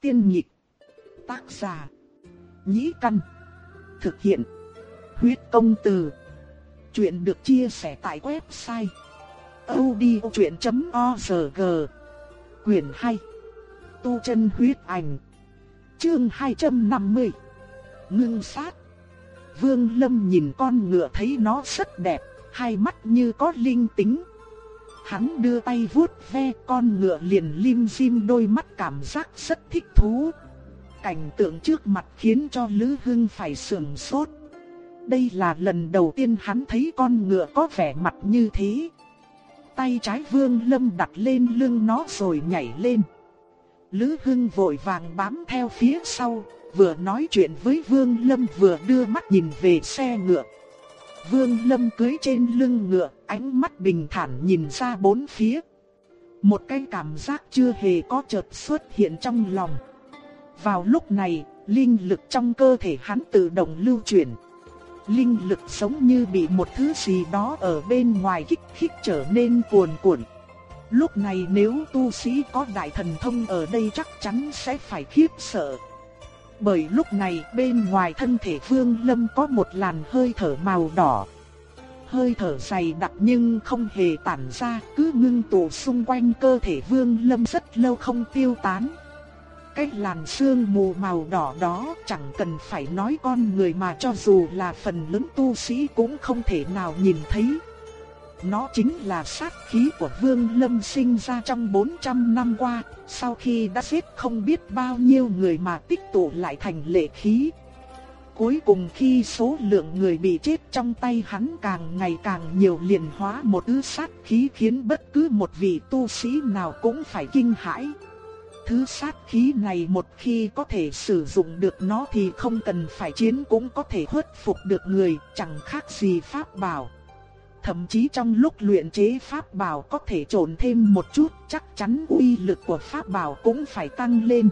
Tiên nhị Tác giả. Nhĩ căn. Thực hiện. Huyết công từ. Chuyện được chia sẻ tại website. odchuyện.org Quyền 2. Tu chân huyết ảnh. Chương 250. Ngưng sát. Vương Lâm nhìn con ngựa thấy nó rất đẹp, hai mắt như có linh tính. Hắn đưa tay vuốt ve con ngựa liền lim dim đôi mắt cảm giác rất thích thú. Cảnh tượng trước mặt khiến cho Lữ Hưng phải sườn sốt. Đây là lần đầu tiên hắn thấy con ngựa có vẻ mặt như thế. Tay trái Vương Lâm đặt lên lưng nó rồi nhảy lên. Lữ Hưng vội vàng bám theo phía sau, vừa nói chuyện với Vương Lâm vừa đưa mắt nhìn về xe ngựa. Vương Lâm cưới trên lưng ngựa, ánh mắt bình thản nhìn ra bốn phía. Một cái cảm giác chưa hề có chợt xuất hiện trong lòng. Vào lúc này, linh lực trong cơ thể hắn tự động lưu chuyển. Linh lực giống như bị một thứ gì đó ở bên ngoài kích thích trở nên cuồn cuộn. Lúc này nếu tu sĩ có đại thần thông ở đây chắc chắn sẽ phải khiếp sợ. Bởi lúc này bên ngoài thân thể Vương Lâm có một làn hơi thở màu đỏ. Hơi thở dày đặc nhưng không hề tản ra, cứ ngưng tụ xung quanh cơ thể Vương Lâm rất lâu không tiêu tán. Cái làn sương mù màu đỏ đó chẳng cần phải nói con người mà cho dù là phần lớn tu sĩ cũng không thể nào nhìn thấy. Nó chính là sát khí của Vương Lâm sinh ra trong 400 năm qua, sau khi đã giết không biết bao nhiêu người mà tích tụ lại thành lệ khí. Cuối cùng khi số lượng người bị chết trong tay hắn càng ngày càng nhiều liền hóa một thứ sát khí khiến bất cứ một vị tu sĩ nào cũng phải kinh hãi. Thứ sát khí này một khi có thể sử dụng được nó thì không cần phải chiến cũng có thể khuất phục được người, chẳng khác gì pháp bảo. Thậm chí trong lúc luyện chế pháp bảo có thể trộn thêm một chút, chắc chắn uy lực của pháp bảo cũng phải tăng lên.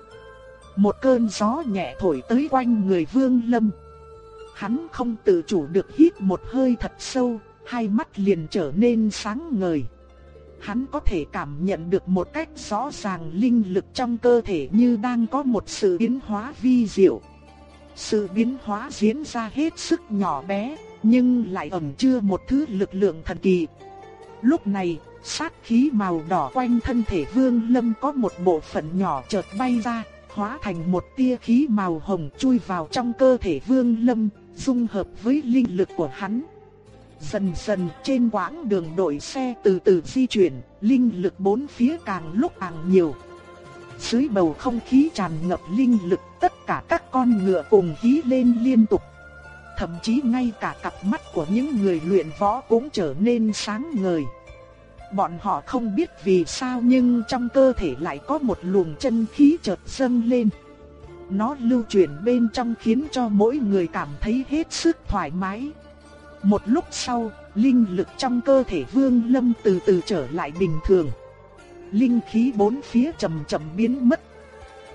Một cơn gió nhẹ thổi tới quanh người Vương Lâm. Hắn không tự chủ được hít một hơi thật sâu, hai mắt liền trở nên sáng ngời. Hắn có thể cảm nhận được một cách rõ ràng linh lực trong cơ thể như đang có một sự biến hóa vi diệu. Sự biến hóa diễn ra hết sức nhỏ bé, nhưng lại ẩn chứa một thứ lực lượng thần kỳ. Lúc này, sát khí màu đỏ quanh thân thể Vương Lâm có một bộ phận nhỏ chợt bay ra, hóa thành một tia khí màu hồng chui vào trong cơ thể Vương Lâm, dung hợp với linh lực của hắn. Dần dần trên quãng đường đội xe từ từ di chuyển, linh lực bốn phía càng lúc càng nhiều. Dưới bầu không khí tràn ngập linh lực, tất cả các con ngựa cùng hí lên liên tục. Thậm chí ngay cả cặp mắt của những người luyện võ cũng trở nên sáng ngời. Bọn họ không biết vì sao nhưng trong cơ thể lại có một luồng chân khí chợt dâng lên. Nó lưu chuyển bên trong khiến cho mỗi người cảm thấy hết sức thoải mái. Một lúc sau, linh lực trong cơ thể Vương Lâm từ từ trở lại bình thường. Linh khí bốn phía chậm chậm biến mất.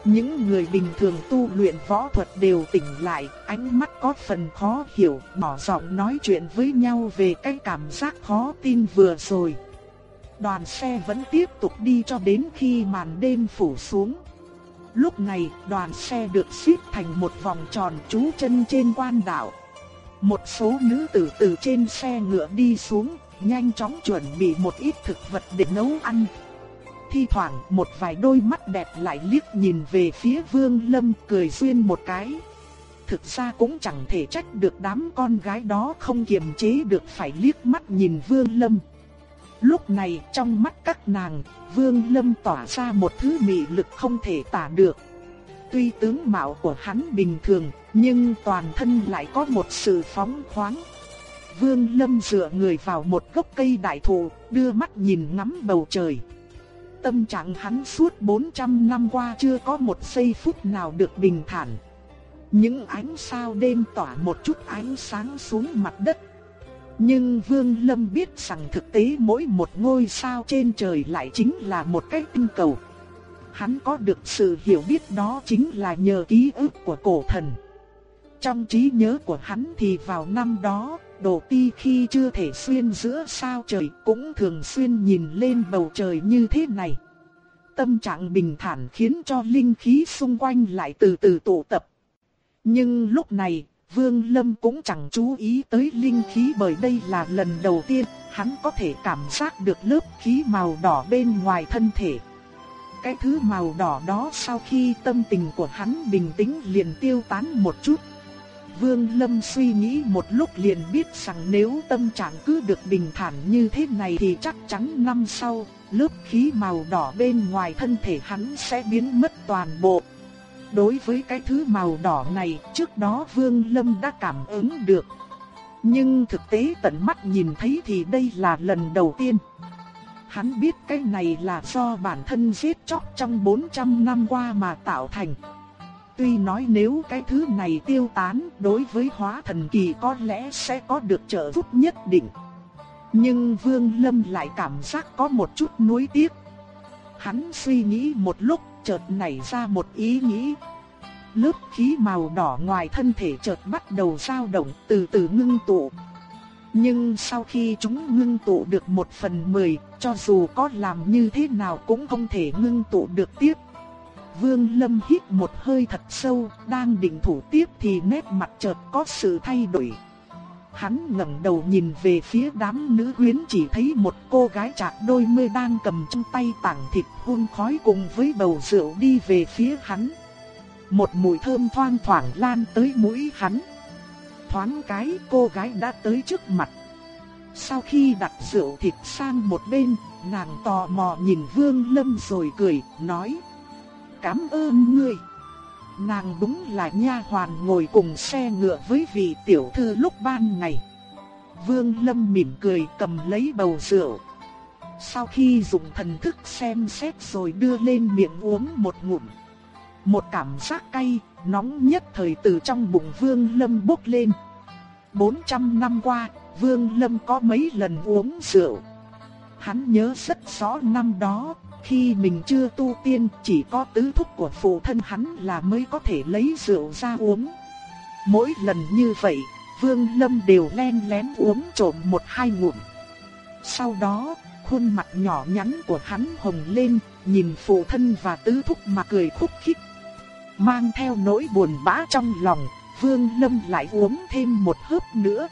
Những người bình thường tu luyện võ thuật đều tỉnh lại, ánh mắt có phần khó hiểu, bỏ giọng nói chuyện với nhau về cái cảm giác khó tin vừa rồi. Đoàn xe vẫn tiếp tục đi cho đến khi màn đêm phủ xuống. Lúc này, đoàn xe được xếp thành một vòng tròn trú chân trên quan đảo. Một số nữ tử từ trên xe ngựa đi xuống, nhanh chóng chuẩn bị một ít thực vật để nấu ăn. Thi thoảng một vài đôi mắt đẹp lại liếc nhìn về phía Vương Lâm cười duyên một cái. Thực ra cũng chẳng thể trách được đám con gái đó không kiềm chế được phải liếc mắt nhìn Vương Lâm. Lúc này trong mắt các nàng, Vương Lâm tỏa ra một thứ mị lực không thể tả được. Tuy tướng mạo của hắn bình thường, nhưng toàn thân lại có một sự phóng khoáng. Vương Lâm dựa người vào một gốc cây đại thụ, đưa mắt nhìn ngắm bầu trời. Tâm trạng hắn suốt 400 năm qua chưa có một giây phút nào được bình thản. Những ánh sao đêm tỏa một chút ánh sáng xuống mặt đất. Nhưng Vương Lâm biết rằng thực tế mỗi một ngôi sao trên trời lại chính là một cái tinh cầu. Hắn có được sự hiểu biết đó chính là nhờ ký ức của cổ thần. Trong trí nhớ của hắn thì vào năm đó, Đồ Ti khi chưa thể xuyên giữa sao trời cũng thường xuyên nhìn lên bầu trời như thế này. tâm trạng bình thản khiến cho linh khí xung quanh lại từ từ tụ tập. Nhưng lúc này, Vương Lâm cũng chẳng chú ý tới linh khí bởi đây là lần đầu tiên hắn có thể cảm giác được lớp khí màu đỏ bên ngoài thân thể. Cái thứ màu đỏ đó sau khi tâm tình của hắn bình tĩnh liền tiêu tán một chút. Vương Lâm suy nghĩ một lúc liền biết rằng nếu tâm trạng cứ được bình thản như thế này thì chắc chắn năm sau, lớp khí màu đỏ bên ngoài thân thể hắn sẽ biến mất toàn bộ. Đối với cái thứ màu đỏ này, trước đó Vương Lâm đã cảm ứng được. Nhưng thực tế tận mắt nhìn thấy thì đây là lần đầu tiên. Hắn biết cái này là do bản thân giết chóc trong 400 năm qua mà tạo thành. Tuy nói nếu cái thứ này tiêu tán đối với hóa thần kỳ có lẽ sẽ có được trợ giúp nhất định. Nhưng Vương Lâm lại cảm giác có một chút nuối tiếc. Hắn suy nghĩ một lúc chợt nảy ra một ý nghĩ. Lớp khí màu đỏ ngoài thân thể chợt bắt đầu dao động từ từ ngưng tụ. Nhưng sau khi chúng ngưng tụ được một phần mười, cho dù có làm như thế nào cũng không thể ngưng tụ được tiếp. Vương Lâm hít một hơi thật sâu, đang định thủ tiếp thì nét mặt chợt có sự thay đổi. Hắn ngẩng đầu nhìn về phía đám nữ quyến chỉ thấy một cô gái chạc đôi mươi đang cầm trong tay tảng thịt hun khói cùng với bầu rượu đi về phía hắn. Một mùi thơm thoang thoảng lan tới mũi hắn. Thoáng cái cô gái đã tới trước mặt. Sau khi đặt rượu thịt sang một bên, nàng tò mò nhìn Vương Lâm rồi cười, nói Cảm ơn ngươi. Nàng đúng là nha hoàn ngồi cùng xe ngựa với vị tiểu thư lúc ban ngày. Vương Lâm mỉm cười cầm lấy bầu rượu. Sau khi dùng thần thức xem xét rồi đưa lên miệng uống một ngụm. Một cảm giác cay, nóng nhất thời từ trong bụng Vương Lâm bốc lên. 400 năm qua, Vương Lâm có mấy lần uống rượu. Hắn nhớ rất rõ năm đó, khi mình chưa tu tiên chỉ có tứ thúc của phụ thân hắn là mới có thể lấy rượu ra uống. Mỗi lần như vậy, Vương Lâm đều len lén uống trộm một hai ngụm. Sau đó, khuôn mặt nhỏ nhắn của hắn hồng lên, nhìn phụ thân và tứ thúc mà cười khúc khích. Mang theo nỗi buồn bã trong lòng, Vương Lâm lại uống thêm một hớp nữa.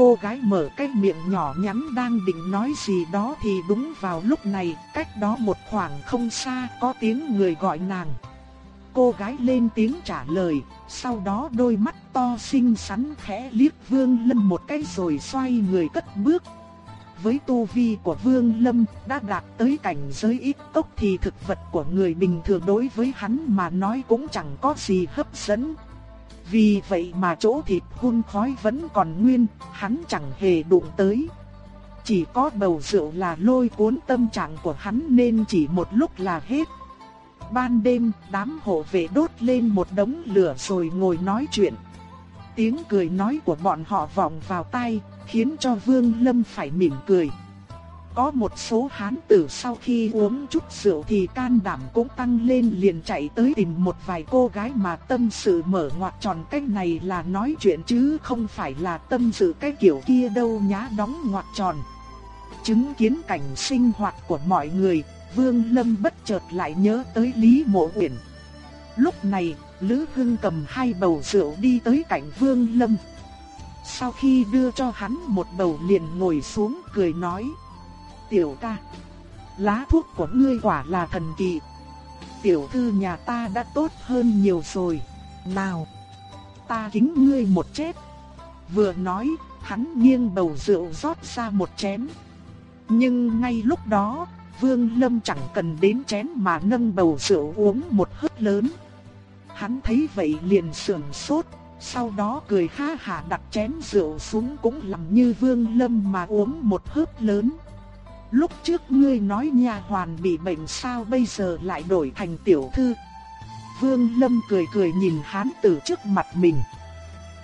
Cô gái mở cái miệng nhỏ nhắn đang định nói gì đó thì đúng vào lúc này, cách đó một khoảng không xa có tiếng người gọi nàng. Cô gái lên tiếng trả lời, sau đó đôi mắt to xinh xắn khẽ liếc Vương Lâm một cái rồi xoay người cất bước. Với tu vi của Vương Lâm đã đạt tới cảnh giới ít tốc thì thực vật của người bình thường đối với hắn mà nói cũng chẳng có gì hấp dẫn. Vì vậy mà chỗ thịt hun khói vẫn còn nguyên, hắn chẳng hề đụng tới. Chỉ có bầu rượu là lôi cuốn tâm trạng của hắn nên chỉ một lúc là hết. Ban đêm, đám hộ vệ đốt lên một đống lửa rồi ngồi nói chuyện. Tiếng cười nói của bọn họ vọng vào tai, khiến cho Vương Lâm phải mỉm cười. Có một số hán tử sau khi uống chút rượu thì can đảm cũng tăng lên liền chạy tới tìm một vài cô gái mà tâm sự mở ngoặt tròn cách này là nói chuyện chứ không phải là tâm sự cái kiểu kia đâu nhá đóng ngoặt tròn. Chứng kiến cảnh sinh hoạt của mọi người, Vương Lâm bất chợt lại nhớ tới Lý Mộ Uyển. Lúc này, Lữ Hưng cầm hai bầu rượu đi tới cạnh Vương Lâm. Sau khi đưa cho hắn một bầu liền ngồi xuống cười nói tiểu ca. Lá thuốc của ngươi quả là thần kỳ. Tiểu thư nhà ta đã tốt hơn nhiều rồi. Nào, ta kính ngươi một chết. Vừa nói, hắn nghiêng bầu rượu rót ra một chén. Nhưng ngay lúc đó, Vương Lâm chẳng cần đến chén mà nâng bầu rượu uống một hớp lớn. Hắn thấy vậy liền sườn sốt, sau đó cười ha hả đặt chén rượu xuống cũng làm như Vương Lâm mà uống một hớp lớn. Lúc trước ngươi nói nhà hoàn bị bệnh sao bây giờ lại đổi thành tiểu thư. Vương Lâm cười cười nhìn hán tử trước mặt mình.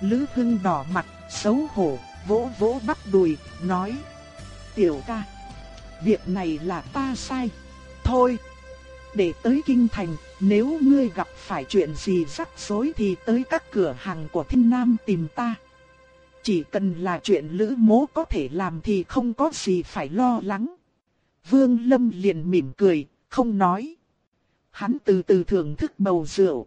Lữ Hưng đỏ mặt, xấu hổ, vỗ vỗ bắp đùi, nói. Tiểu ca, việc này là ta sai. Thôi, để tới kinh thành, nếu ngươi gặp phải chuyện gì rắc rối thì tới các cửa hàng của Thiên Nam tìm ta. Chỉ cần là chuyện lữ mố có thể làm thì không có gì phải lo lắng. Vương Lâm liền mỉm cười, không nói. Hắn từ từ thưởng thức bầu rượu.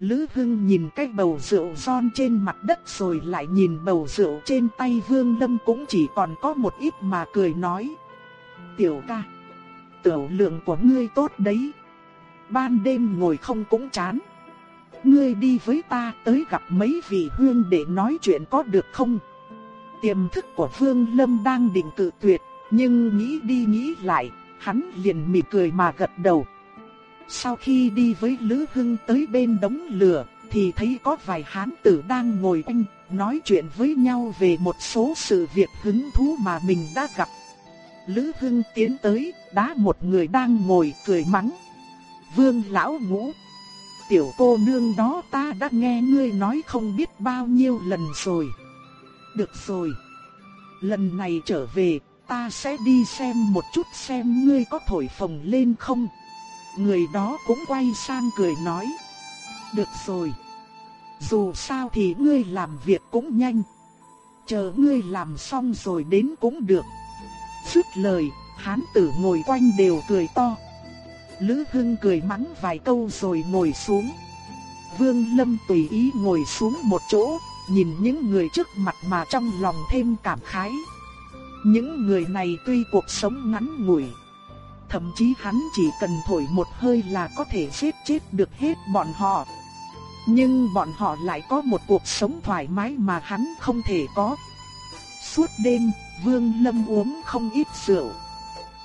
Lữ Hưng nhìn cái bầu rượu son trên mặt đất rồi lại nhìn bầu rượu trên tay Vương Lâm cũng chỉ còn có một ít mà cười nói. Tiểu ca, tiểu lượng của ngươi tốt đấy. Ban đêm ngồi không cũng chán. Ngươi đi với ta tới gặp mấy vị hương để nói chuyện có được không? Tiềm thức của Vương Lâm đang định cự tuyệt, nhưng nghĩ đi nghĩ lại, hắn liền mỉm cười mà gật đầu. Sau khi đi với Lữ Hưng tới bên đống lửa, thì thấy có vài hán tử đang ngồi quanh, nói chuyện với nhau về một số sự việc hứng thú mà mình đã gặp. Lữ Hưng tiến tới, đá một người đang ngồi cười mắng. Vương lão ngũ, tiểu cô nương đó ta đã nghe ngươi nói không biết bao nhiêu lần rồi. Được rồi, lần này trở về, ta sẽ đi xem một chút xem ngươi có thổi phồng lên không. Người đó cũng quay sang cười nói. Được rồi. Dù sao thì ngươi làm việc cũng nhanh. Chờ ngươi làm xong rồi đến cũng được. Dứt lời, hán tử ngồi quanh đều cười to. Lữ Hưng cười mắng vài câu rồi ngồi xuống. Vương Lâm tùy ý ngồi xuống một chỗ, nhìn những người trước mặt mà trong lòng thêm cảm khái. Những người này tuy cuộc sống ngắn ngủi, thậm chí hắn chỉ cần thổi một hơi là có thể giết chết được hết bọn họ. Nhưng bọn họ lại có một cuộc sống thoải mái mà hắn không thể có. Suốt đêm, Vương Lâm uống không ít rượu.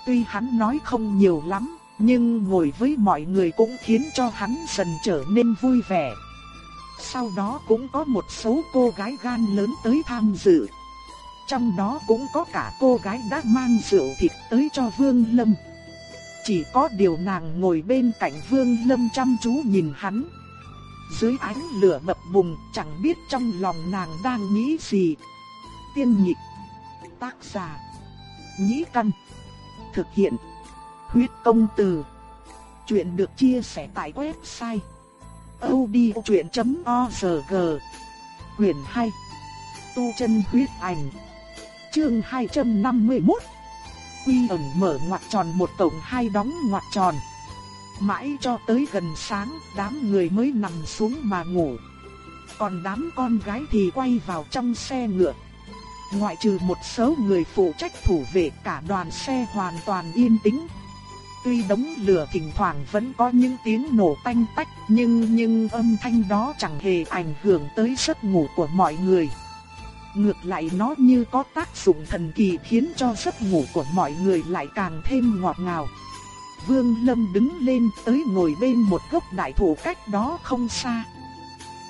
Tuy hắn nói không nhiều lắm, nhưng ngồi với mọi người cũng khiến cho hắn dần trở nên vui vẻ. Sau đó cũng có một số cô gái gan lớn tới tham dự. Trong đó cũng có cả cô gái đã mang rượu thịt tới cho Vương Lâm. Chỉ có điều nàng ngồi bên cạnh Vương Lâm chăm chú nhìn hắn. Dưới ánh lửa mập bùng, chẳng biết trong lòng nàng đang nghĩ gì. Tiên nhịp. Tác giả. Nhĩ căn. Thực hiện. Huyết công từ. Chuyện được chia sẻ tại website. odchuyện.org Quyền 2. Tu chân huyết ảnh. Chương 251 Quy ẩn mở ngoặc tròn một tổng hai đóng ngoặc tròn. Mãi cho tới gần sáng, đám người mới nằm xuống mà ngủ. Còn đám con gái thì quay vào trong xe ngựa. Ngoại trừ một số người phụ trách thủ vệ cả đoàn xe hoàn toàn yên tĩnh. Tuy đống lửa thỉnh thoảng vẫn có những tiếng nổ tanh tách, nhưng nhưng âm thanh đó chẳng hề ảnh hưởng tới giấc ngủ của mọi người. Ngược lại nó như có tác dụng thần kỳ khiến cho giấc ngủ của mọi người lại càng thêm ngọt ngào. Vương Lâm đứng lên tới ngồi bên một gốc đại thụ cách đó không xa.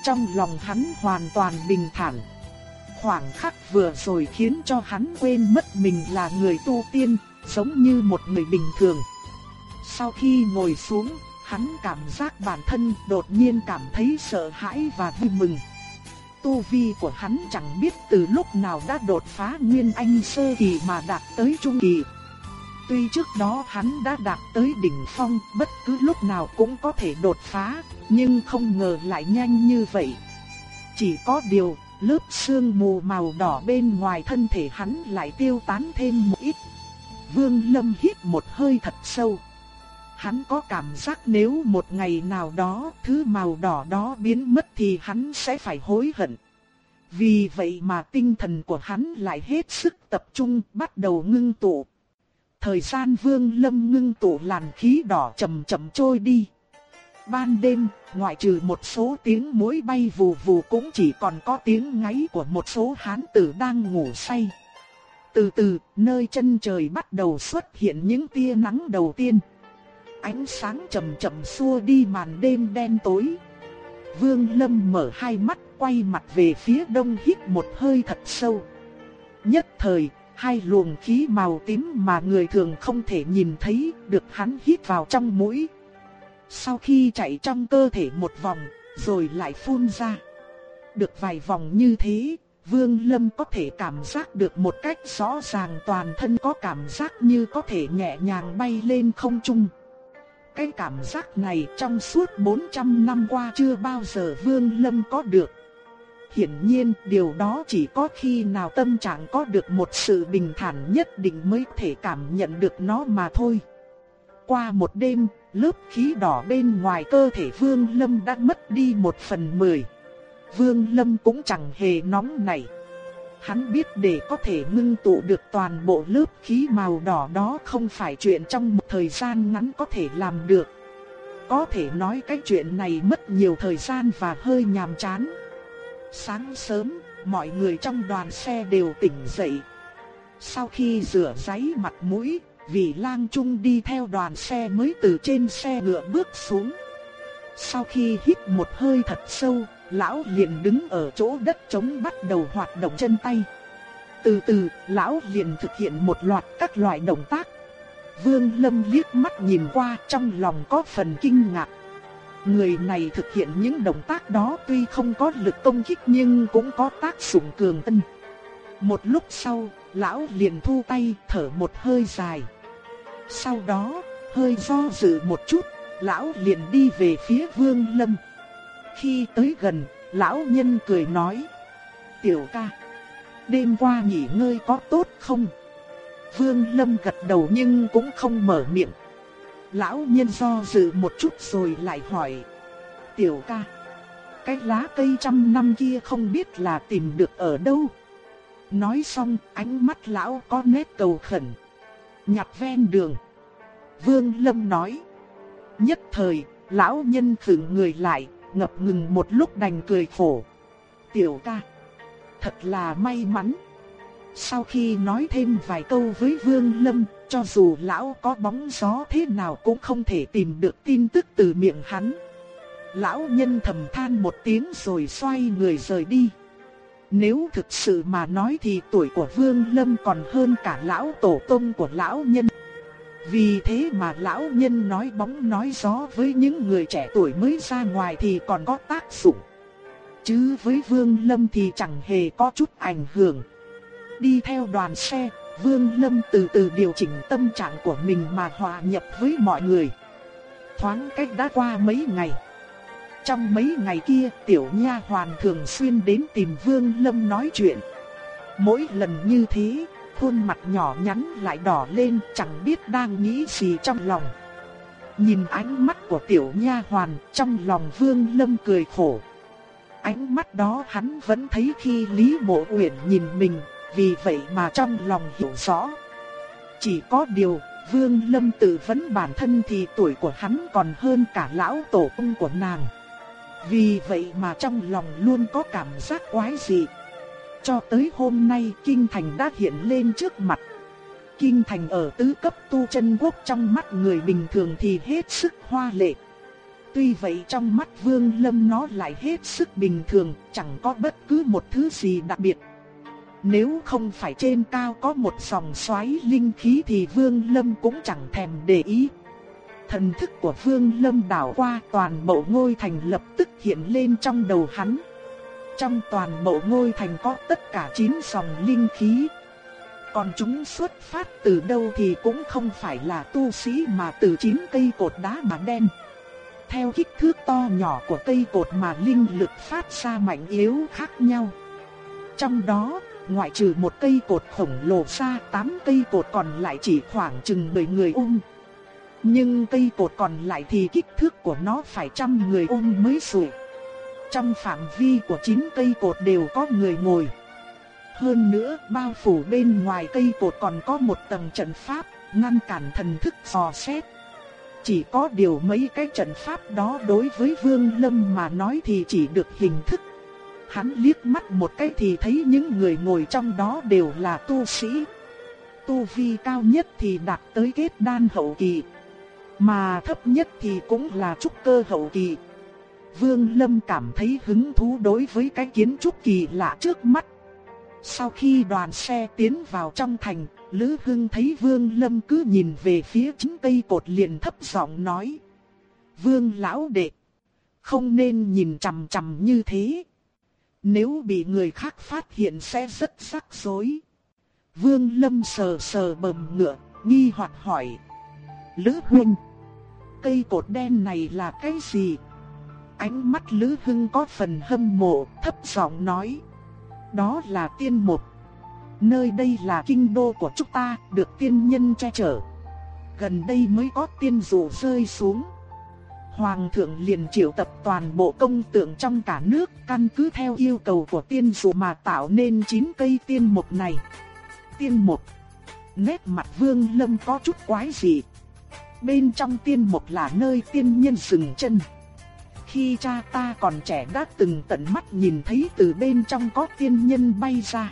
Trong lòng hắn hoàn toàn bình thản. Khoảng khắc vừa rồi khiến cho hắn quên mất mình là người tu tiên, giống như một người bình thường. Sau khi ngồi xuống, hắn cảm giác bản thân đột nhiên cảm thấy sợ hãi và vui mừng tu vi của hắn chẳng biết từ lúc nào đã đột phá nguyên anh sơ kỳ mà đạt tới trung kỳ. Tuy trước đó hắn đã đạt tới đỉnh phong, bất cứ lúc nào cũng có thể đột phá, nhưng không ngờ lại nhanh như vậy. Chỉ có điều, lớp sương mù màu đỏ bên ngoài thân thể hắn lại tiêu tán thêm một ít. Vương Lâm hít một hơi thật sâu. Hắn có cảm giác nếu một ngày nào đó thứ màu đỏ đó biến mất thì hắn sẽ phải hối hận. Vì vậy mà tinh thần của hắn lại hết sức tập trung bắt đầu ngưng tụ. Thời gian vương lâm ngưng tụ làn khí đỏ chậm chậm trôi đi. Ban đêm, ngoại trừ một số tiếng muỗi bay vù vù cũng chỉ còn có tiếng ngáy của một số hán tử đang ngủ say. Từ từ, nơi chân trời bắt đầu xuất hiện những tia nắng đầu tiên. Ánh sáng chậm chậm xua đi màn đêm đen tối. Vương Lâm mở hai mắt, quay mặt về phía đông hít một hơi thật sâu. Nhất thời, hai luồng khí màu tím mà người thường không thể nhìn thấy được hắn hít vào trong mũi. Sau khi chạy trong cơ thể một vòng, rồi lại phun ra. Được vài vòng như thế, Vương Lâm có thể cảm giác được một cách rõ ràng toàn thân có cảm giác như có thể nhẹ nhàng bay lên không trung. Cái cảm giác này trong suốt 400 năm qua chưa bao giờ Vương Lâm có được. Hiển nhiên điều đó chỉ có khi nào tâm trạng có được một sự bình thản nhất định mới thể cảm nhận được nó mà thôi. Qua một đêm, lớp khí đỏ bên ngoài cơ thể Vương Lâm đã mất đi một phần mười. Vương Lâm cũng chẳng hề nóng nảy. Hắn biết để có thể ngưng tụ được toàn bộ lớp khí màu đỏ đó không phải chuyện trong một thời gian ngắn có thể làm được. Có thể nói cái chuyện này mất nhiều thời gian và hơi nhàm chán. Sáng sớm, mọi người trong đoàn xe đều tỉnh dậy. Sau khi rửa giấy mặt mũi, vì lang trung đi theo đoàn xe mới từ trên xe ngựa bước xuống. Sau khi hít một hơi thật sâu, lão liền đứng ở chỗ đất trống bắt đầu hoạt động chân tay. Từ từ, lão liền thực hiện một loạt các loại động tác. Vương Lâm liếc mắt nhìn qua trong lòng có phần kinh ngạc. Người này thực hiện những động tác đó tuy không có lực công kích nhưng cũng có tác dụng cường tân. Một lúc sau, lão liền thu tay thở một hơi dài. Sau đó, hơi do dự một chút, lão liền đi về phía Vương Lâm. Khi tới gần, lão nhân cười nói: "Tiểu ca, đêm qua nghỉ ngơi có tốt không?" Vương Lâm gật đầu nhưng cũng không mở miệng. Lão nhân do dự một chút rồi lại hỏi: "Tiểu ca, cái lá cây trăm năm kia không biết là tìm được ở đâu?" Nói xong, ánh mắt lão có nét cầu khẩn. Nhặt ven đường. Vương Lâm nói. Nhất thời, lão nhân thử người lại, ngập ngừng một lúc đành cười khổ. Tiểu ca, thật là may mắn. Sau khi nói thêm vài câu với Vương Lâm, cho dù lão có bóng gió thế nào cũng không thể tìm được tin tức từ miệng hắn. Lão nhân thầm than một tiếng rồi xoay người rời đi. Nếu thực sự mà nói thì tuổi của Vương Lâm còn hơn cả lão tổ tông của lão nhân. Vì thế mà lão nhân nói bóng nói gió với những người trẻ tuổi mới ra ngoài thì còn có tác dụng. Chứ với Vương Lâm thì chẳng hề có chút ảnh hưởng. Đi theo đoàn xe, Vương Lâm từ từ điều chỉnh tâm trạng của mình mà hòa nhập với mọi người. Thoáng cách đã qua mấy ngày. Trong mấy ngày kia, tiểu nha hoàn thường xuyên đến tìm Vương Lâm nói chuyện. Mỗi lần như thế, khuôn mặt nhỏ nhắn lại đỏ lên, chẳng biết đang nghĩ gì trong lòng. Nhìn ánh mắt của tiểu nha hoàn, trong lòng Vương Lâm cười khổ. Ánh mắt đó hắn vẫn thấy khi Lý Mộ Uyển nhìn mình, vì vậy mà trong lòng hiểu rõ. Chỉ có điều, Vương Lâm tự vấn bản thân thì tuổi của hắn còn hơn cả lão tổ ông của nàng. Vì vậy mà trong lòng luôn có cảm giác quái dị. Cho tới hôm nay Kinh Thành đã hiện lên trước mặt. Kinh Thành ở tứ cấp tu chân quốc trong mắt người bình thường thì hết sức hoa lệ. Tuy vậy trong mắt Vương Lâm nó lại hết sức bình thường, chẳng có bất cứ một thứ gì đặc biệt. Nếu không phải trên cao có một dòng xoáy linh khí thì Vương Lâm cũng chẳng thèm để ý. Thần thức của Vương Lâm đảo qua toàn bộ ngôi thành lập tức hiện lên trong đầu hắn. Trong toàn bộ ngôi thành có tất cả 9 dòng linh khí. Còn chúng xuất phát từ đâu thì cũng không phải là tu sĩ mà từ 9 cây cột đá mà đen. Theo kích thước to nhỏ của cây cột mà linh lực phát ra mạnh yếu khác nhau. Trong đó, ngoại trừ một cây cột khổng lồ xa 8 cây cột còn lại chỉ khoảng chừng 10 người ôm. Nhưng cây cột còn lại thì kích thước của nó phải trăm người ôm mới sủi. Trong phạm vi của chín cây cột đều có người ngồi. Hơn nữa, bao phủ bên ngoài cây cột còn có một tầng trận pháp, ngăn cản thần thức dò xét. Chỉ có điều mấy cái trận pháp đó đối với Vương Lâm mà nói thì chỉ được hình thức. Hắn liếc mắt một cái thì thấy những người ngồi trong đó đều là tu sĩ. Tu vi cao nhất thì đạt tới kết đan hậu kỳ. Mà thấp nhất thì cũng là trúc cơ hậu kỳ. Vương Lâm cảm thấy hứng thú đối với cái kiến trúc kỳ lạ trước mắt. Sau khi đoàn xe tiến vào trong thành, Lữ Hưng thấy Vương Lâm cứ nhìn về phía chính cây cột liền thấp giọng nói. Vương lão đệ, không nên nhìn chằm chằm như thế. Nếu bị người khác phát hiện sẽ rất rắc rối. Vương Lâm sờ sờ bầm ngựa, nghi hoặc hỏi. Lữ Huynh, cây cột đen này là cái gì? Ánh mắt Lữ Hưng có phần hâm mộ, thấp giọng nói. Đó là tiên mục. Nơi đây là kinh đô của chúng ta, được tiên nhân che chở. gần đây mới có tiên dụ rơi xuống. Hoàng thượng liền triệu tập toàn bộ công tượng trong cả nước căn cứ theo yêu cầu của tiên dụ mà tạo nên chín cây tiên mục này. Tiên mục Nét mặt vương lâm có chút quái dị. Bên trong tiên mục là nơi tiên nhân dừng chân. Khi cha ta còn trẻ đã từng tận mắt nhìn thấy từ bên trong có tiên nhân bay ra.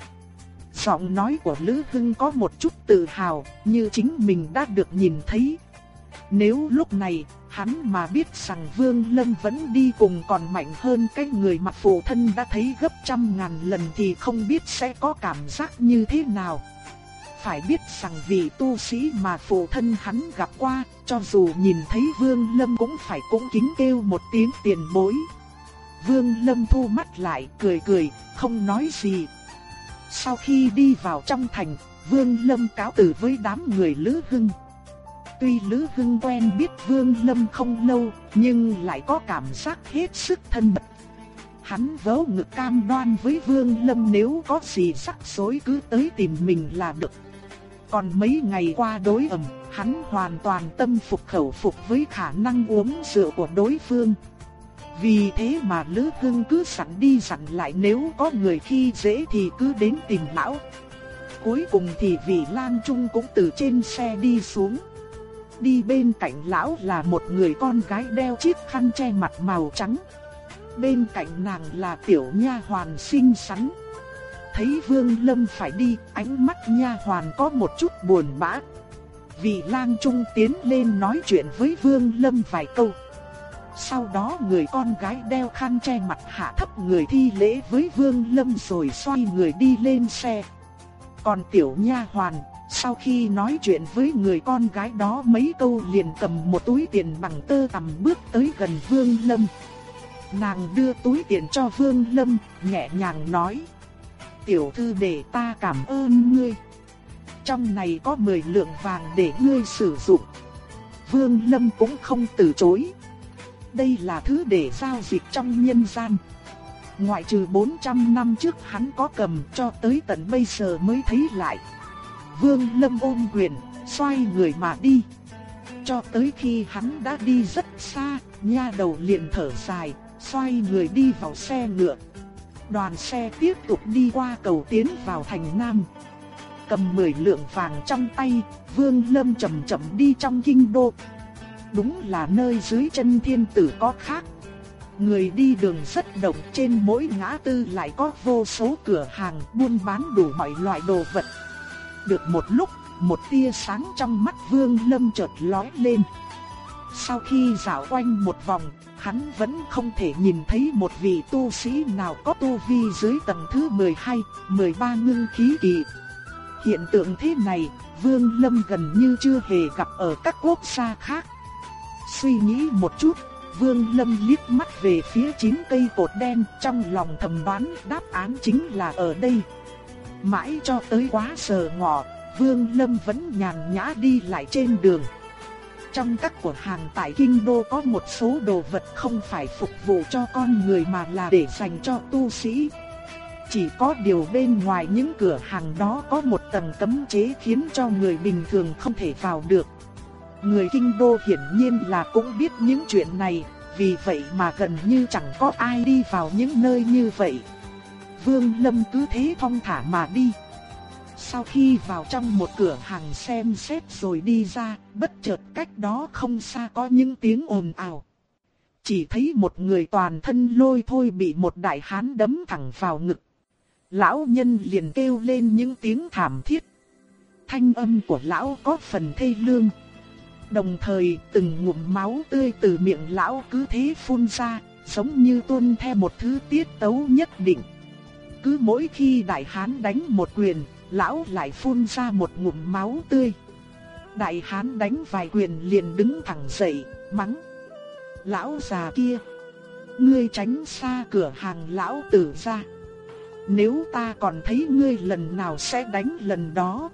Giọng nói của Lữ Hưng có một chút tự hào, như chính mình đã được nhìn thấy. Nếu lúc này, hắn mà biết rằng Vương Lâm vẫn đi cùng còn mạnh hơn cái người mặt phụ thân đã thấy gấp trăm ngàn lần thì không biết sẽ có cảm giác như thế nào. Phải biết rằng vị tu sĩ mà phụ thân hắn gặp qua, cho dù nhìn thấy Vương Lâm cũng phải cũng kính kêu một tiếng tiền bối. Vương Lâm thu mắt lại cười cười, không nói gì. Sau khi đi vào trong thành, Vương Lâm cáo từ với đám người Lữ Hưng. Tuy Lữ Hưng quen biết Vương Lâm không lâu, nhưng lại có cảm giác hết sức thân mật. Hắn vớ ngực cam đoan với Vương Lâm nếu có gì rắc rối cứ tới tìm mình là được. Còn mấy ngày qua đối ẩm, hắn hoàn toàn tâm phục khẩu phục với khả năng uống rượu của đối phương. Vì thế mà Lữ Hưng cứ sẵn đi sẵn lại nếu có người khi dễ thì cứ đến tìm lão. Cuối cùng thì vị Lan Trung cũng từ trên xe đi xuống. Đi bên cạnh lão là một người con gái đeo chiếc khăn che mặt màu trắng. Bên cạnh nàng là tiểu nha hoàn xinh xắn. Thấy Vương Lâm phải đi, ánh mắt nha hoàn có một chút buồn bã. Vị lang trung tiến lên nói chuyện với Vương Lâm vài câu. Sau đó người con gái đeo khăn che mặt hạ thấp người thi lễ với Vương Lâm rồi xoay người đi lên xe. Còn tiểu nha hoàn, sau khi nói chuyện với người con gái đó mấy câu liền cầm một túi tiền bằng tơ tằm bước tới gần Vương Lâm. Nàng đưa túi tiền cho Vương Lâm, nhẹ nhàng nói tiểu thư để ta cảm ơn ngươi. Trong này có 10 lượng vàng để ngươi sử dụng. Vương Lâm cũng không từ chối. Đây là thứ để giao dịch trong nhân gian. Ngoại trừ 400 năm trước hắn có cầm cho tới tận bây giờ mới thấy lại. Vương Lâm ôm quyền, xoay người mà đi. Cho tới khi hắn đã đi rất xa, nha đầu liền thở dài, xoay người đi vào xe ngựa đoàn xe tiếp tục đi qua cầu tiến vào thành Nam. Cầm 10 lượng vàng trong tay, Vương Lâm chậm chậm đi trong kinh đô. Đúng là nơi dưới chân thiên tử có khác. Người đi đường rất động trên mỗi ngã tư lại có vô số cửa hàng buôn bán đủ mọi loại đồ vật. Được một lúc, một tia sáng trong mắt Vương Lâm chợt lóe lên. Sau khi dạo quanh một vòng, hắn vẫn không thể nhìn thấy một vị tu sĩ nào có tu vi dưới tầng thứ 12, 13 ngưng khí kỳ. Hiện tượng thế này, Vương Lâm gần như chưa hề gặp ở các quốc gia khác. Suy nghĩ một chút, Vương Lâm liếc mắt về phía chín cây cột đen trong lòng thầm đoán đáp án chính là ở đây. Mãi cho tới quá giờ ngọ, Vương Lâm vẫn nhàn nhã đi lại trên đường. Trong các cửa hàng tại Kinh Đô có một số đồ vật không phải phục vụ cho con người mà là để dành cho tu sĩ. Chỉ có điều bên ngoài những cửa hàng đó có một tầng cấm chế khiến cho người bình thường không thể vào được. Người Kinh Đô hiển nhiên là cũng biết những chuyện này, vì vậy mà gần như chẳng có ai đi vào những nơi như vậy. Vương Lâm cứ thế thong thả mà đi. Sau khi vào trong một cửa hàng xem xét rồi đi ra, bất chợt cách đó không xa có những tiếng ồn ào. Chỉ thấy một người toàn thân lôi thôi bị một đại hán đấm thẳng vào ngực. Lão nhân liền kêu lên những tiếng thảm thiết. Thanh âm của lão có phần thê lương. Đồng thời từng ngụm máu tươi từ miệng lão cứ thế phun ra, giống như tuôn theo một thứ tiết tấu nhất định. Cứ mỗi khi đại hán đánh một quyền, lão lại phun ra một ngụm máu tươi. Đại hán đánh vài quyền liền đứng thẳng dậy, mắng. Lão già kia, ngươi tránh xa cửa hàng lão tử ra. Nếu ta còn thấy ngươi lần nào sẽ đánh lần đó.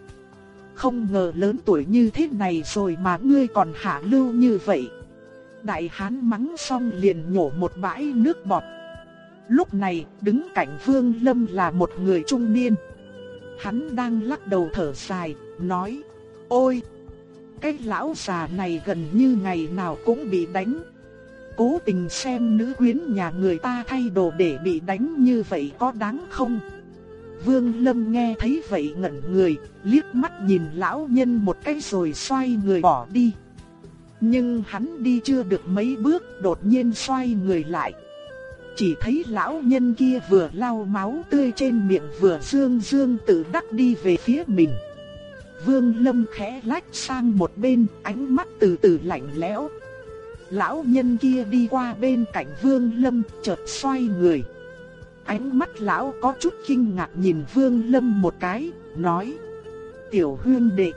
Không ngờ lớn tuổi như thế này rồi mà ngươi còn hạ lưu như vậy. Đại hán mắng xong liền nhổ một bãi nước bọt. Lúc này đứng cạnh Vương Lâm là một người trung niên. Hắn đang lắc đầu thở dài, nói, ôi, cái lão già này gần như ngày nào cũng bị đánh. Cố tình xem nữ quyến nhà người ta thay đồ để bị đánh như vậy có đáng không? Vương Lâm nghe thấy vậy ngẩn người, liếc mắt nhìn lão nhân một cái rồi xoay người bỏ đi. Nhưng hắn đi chưa được mấy bước, đột nhiên xoay người lại. Chỉ thấy lão nhân kia vừa lau máu tươi trên miệng vừa dương dương tự đắc đi về phía mình. Vương Lâm khẽ lách sang một bên, ánh mắt từ từ lạnh lẽo. Lão nhân kia đi qua bên cạnh Vương Lâm, chợt xoay người. Ánh mắt lão có chút kinh ngạc nhìn Vương Lâm một cái, nói: "Tiểu huynh đệ,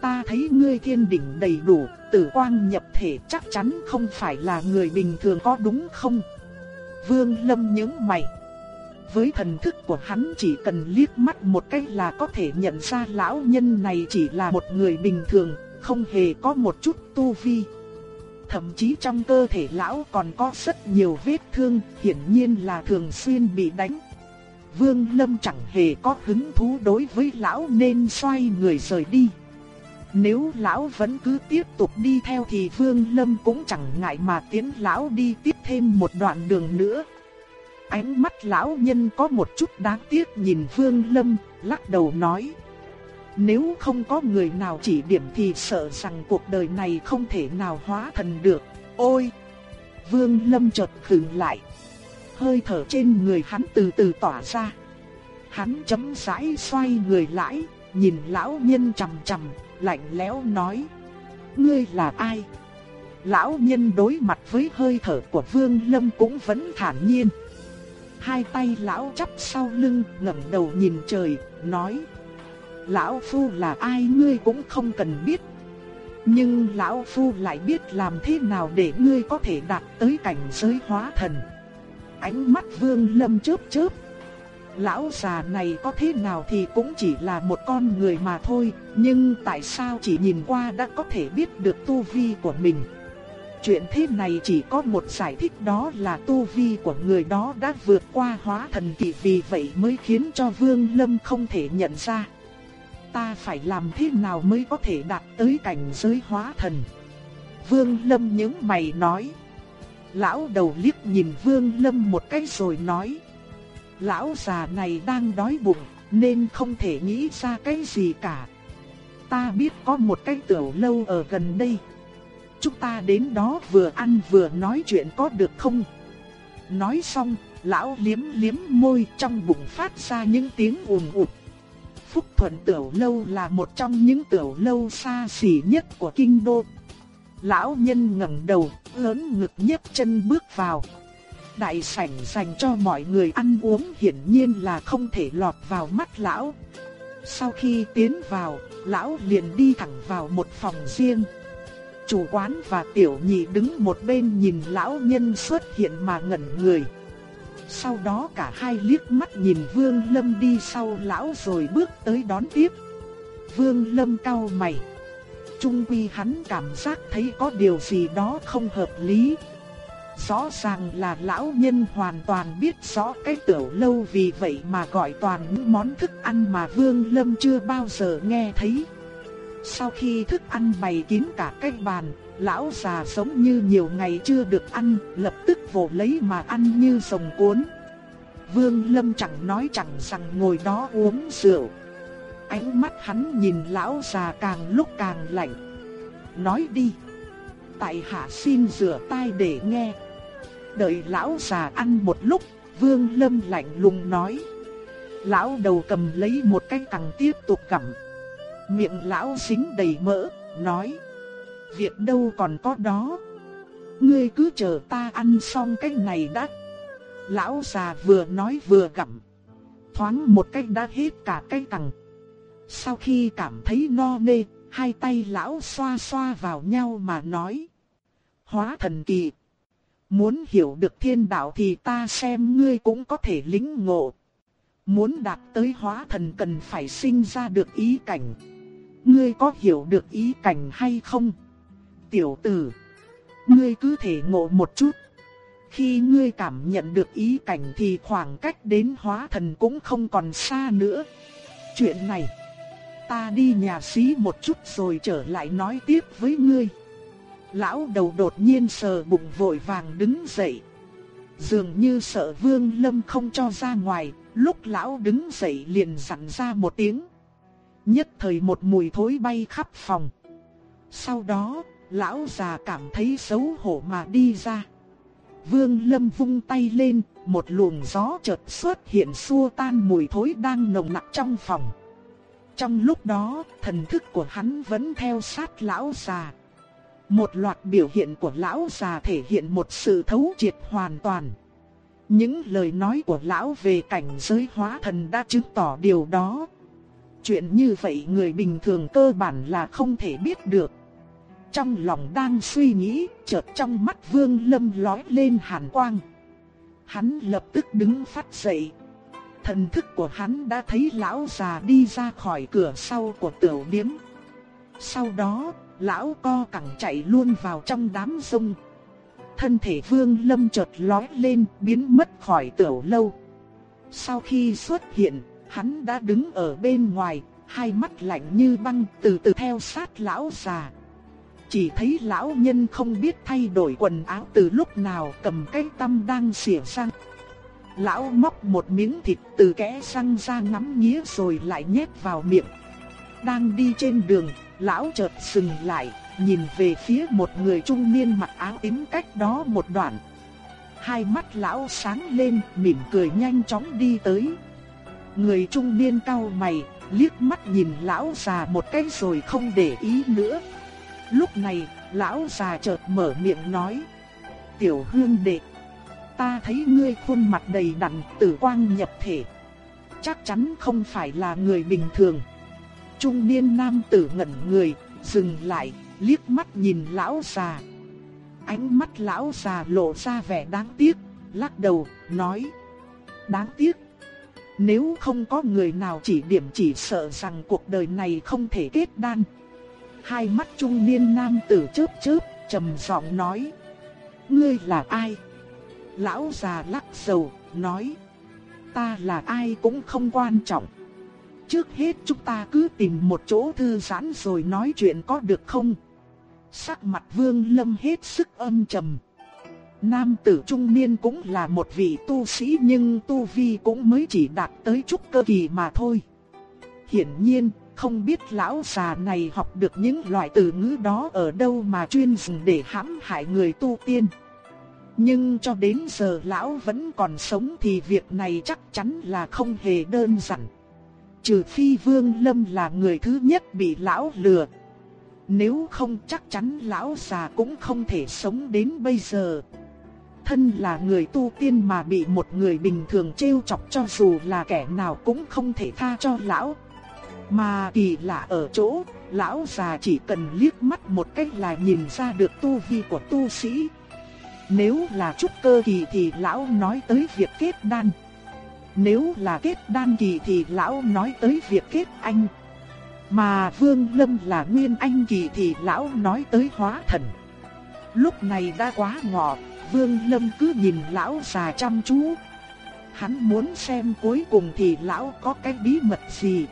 ta thấy ngươi thiên đỉnh đầy đủ, tử quang nhập thể chắc chắn không phải là người bình thường có đúng không?" Vương Lâm nhướng mày. Với thần thức của hắn chỉ cần liếc mắt một cái là có thể nhận ra lão nhân này chỉ là một người bình thường, không hề có một chút tu vi. Thậm chí trong cơ thể lão còn có rất nhiều vết thương, hiển nhiên là thường xuyên bị đánh. Vương Lâm chẳng hề có hứng thú đối với lão nên xoay người rời đi. Nếu lão vẫn cứ tiếp tục đi theo thì Vương Lâm cũng chẳng ngại mà tiến lão đi tiếp thêm một đoạn đường nữa. Ánh mắt lão nhân có một chút đáng tiếc nhìn Vương Lâm, lắc đầu nói. Nếu không có người nào chỉ điểm thì sợ rằng cuộc đời này không thể nào hóa thần được. Ôi! Vương Lâm chợt khựng lại. Hơi thở trên người hắn từ từ tỏa ra. Hắn chấm rãi xoay người lại, nhìn lão nhân chằm chằm, lạnh lẽo nói. Ngươi là ai? Lão nhân đối mặt với hơi thở của Vương Lâm cũng vẫn thản nhiên. Hai tay lão chắp sau lưng, ngẩng đầu nhìn trời, nói: "Lão phu là ai ngươi cũng không cần biết, nhưng lão phu lại biết làm thế nào để ngươi có thể đạt tới cảnh giới hóa thần." Ánh mắt Vương Lâm chớp chớp. Lão già này có thế nào thì cũng chỉ là một con người mà thôi, nhưng tại sao chỉ nhìn qua đã có thể biết được tu vi của mình? Chuyện thế này chỉ có một giải thích đó là tu vi của người đó đã vượt qua hóa thần kỳ vì vậy mới khiến cho Vương Lâm không thể nhận ra. Ta phải làm thế nào mới có thể đạt tới cảnh giới hóa thần? Vương Lâm nhướng mày nói. Lão đầu liếc nhìn Vương Lâm một cái rồi nói. Lão già này đang đói bụng nên không thể nghĩ ra cái gì cả. Ta biết có một cái tiểu lâu ở gần đây chúng ta đến đó vừa ăn vừa nói chuyện có được không? Nói xong, lão liếm liếm môi trong bụng phát ra những tiếng ùn ụt. Phúc Thuận Tiểu Lâu là một trong những tiểu lâu xa xỉ nhất của kinh đô. Lão nhân ngẩng đầu, lớn ngực nhấc chân bước vào. Đại sảnh dành cho mọi người ăn uống hiển nhiên là không thể lọt vào mắt lão. Sau khi tiến vào, lão liền đi thẳng vào một phòng riêng. Chủ quán và tiểu nhị đứng một bên nhìn lão nhân xuất hiện mà ngẩn người. Sau đó cả hai liếc mắt nhìn Vương Lâm đi sau lão rồi bước tới đón tiếp. Vương Lâm cau mày. Trung quy hắn cảm giác thấy có điều gì đó không hợp lý. Rõ ràng là lão nhân hoàn toàn biết rõ cái tiểu lâu vì vậy mà gọi toàn những món thức ăn mà Vương Lâm chưa bao giờ nghe thấy. Sau khi thức ăn bày kín cả cái bàn, lão già sống như nhiều ngày chưa được ăn, lập tức vồ lấy mà ăn như rồng cuốn. Vương Lâm chẳng nói chẳng rằng ngồi đó uống rượu. Ánh mắt hắn nhìn lão già càng lúc càng lạnh. Nói đi. Tại hạ xin rửa tai để nghe. Đợi lão già ăn một lúc, Vương Lâm lạnh lùng nói. Lão đầu cầm lấy một cái cẳng tiếp tục gặm. Miệng lão dính đầy mỡ, nói. Việc đâu còn có đó. Ngươi cứ chờ ta ăn xong cái này đã. Lão già vừa nói vừa gặm. Thoáng một cái đã hết cả cái cẳng. Sau khi cảm thấy no nê, hai tay lão xoa xoa vào nhau mà nói. Hóa thần kỳ. Muốn hiểu được thiên đạo thì ta xem ngươi cũng có thể lính ngộ. Muốn đạt tới hóa thần cần phải sinh ra được ý cảnh. Ngươi có hiểu được ý cảnh hay không? Tiểu tử, ngươi cứ thể ngộ một chút. Khi ngươi cảm nhận được ý cảnh thì khoảng cách đến hóa thần cũng không còn xa nữa. Chuyện này, ta đi nhà xí một chút rồi trở lại nói tiếp với ngươi. Lão đầu đột nhiên sờ bụng vội vàng đứng dậy. Dường như sợ Vương Lâm không cho ra ngoài, lúc lão đứng dậy liền dặn ra một tiếng. Nhất thời một mùi thối bay khắp phòng. Sau đó, lão già cảm thấy xấu hổ mà đi ra. Vương Lâm vung tay lên, một luồng gió chợt xuất hiện xua tan mùi thối đang nồng nặc trong phòng. Trong lúc đó, thần thức của hắn vẫn theo sát lão già. Một loạt biểu hiện của lão già thể hiện một sự thấu triệt hoàn toàn. Những lời nói của lão về cảnh giới hóa thần đã chứng tỏ điều đó. Chuyện như vậy người bình thường cơ bản là không thể biết được. Trong lòng đang suy nghĩ, chợt trong mắt Vương Lâm lóe lên hàn quang. Hắn lập tức đứng phát dậy. Thần thức của hắn đã thấy lão già đi ra khỏi cửa sau của tiểu điếm. Sau đó, lão co cẳng chạy luôn vào trong đám sông. Thân thể Vương Lâm chợt lói lên, biến mất khỏi tiểu lâu. Sau khi xuất hiện, hắn đã đứng ở bên ngoài, hai mắt lạnh như băng từ từ theo sát lão già. Chỉ thấy lão nhân không biết thay đổi quần áo từ lúc nào cầm cái tăm đang xỉa sang. Lão móc một miếng thịt từ kẽ răng ra ngắm nghía rồi lại nhét vào miệng. Đang đi trên đường, lão chợt dừng lại, nhìn về phía một người trung niên mặc áo tím cách đó một đoạn. Hai mắt lão sáng lên, mỉm cười nhanh chóng đi tới. Người trung niên cau mày, liếc mắt nhìn lão già một cái rồi không để ý nữa. Lúc này, lão già chợt mở miệng nói. Tiểu hương đệ, ta thấy ngươi khuôn mặt đầy đặn tử quang nhập thể. Chắc chắn không phải là người bình thường. Trung niên nam tử ngẩn người, dừng lại, liếc mắt nhìn lão già. Ánh mắt lão già lộ ra vẻ đáng tiếc, lắc đầu, nói. Đáng tiếc. Nếu không có người nào chỉ điểm chỉ sợ rằng cuộc đời này không thể kết đan. Hai mắt trung niên nam tử chớp chớp, trầm giọng nói. Ngươi là ai? Lão già lắc đầu, nói. Ta là ai cũng không quan trọng. Trước hết chúng ta cứ tìm một chỗ thư giãn rồi nói chuyện có được không? Sắc mặt vương lâm hết sức âm trầm. Nam tử trung niên cũng là một vị tu sĩ nhưng tu vi cũng mới chỉ đạt tới chút cơ kỳ mà thôi. Hiển nhiên, không biết lão già này học được những loại từ ngữ đó ở đâu mà chuyên dùng để hãm hại người tu tiên. Nhưng cho đến giờ lão vẫn còn sống thì việc này chắc chắn là không hề đơn giản. Trừ phi Vương Lâm là người thứ nhất bị lão lừa. Nếu không chắc chắn lão già cũng không thể sống đến bây giờ. Thân là người tu tiên mà bị một người bình thường trêu chọc cho dù là kẻ nào cũng không thể tha cho lão. Mà kỳ lạ ở chỗ, lão già chỉ cần liếc mắt một cách là nhìn ra được tu vi của tu sĩ. Nếu là trúc cơ kỳ thì lão nói tới việc kết đan. Nếu là kết đan kỳ thì lão nói tới việc kết anh. Mà Vương Lâm là nguyên anh kỳ thì lão nói tới hóa thần. Lúc này đã quá ngọ, Vương Lâm cứ nhìn lão già chăm chú. Hắn muốn xem cuối cùng thì lão có cái bí mật gì.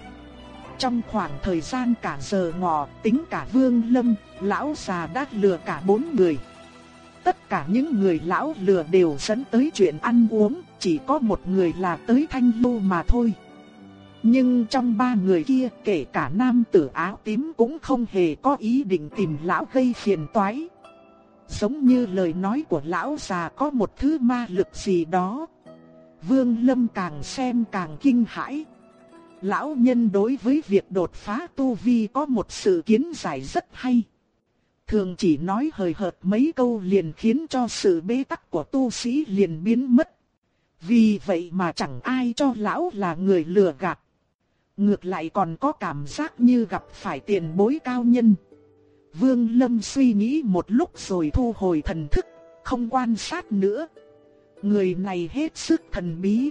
Trong khoảng thời gian cả giờ ngọ, tính cả Vương Lâm, lão già đã lừa cả bốn người. Tất cả những người lão lừa đều dẫn tới chuyện ăn uống, chỉ có một người là tới thanh lưu mà thôi. Nhưng trong ba người kia, kể cả nam tử áo tím cũng không hề có ý định tìm lão gây phiền toái. Giống như lời nói của lão già có một thứ ma lực gì đó. Vương Lâm càng xem càng kinh hãi. Lão nhân đối với việc đột phá tu vi có một sự kiến giải rất hay. Thường chỉ nói hời hợt mấy câu liền khiến cho sự bế tắc của tu sĩ liền biến mất. Vì vậy mà chẳng ai cho lão là người lừa gạt. Ngược lại còn có cảm giác như gặp phải tiền bối cao nhân. Vương Lâm suy nghĩ một lúc rồi thu hồi thần thức, không quan sát nữa. Người này hết sức thần bí.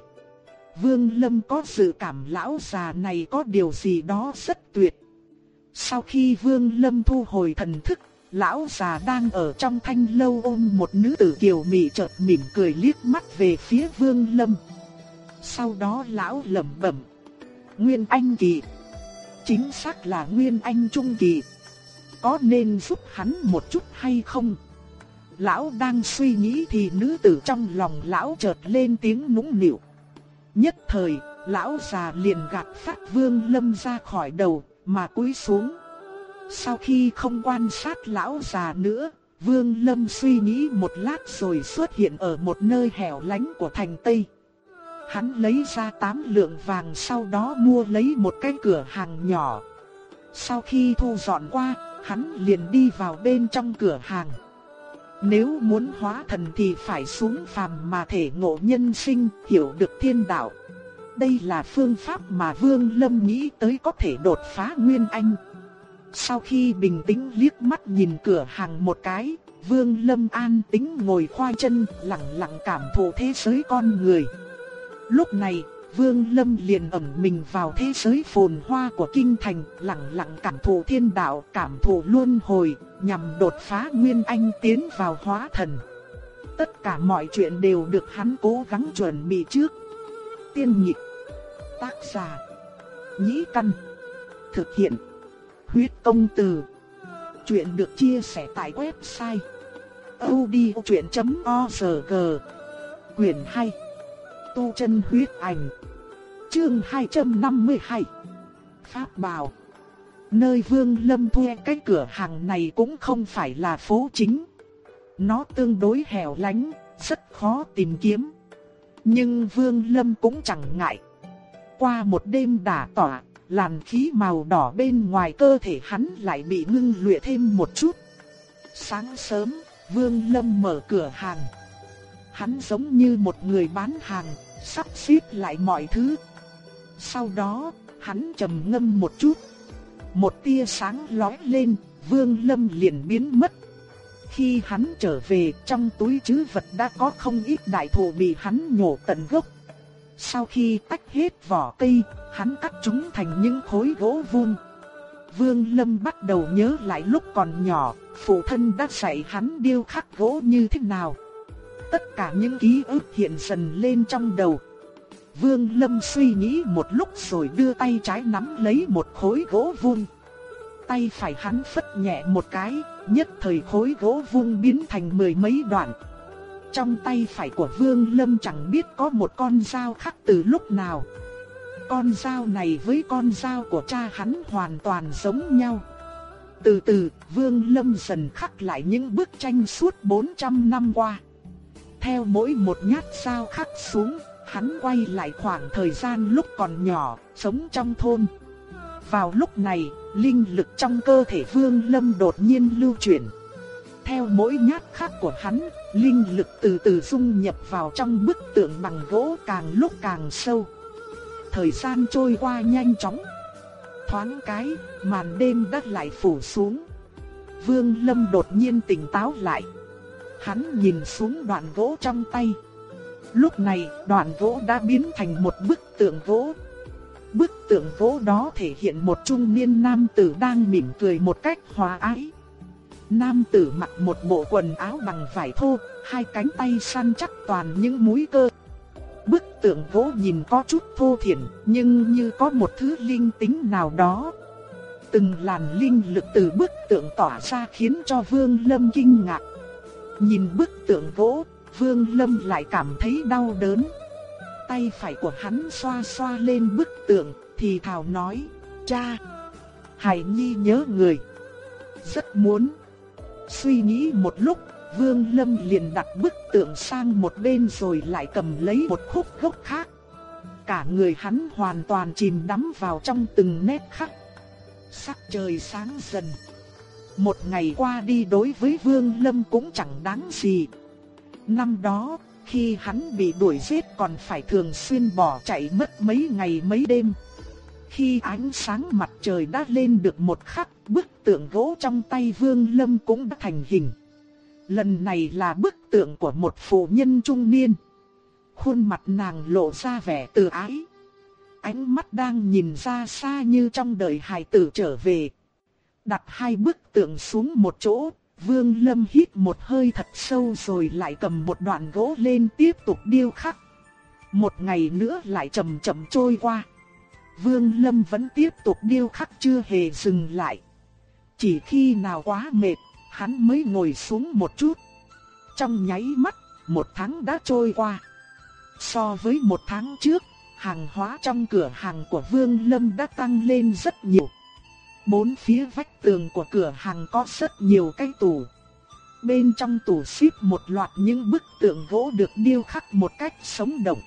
Vương Lâm có dự cảm lão già này có điều gì đó rất tuyệt. Sau khi Vương Lâm thu hồi thần thức, lão già đang ở trong thanh lâu ôm một nữ tử kiều mị chợt mỉm cười liếc mắt về phía Vương Lâm. Sau đó lão lẩm bẩm, Nguyên Anh kỳ. chính xác là Nguyên Anh Trung Kỳ. Có nên giúp hắn một chút hay không? Lão đang suy nghĩ thì nữ tử trong lòng lão chợt lên tiếng nũng nịu. Nhất thời, lão già liền gạt phát vương lâm ra khỏi đầu, mà cúi xuống. Sau khi không quan sát lão già nữa, vương lâm suy nghĩ một lát rồi xuất hiện ở một nơi hẻo lánh của thành Tây. Hắn lấy ra 8 lượng vàng sau đó mua lấy một cái cửa hàng nhỏ. Sau khi thu dọn qua, hắn liền đi vào bên trong cửa hàng. Nếu muốn hóa thần thì phải xuống phàm mà thể ngộ nhân sinh, hiểu được thiên đạo. Đây là phương pháp mà Vương Lâm nghĩ tới có thể đột phá Nguyên Anh. Sau khi bình tĩnh liếc mắt nhìn cửa hàng một cái, Vương Lâm an tĩnh ngồi khoai chân, lặng lặng cảm thụ thế giới con người. Lúc này, Vương Lâm liền ẩn mình vào thế giới phồn hoa của kinh thành, lặng lặng cảm thụ thiên đạo, cảm thụ luân hồi, nhằm đột phá nguyên anh tiến vào hóa thần. Tất cả mọi chuyện đều được hắn cố gắng chuẩn bị trước. Tiên nhịp, tác giả, nhĩ căn, thực hiện, huyết công từ. Chuyện được chia sẻ tại website odchuyện.org, quyển 2 tu chân huyết ảnh. Chương 252 Pháp bào Nơi Vương Lâm thuê cái cửa hàng này cũng không phải là phố chính. Nó tương đối hẻo lánh, rất khó tìm kiếm. Nhưng Vương Lâm cũng chẳng ngại. Qua một đêm đả tỏa, làn khí màu đỏ bên ngoài cơ thể hắn lại bị ngưng luyện thêm một chút. Sáng sớm, Vương Lâm mở cửa hàng. Hắn giống như một người bán hàng, sắp xếp lại mọi thứ. Sau đó, hắn trầm ngâm một chút. Một tia sáng lóe lên, Vương Lâm liền biến mất. Khi hắn trở về, trong túi trữ vật đã có không ít đại thụ bị hắn nhổ tận gốc. Sau khi tách hết vỏ cây, hắn cắt chúng thành những khối gỗ vuông. Vương Lâm bắt đầu nhớ lại lúc còn nhỏ, phụ thân đã dạy hắn điêu khắc gỗ như thế nào tất cả những ký ức hiện dần lên trong đầu. Vương Lâm suy nghĩ một lúc rồi đưa tay trái nắm lấy một khối gỗ vuông. Tay phải hắn phất nhẹ một cái, nhất thời khối gỗ vuông biến thành mười mấy đoạn. Trong tay phải của Vương Lâm chẳng biết có một con dao khắc từ lúc nào. Con dao này với con dao của cha hắn hoàn toàn giống nhau. Từ từ, Vương Lâm dần khắc lại những bức tranh suốt 400 năm qua. Theo mỗi một nhát sao khắc xuống, hắn quay lại khoảng thời gian lúc còn nhỏ, sống trong thôn. Vào lúc này, linh lực trong cơ thể Vương Lâm đột nhiên lưu chuyển. Theo mỗi nhát khắc của hắn, linh lực từ từ dung nhập vào trong bức tượng bằng gỗ càng lúc càng sâu. Thời gian trôi qua nhanh chóng. Thoáng cái, màn đêm đã lại phủ xuống. Vương Lâm đột nhiên tỉnh táo lại. Hắn nhìn xuống đoạn gỗ trong tay. Lúc này, đoạn gỗ đã biến thành một bức tượng gỗ. Bức tượng gỗ đó thể hiện một trung niên nam tử đang mỉm cười một cách hòa ái. Nam tử mặc một bộ quần áo bằng vải thô, hai cánh tay săn chắc toàn những múi cơ. Bức tượng gỗ nhìn có chút thô thiển, nhưng như có một thứ linh tính nào đó. Từng làn linh lực từ bức tượng tỏa ra khiến cho Vương Lâm kinh ngạc. Nhìn bức tượng gỗ, Vương Lâm lại cảm thấy đau đớn. Tay phải của hắn xoa xoa lên bức tượng, thì thào nói, cha, Hải Nhi nhớ người. Rất muốn. Suy nghĩ một lúc, Vương Lâm liền đặt bức tượng sang một bên rồi lại cầm lấy một khúc gốc khác. Cả người hắn hoàn toàn chìm đắm vào trong từng nét khắc. Sắc trời sáng dần. Một ngày qua đi đối với Vương Lâm cũng chẳng đáng gì. Năm đó, khi hắn bị đuổi giết còn phải thường xuyên bỏ chạy mất mấy ngày mấy đêm. Khi ánh sáng mặt trời đã lên được một khắc, bức tượng gỗ trong tay Vương Lâm cũng đã thành hình. Lần này là bức tượng của một phụ nhân trung niên. Khuôn mặt nàng lộ ra vẻ từ ái. Ánh mắt đang nhìn ra xa như trong đời hài tử trở về. Đặt hai bức tượng xuống một chỗ, Vương Lâm hít một hơi thật sâu rồi lại cầm một đoạn gỗ lên tiếp tục điêu khắc. Một ngày nữa lại chậm chậm trôi qua. Vương Lâm vẫn tiếp tục điêu khắc chưa hề dừng lại. Chỉ khi nào quá mệt, hắn mới ngồi xuống một chút. Trong nháy mắt, một tháng đã trôi qua. So với một tháng trước, hàng hóa trong cửa hàng của Vương Lâm đã tăng lên rất nhiều. Bốn phía vách tường của cửa hàng có rất nhiều cái tủ. Bên trong tủ xếp một loạt những bức tượng gỗ được điêu khắc một cách sống động.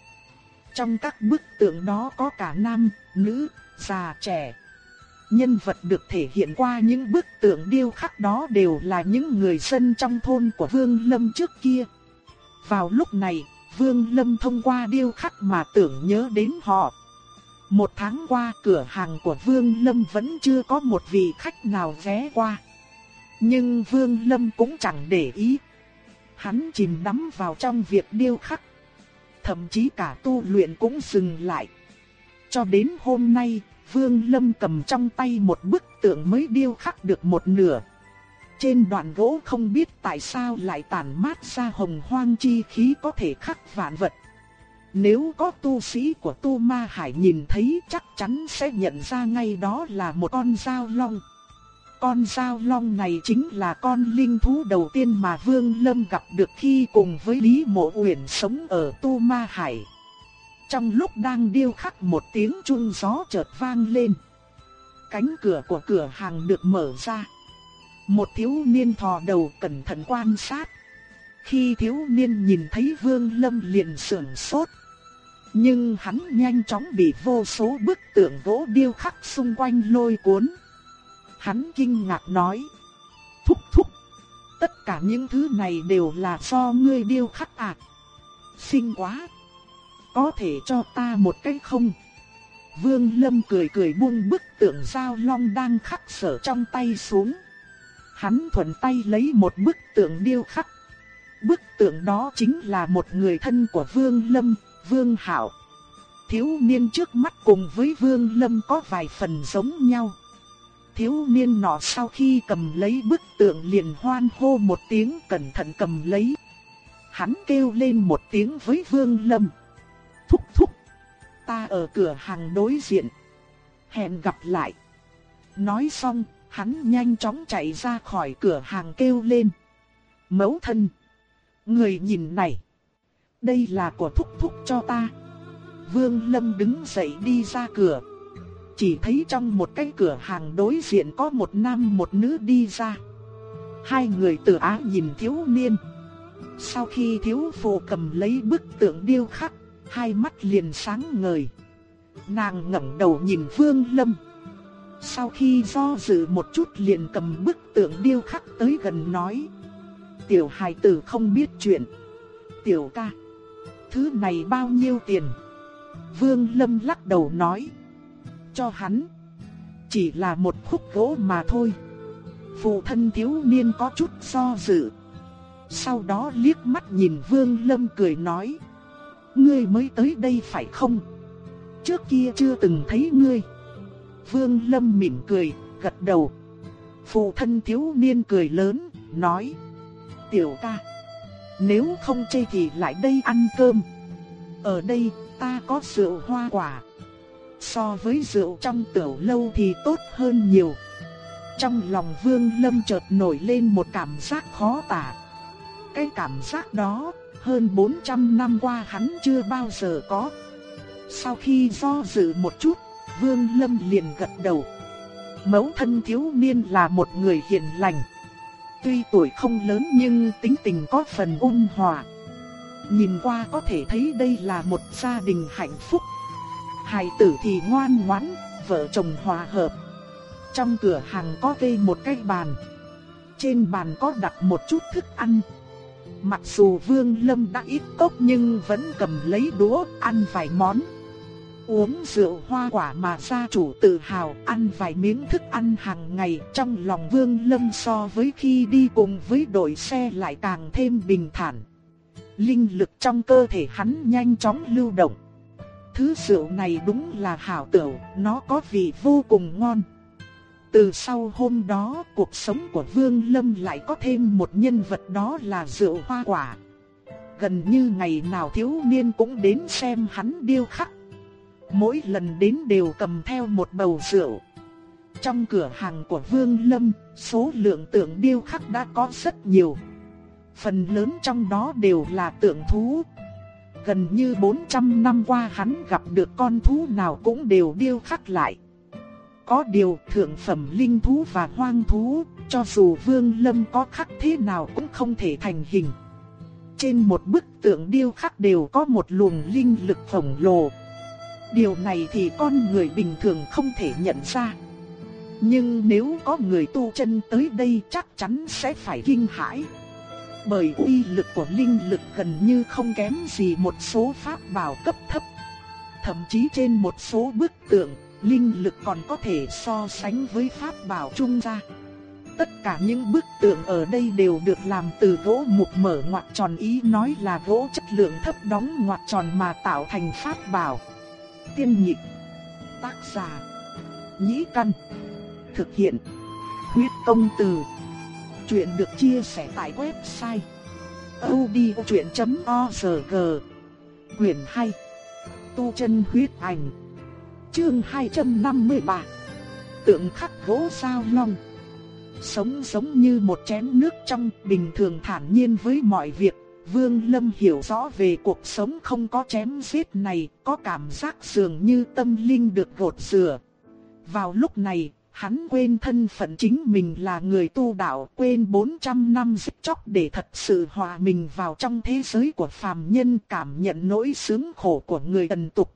Trong các bức tượng đó có cả nam, nữ, già, trẻ. Nhân vật được thể hiện qua những bức tượng điêu khắc đó đều là những người dân trong thôn của Vương Lâm trước kia. Vào lúc này, Vương Lâm thông qua điêu khắc mà tưởng nhớ đến họ. Một tháng qua cửa hàng của Vương Lâm vẫn chưa có một vị khách nào ghé qua. Nhưng Vương Lâm cũng chẳng để ý. Hắn chìm đắm vào trong việc điêu khắc. Thậm chí cả tu luyện cũng dừng lại. Cho đến hôm nay, Vương Lâm cầm trong tay một bức tượng mới điêu khắc được một nửa. Trên đoạn gỗ không biết tại sao lại tản mát ra hồng hoang chi khí có thể khắc vạn vật. Nếu có tu sĩ của Tu Ma Hải nhìn thấy chắc chắn sẽ nhận ra ngay đó là một con dao long. Con dao long này chính là con linh thú đầu tiên mà Vương Lâm gặp được khi cùng với Lý Mộ Uyển sống ở Tu Ma Hải. Trong lúc đang điêu khắc một tiếng chuông gió chợt vang lên. Cánh cửa của cửa hàng được mở ra. Một thiếu niên thò đầu cẩn thận quan sát. Khi thiếu niên nhìn thấy Vương Lâm liền sửng sốt. Nhưng hắn nhanh chóng bị vô số bức tượng gỗ điêu khắc xung quanh lôi cuốn. Hắn kinh ngạc nói. Thúc thúc. Tất cả những thứ này đều là do ngươi điêu khắc à. Xinh quá. Có thể cho ta một cái không? Vương Lâm cười cười buông bức tượng giao long đang khắc sở trong tay xuống. Hắn thuận tay lấy một bức tượng điêu khắc. Bức tượng đó chính là một người thân của Vương Lâm, Vương Hạo. Thiếu niên trước mắt cùng với Vương Lâm có vài phần giống nhau. Thiếu niên nọ sau khi cầm lấy bức tượng liền hoan hô một tiếng cẩn thận cầm lấy. Hắn kêu lên một tiếng với Vương Lâm. Thúc thúc, ta ở cửa hàng đối diện. Hẹn gặp lại. Nói xong, hắn nhanh chóng chạy ra khỏi cửa hàng kêu lên. Mẫu thân, người nhìn này. Đây là của thúc thúc cho ta. Vương Lâm đứng dậy đi ra cửa. Chỉ thấy trong một cái cửa hàng đối diện có một nam một nữ đi ra. Hai người tự á nhìn thiếu niên. Sau khi thiếu phụ cầm lấy bức tượng điêu khắc, hai mắt liền sáng ngời. Nàng ngẩng đầu nhìn Vương Lâm. Sau khi do dự một chút liền cầm bức tượng điêu khắc tới gần nói. Tiểu hài tử không biết chuyện. Tiểu ca. Thứ này bao nhiêu tiền? Vương Lâm lắc đầu nói. Cho hắn. Chỉ là một khúc gỗ mà thôi. Phụ thân thiếu niên có chút do dự. Sau đó liếc mắt nhìn Vương Lâm cười nói. Ngươi mới tới đây phải không? Trước kia chưa từng thấy ngươi. Vương Lâm mỉm cười, gật đầu. Phụ thân thiếu niên cười lớn, nói. Tiểu ca, nếu không chê thì lại đây ăn cơm. Ở đây, ta có rượu hoa quả. So với rượu trong tiểu lâu thì tốt hơn nhiều. Trong lòng Vương Lâm chợt nổi lên một cảm giác khó tả. Cái cảm giác đó, hơn 400 năm qua hắn chưa bao giờ có. Sau khi do dự một chút, Vương Lâm liền gật đầu. Mẫu thân thiếu niên là một người hiền lành. Tuy tuổi không lớn nhưng tính tình có phần ôn hòa. Nhìn qua có thể thấy đây là một gia đình hạnh phúc. Hài tử thì ngoan ngoãn, vợ chồng hòa hợp. Trong cửa hàng có cây một cái bàn. Trên bàn có đặt một chút thức ăn. Mặc dù Vương Lâm đã ít cốc nhưng vẫn cầm lấy đũa ăn vài món. Uống rượu hoa quả mà gia chủ tự hào ăn vài miếng thức ăn hàng ngày trong lòng Vương Lâm so với khi đi cùng với đội xe lại càng thêm bình thản. Linh lực trong cơ thể hắn nhanh chóng lưu động. Thứ rượu này đúng là hảo tửu, nó có vị vô cùng ngon. Từ sau hôm đó, cuộc sống của Vương Lâm lại có thêm một nhân vật đó là rượu hoa quả. Gần như ngày nào thiếu niên cũng đến xem hắn điêu khắc Mỗi lần đến đều cầm theo một bầu rượu. Trong cửa hàng của Vương Lâm, số lượng tượng điêu khắc đã có rất nhiều. Phần lớn trong đó đều là tượng thú. Gần như 400 năm qua hắn gặp được con thú nào cũng đều điêu khắc lại. Có điều thượng phẩm linh thú và hoang thú, cho dù Vương Lâm có khắc thế nào cũng không thể thành hình. Trên một bức tượng điêu khắc đều có một luồng linh lực khổng lồ. Điều này thì con người bình thường không thể nhận ra. Nhưng nếu có người tu chân tới đây chắc chắn sẽ phải kinh hãi. Bởi uy lực của linh lực gần như không kém gì một số pháp bảo cấp thấp. Thậm chí trên một số bức tượng, linh lực còn có thể so sánh với pháp bảo trung gia. Tất cả những bức tượng ở đây đều được làm từ gỗ mục mở ngoặt tròn ý nói là gỗ chất lượng thấp đóng ngoặt tròn mà tạo thành pháp bảo. Tiên nhị Tác giả. Nhĩ căn. Thực hiện. Huyết công từ. Chuyện được chia sẻ tại website. odchuyện.org Quyền 2 Tu chân huyết ảnh Chương 253 Tượng khắc gỗ sao long Sống giống như một chén nước trong bình thường thản nhiên với mọi việc Vương Lâm hiểu rõ về cuộc sống không có chém giết này, có cảm giác dường như tâm linh được gột rửa. Vào lúc này, hắn quên thân phận chính mình là người tu đạo, quên 400 năm giết chóc để thật sự hòa mình vào trong thế giới của phàm nhân cảm nhận nỗi sướng khổ của người tần tục.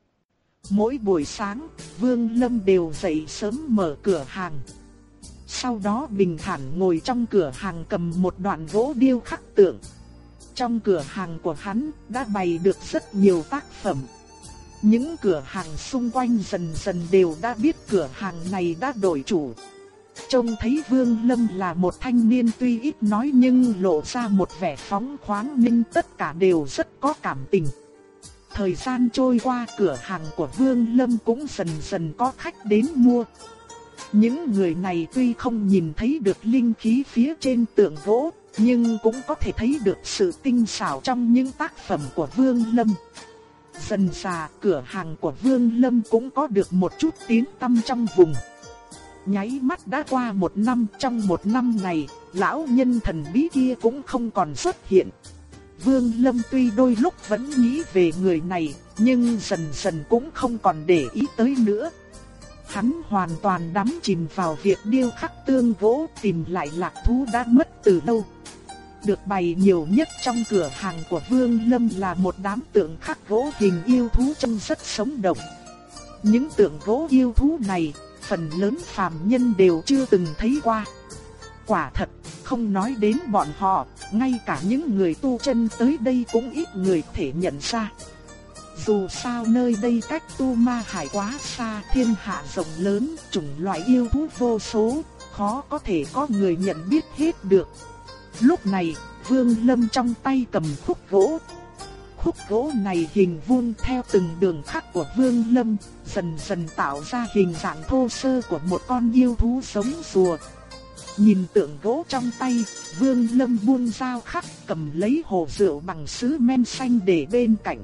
Mỗi buổi sáng, Vương Lâm đều dậy sớm mở cửa hàng. Sau đó bình thản ngồi trong cửa hàng cầm một đoạn gỗ điêu khắc tượng. Trong cửa hàng của hắn đã bày được rất nhiều tác phẩm. Những cửa hàng xung quanh dần dần đều đã biết cửa hàng này đã đổi chủ. Trông thấy Vương Lâm là một thanh niên tuy ít nói nhưng lộ ra một vẻ phóng khoáng nên tất cả đều rất có cảm tình. Thời gian trôi qua cửa hàng của Vương Lâm cũng dần dần có khách đến mua. Những người này tuy không nhìn thấy được linh khí phía trên tượng gỗ, nhưng cũng có thể thấy được sự tinh xảo trong những tác phẩm của Vương Lâm. Dần dà cửa hàng của Vương Lâm cũng có được một chút tiếng tăm trong vùng. Nháy mắt đã qua một năm, trong một năm này, lão nhân thần bí kia cũng không còn xuất hiện. Vương Lâm tuy đôi lúc vẫn nghĩ về người này, nhưng dần dần cũng không còn để ý tới nữa. Hắn hoàn toàn đắm chìm vào việc điêu khắc tương gỗ tìm lại lạc thú đã mất từ lâu. Được bày nhiều nhất trong cửa hàng của Vương Lâm là một đám tượng khắc gỗ hình yêu thú trông rất sống động. Những tượng gỗ yêu thú này, phần lớn phàm nhân đều chưa từng thấy qua. Quả thật, không nói đến bọn họ, ngay cả những người tu chân tới đây cũng ít người thể nhận ra. Dù sao nơi đây cách tu ma hải quá xa thiên hạ rộng lớn, chủng loại yêu thú vô số, khó có thể có người nhận biết hết được. Lúc này, Vương Lâm trong tay cầm khúc gỗ. Khúc gỗ này hình vuông theo từng đường khắc của Vương Lâm, dần dần tạo ra hình dạng thô sơ của một con yêu thú sống rùa. Nhìn tượng gỗ trong tay, Vương Lâm buông dao khắc cầm lấy hồ rượu bằng sứ men xanh để bên cạnh.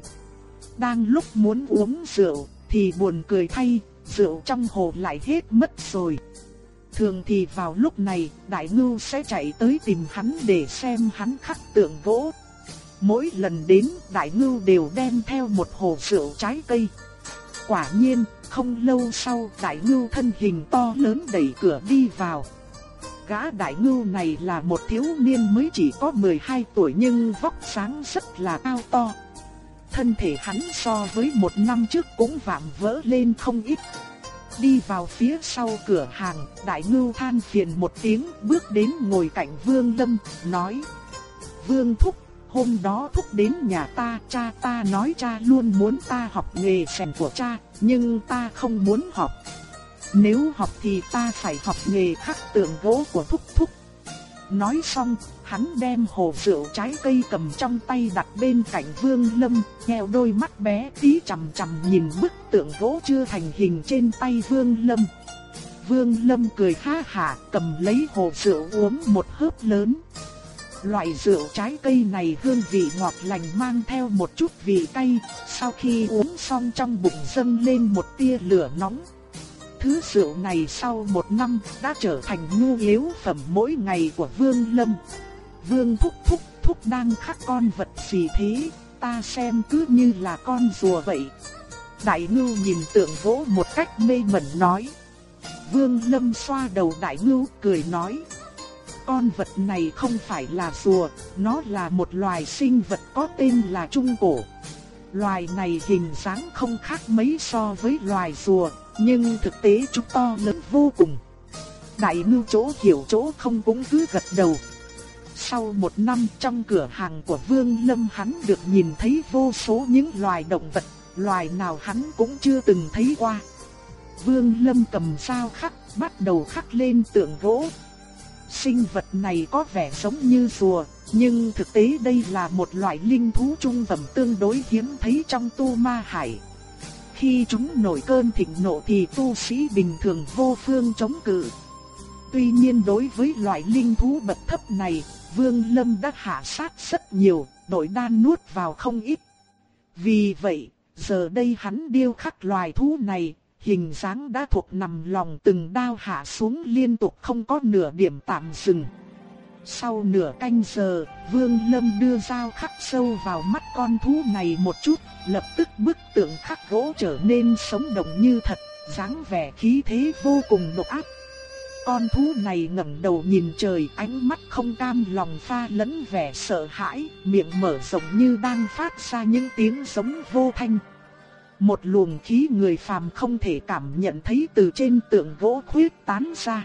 Đang lúc muốn uống rượu, thì buồn cười thay, rượu trong hồ lại hết mất rồi. Thường thì vào lúc này, Đại Ngưu sẽ chạy tới tìm hắn để xem hắn khắc tượng gỗ. Mỗi lần đến, Đại Ngưu đều đem theo một hồ rượu trái cây. Quả nhiên, không lâu sau, Đại Ngưu thân hình to lớn đẩy cửa đi vào. Gã Đại Ngưu này là một thiếu niên mới chỉ có 12 tuổi nhưng vóc sáng rất là cao to. Thân thể hắn so với một năm trước cũng vạm vỡ lên không ít. Đi vào phía sau cửa hàng, đại ngưu than phiền một tiếng bước đến ngồi cạnh Vương Lâm, nói Vương Thúc, hôm đó Thúc đến nhà ta, cha ta nói cha luôn muốn ta học nghề rèn của cha, nhưng ta không muốn học. Nếu học thì ta phải học nghề khắc tượng gỗ của Thúc Thúc. Nói xong, hắn đem hồ rượu trái cây cầm trong tay đặt bên cạnh Vương Lâm, nheo đôi mắt bé tí chằm chằm nhìn bức tượng gỗ chưa thành hình trên tay Vương Lâm. Vương Lâm cười ha hả cầm lấy hồ rượu uống một hớp lớn. Loại rượu trái cây này hương vị ngọt lành mang theo một chút vị cay, sau khi uống xong trong bụng dâng lên một tia lửa nóng. Thứ rượu này sau một năm đã trở thành nhu yếu phẩm mỗi ngày của Vương Lâm. Vương thúc thúc thúc đang khắc con vật gì thế, ta xem cứ như là con rùa vậy. Đại ngưu nhìn tượng gỗ một cách mê mẩn nói. Vương Lâm xoa đầu đại ngưu cười nói. Con vật này không phải là rùa, nó là một loài sinh vật có tên là trung cổ. Loài này hình dáng không khác mấy so với loài rùa, nhưng thực tế chúng to lớn vô cùng. Đại ngưu chỗ hiểu chỗ không cũng cứ gật đầu. Sau một năm trong cửa hàng của Vương Lâm hắn được nhìn thấy vô số những loài động vật, loài nào hắn cũng chưa từng thấy qua. Vương Lâm cầm dao khắc, bắt đầu khắc lên tượng gỗ. Sinh vật này có vẻ giống như rùa, nhưng thực tế đây là một loại linh thú trung phẩm tương đối hiếm thấy trong tu ma hải. Khi chúng nổi cơn thịnh nộ thì tu sĩ bình thường vô phương chống cự. Tuy nhiên đối với loại linh thú bậc thấp này, Vương Lâm đã hạ sát rất nhiều, nội đan nuốt vào không ít. Vì vậy, giờ đây hắn điêu khắc loài thú này, hình dáng đã thuộc nằm lòng từng đao hạ xuống liên tục không có nửa điểm tạm dừng. Sau nửa canh giờ, Vương Lâm đưa dao khắc sâu vào mắt con thú này một chút, lập tức bức tượng khắc gỗ trở nên sống động như thật, dáng vẻ khí thế vô cùng độc ác. Con thú này ngẩng đầu nhìn trời, ánh mắt không cam lòng pha lẫn vẻ sợ hãi, miệng mở rộng như đang phát ra những tiếng giống vô thanh. Một luồng khí người phàm không thể cảm nhận thấy từ trên tượng gỗ khuyết tán ra.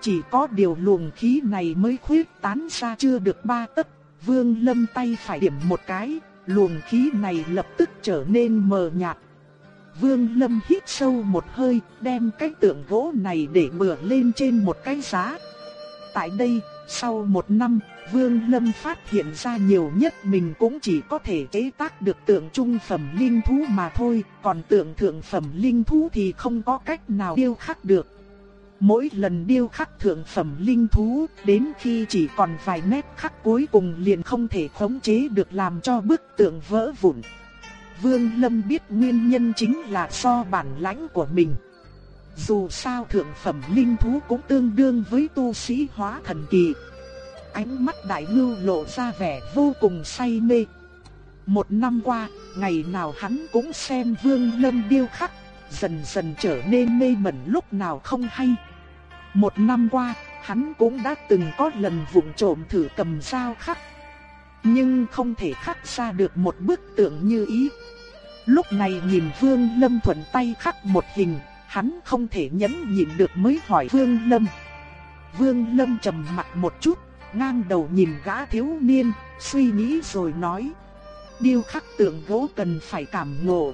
Chỉ có điều luồng khí này mới khuyết tán ra chưa được ba tấc, Vương Lâm tay phải điểm một cái, luồng khí này lập tức trở nên mờ nhạt. Vương Lâm hít sâu một hơi, đem cái tượng gỗ này để bừa lên trên một cái giá. Tại đây, sau một năm, Vương Lâm phát hiện ra nhiều nhất mình cũng chỉ có thể chế tác được tượng trung phẩm linh thú mà thôi, còn tượng thượng phẩm linh thú thì không có cách nào điêu khắc được. Mỗi lần điêu khắc thượng phẩm linh thú, đến khi chỉ còn vài nét khắc cuối cùng liền không thể khống chế được làm cho bức tượng vỡ vụn. Vương Lâm biết nguyên nhân chính là do bản lãnh của mình. Dù sao thượng phẩm linh thú cũng tương đương với tu sĩ hóa thần kỳ. Ánh mắt đại ngưu lộ ra vẻ vô cùng say mê. Một năm qua, ngày nào hắn cũng xem Vương Lâm điêu khắc, dần dần trở nên mê mẩn lúc nào không hay. Một năm qua, hắn cũng đã từng có lần vụng trộm thử cầm dao khắc. Nhưng không thể khắc ra được một bức tượng như ý. Lúc này nhìn Vương Lâm thuận tay khắc một hình, hắn không thể nhẫn nhịn được mới hỏi Vương Lâm. Vương Lâm trầm mặt một chút, ngang đầu nhìn gã thiếu niên, suy nghĩ rồi nói. Điêu khắc tượng gỗ cần phải cảm ngộ.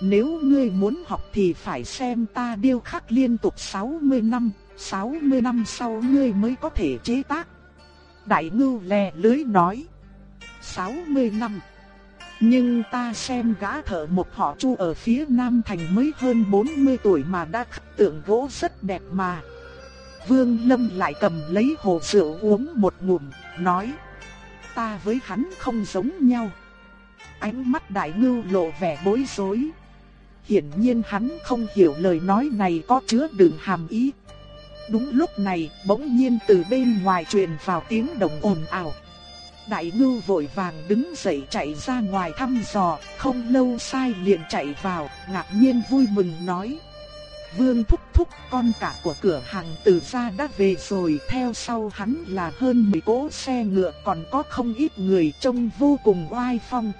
Nếu ngươi muốn học thì phải xem ta điêu khắc liên tục 60 năm, 60 năm sau ngươi mới có thể chế tác. Đại ngưu lè lưới nói. 60 năm. Nhưng ta xem gã thợ một họ chu ở phía Nam Thành mới hơn 40 tuổi mà đã khắc tượng gỗ rất đẹp mà. Vương Lâm lại cầm lấy hồ rượu uống một ngụm, nói. Ta với hắn không giống nhau. Ánh mắt đại ngưu lộ vẻ bối rối. Hiển nhiên hắn không hiểu lời nói này có chứa đựng hàm ý. Đúng lúc này, bỗng nhiên từ bên ngoài truyền vào tiếng động ồn ào. Đại ngưu vội vàng đứng dậy chạy ra ngoài thăm dò, không lâu sai liền chạy vào, ngạc nhiên vui mừng nói. Vương thúc thúc con cả của cửa hàng từ xa đã về rồi, theo sau hắn là hơn 10 cỗ xe ngựa còn có không ít người trông vô cùng oai phong.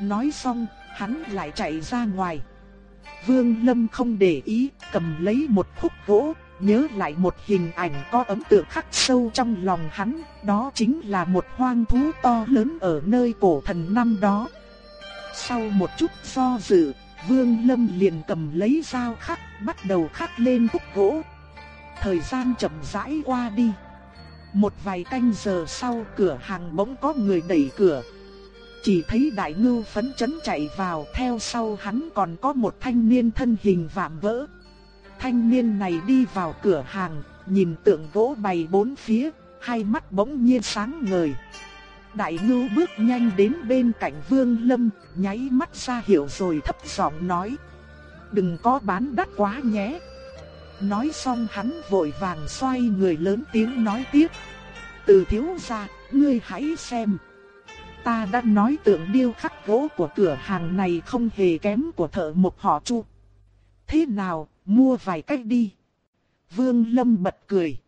Nói xong, hắn lại chạy ra ngoài. Vương Lâm không để ý, cầm lấy một khúc gỗ, nhớ lại một hình ảnh có ấn tượng khắc sâu trong lòng hắn, đó chính là một hoang thú to lớn ở nơi cổ thần năm đó. Sau một chút do dự, Vương Lâm liền cầm lấy dao khắc, bắt đầu khắc lên khúc gỗ. Thời gian chậm rãi qua đi. Một vài canh giờ sau cửa hàng bỗng có người đẩy cửa. Chỉ thấy đại ngưu phấn chấn chạy vào theo sau hắn còn có một thanh niên thân hình vạm vỡ. Thanh niên này đi vào cửa hàng, nhìn tượng gỗ bày bốn phía, hai mắt bỗng nhiên sáng ngời. Đại ngưu bước nhanh đến bên cạnh Vương Lâm, nháy mắt ra hiểu rồi thấp giọng nói. Đừng có bán đắt quá nhé. Nói xong hắn vội vàng xoay người lớn tiếng nói tiếp. Từ thiếu gia, ngươi hãy xem. Ta đã nói tượng điêu khắc gỗ của cửa hàng này không hề kém của thợ một họ chu. Thế nào, mua vài cách đi. Vương Lâm bật cười.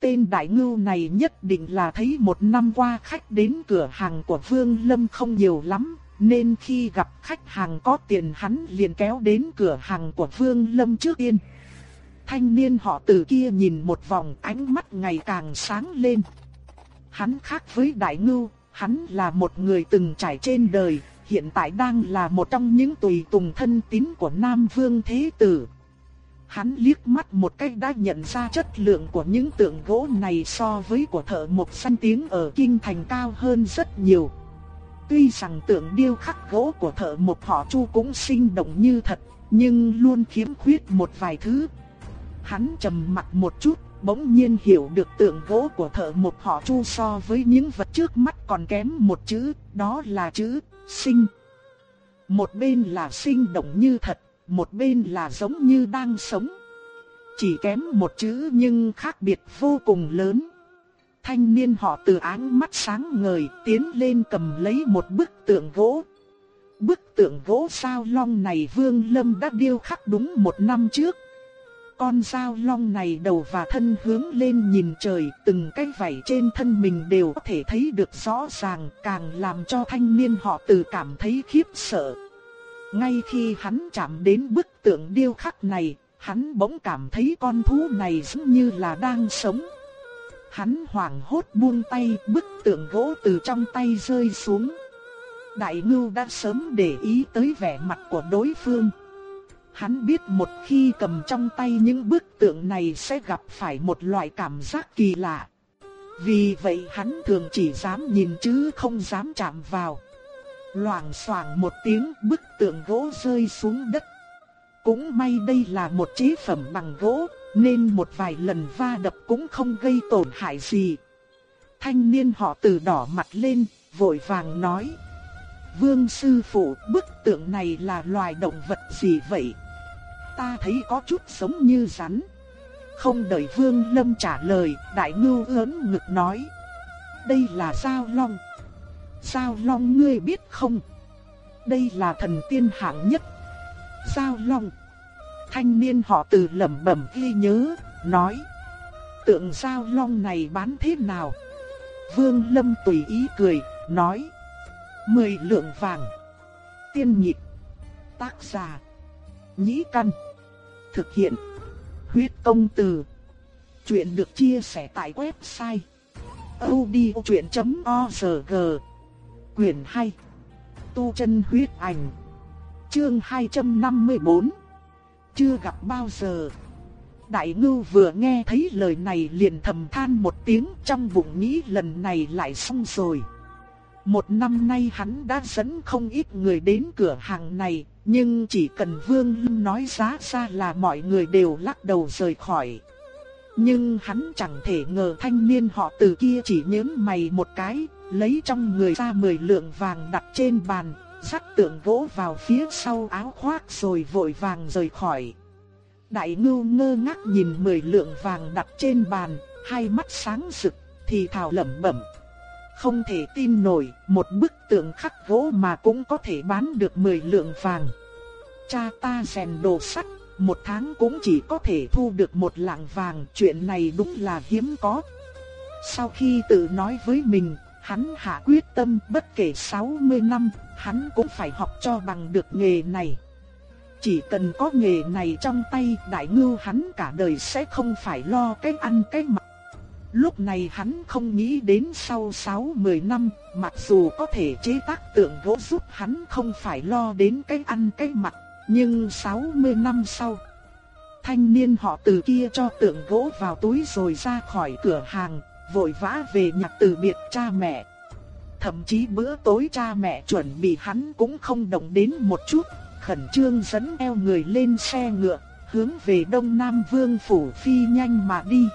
Tên đại ngưu này nhất định là thấy một năm qua khách đến cửa hàng của Vương Lâm không nhiều lắm, nên khi gặp khách hàng có tiền hắn liền kéo đến cửa hàng của Vương Lâm trước tiên. Thanh niên họ từ kia nhìn một vòng ánh mắt ngày càng sáng lên. Hắn khác với đại ngưu, hắn là một người từng trải trên đời, hiện tại đang là một trong những tùy tùng thân tín của Nam Vương Thế Tử. Hắn liếc mắt một cách đã nhận ra chất lượng của những tượng gỗ này so với của thợ mộc săn tiếng ở Kinh Thành cao hơn rất nhiều. Tuy rằng tượng điêu khắc gỗ của thợ mộc họ Chu cũng sinh động như thật, nhưng luôn khiếm khuyết một vài thứ. Hắn trầm mặt một chút, bỗng nhiên hiểu được tượng gỗ của thợ một họ Chu so với những vật trước mắt còn kém một chữ, đó là chữ sinh. Một bên là sinh động như thật, một bên là giống như đang sống. Chỉ kém một chữ nhưng khác biệt vô cùng lớn. Thanh niên họ từ áng mắt sáng ngời tiến lên cầm lấy một bức tượng gỗ. Bức tượng gỗ sao long này Vương Lâm đã điêu khắc đúng một năm trước. Con sao long này đầu và thân hướng lên nhìn trời, từng cái vảy trên thân mình đều có thể thấy được rõ ràng, càng làm cho thanh niên họ từ cảm thấy khiếp sợ. Ngay khi hắn chạm đến bức tượng điêu khắc này, hắn bỗng cảm thấy con thú này giống như là đang sống. Hắn hoảng hốt buông tay, bức tượng gỗ từ trong tay rơi xuống. Đại ngưu đã sớm để ý tới vẻ mặt của đối phương. Hắn biết một khi cầm trong tay những bức tượng này sẽ gặp phải một loại cảm giác kỳ lạ. Vì vậy hắn thường chỉ dám nhìn chứ không dám chạm vào. Loảng xoảng một tiếng bức tượng gỗ rơi xuống đất. Cũng may đây là một chế phẩm bằng gỗ, nên một vài lần va đập cũng không gây tổn hại gì. Thanh niên họ từ đỏ mặt lên, vội vàng nói. Vương sư phụ, bức tượng này là loài động vật gì vậy? Ta thấy có chút giống như rắn. Không đợi Vương Lâm trả lời, đại ngưu ớn ngực nói. Đây là sao long. Sao Long ngươi biết không? Đây là thần tiên hạng nhất. Sao Long. Thanh niên họ từ lẩm bẩm ghi nhớ, nói. Tượng Sao Long này bán thế nào? Vương Lâm tùy ý cười, nói. Mười lượng vàng. Tiên nhịp. Tác giả. Nhĩ căn. Thực hiện. Huyết công từ. Chuyện được chia sẻ tại website. odchuyện.org Quyền 2 Tu chân huyết ảnh Chương 254 Chưa gặp bao giờ Đại ngưu vừa nghe thấy lời này liền thầm than một tiếng trong bụng nghĩ lần này lại xong rồi. Một năm nay hắn đã dẫn không ít người đến cửa hàng này, nhưng chỉ cần Vương Lâm nói giá ra là mọi người đều lắc đầu rời khỏi. Nhưng hắn chẳng thể ngờ thanh niên họ từ kia chỉ nhớn mày một cái, lấy trong người ra 10 lượng vàng đặt trên bàn, dắt tượng gỗ vào phía sau áo khoác rồi vội vàng rời khỏi. Đại ngưu ngơ ngác nhìn 10 lượng vàng đặt trên bàn, hai mắt sáng rực, thì thào lẩm bẩm. Không thể tin nổi, một bức tượng khắc gỗ mà cũng có thể bán được 10 lượng vàng. Cha ta rèn đồ sắt, một tháng cũng chỉ có thể thu được một lạng vàng, chuyện này đúng là hiếm có. Sau khi tự nói với mình, hắn hạ quyết tâm bất kể 60 năm, hắn cũng phải học cho bằng được nghề này. Chỉ cần có nghề này trong tay, đại ngưu hắn cả đời sẽ không phải lo cái ăn cái mặc. Lúc này hắn không nghĩ đến sau 6-10 năm, mặc dù có thể chế tác tượng gỗ giúp hắn không phải lo đến cái ăn cái mặc, nhưng 60 năm sau, thanh niên họ từ kia cho tượng gỗ vào túi rồi ra khỏi cửa hàng, vội vã về nhà từ biệt cha mẹ. Thậm chí bữa tối cha mẹ chuẩn bị hắn cũng không động đến một chút, khẩn trương dẫn eo người lên xe ngựa, hướng về Đông Nam Vương Phủ phi nhanh mà đi.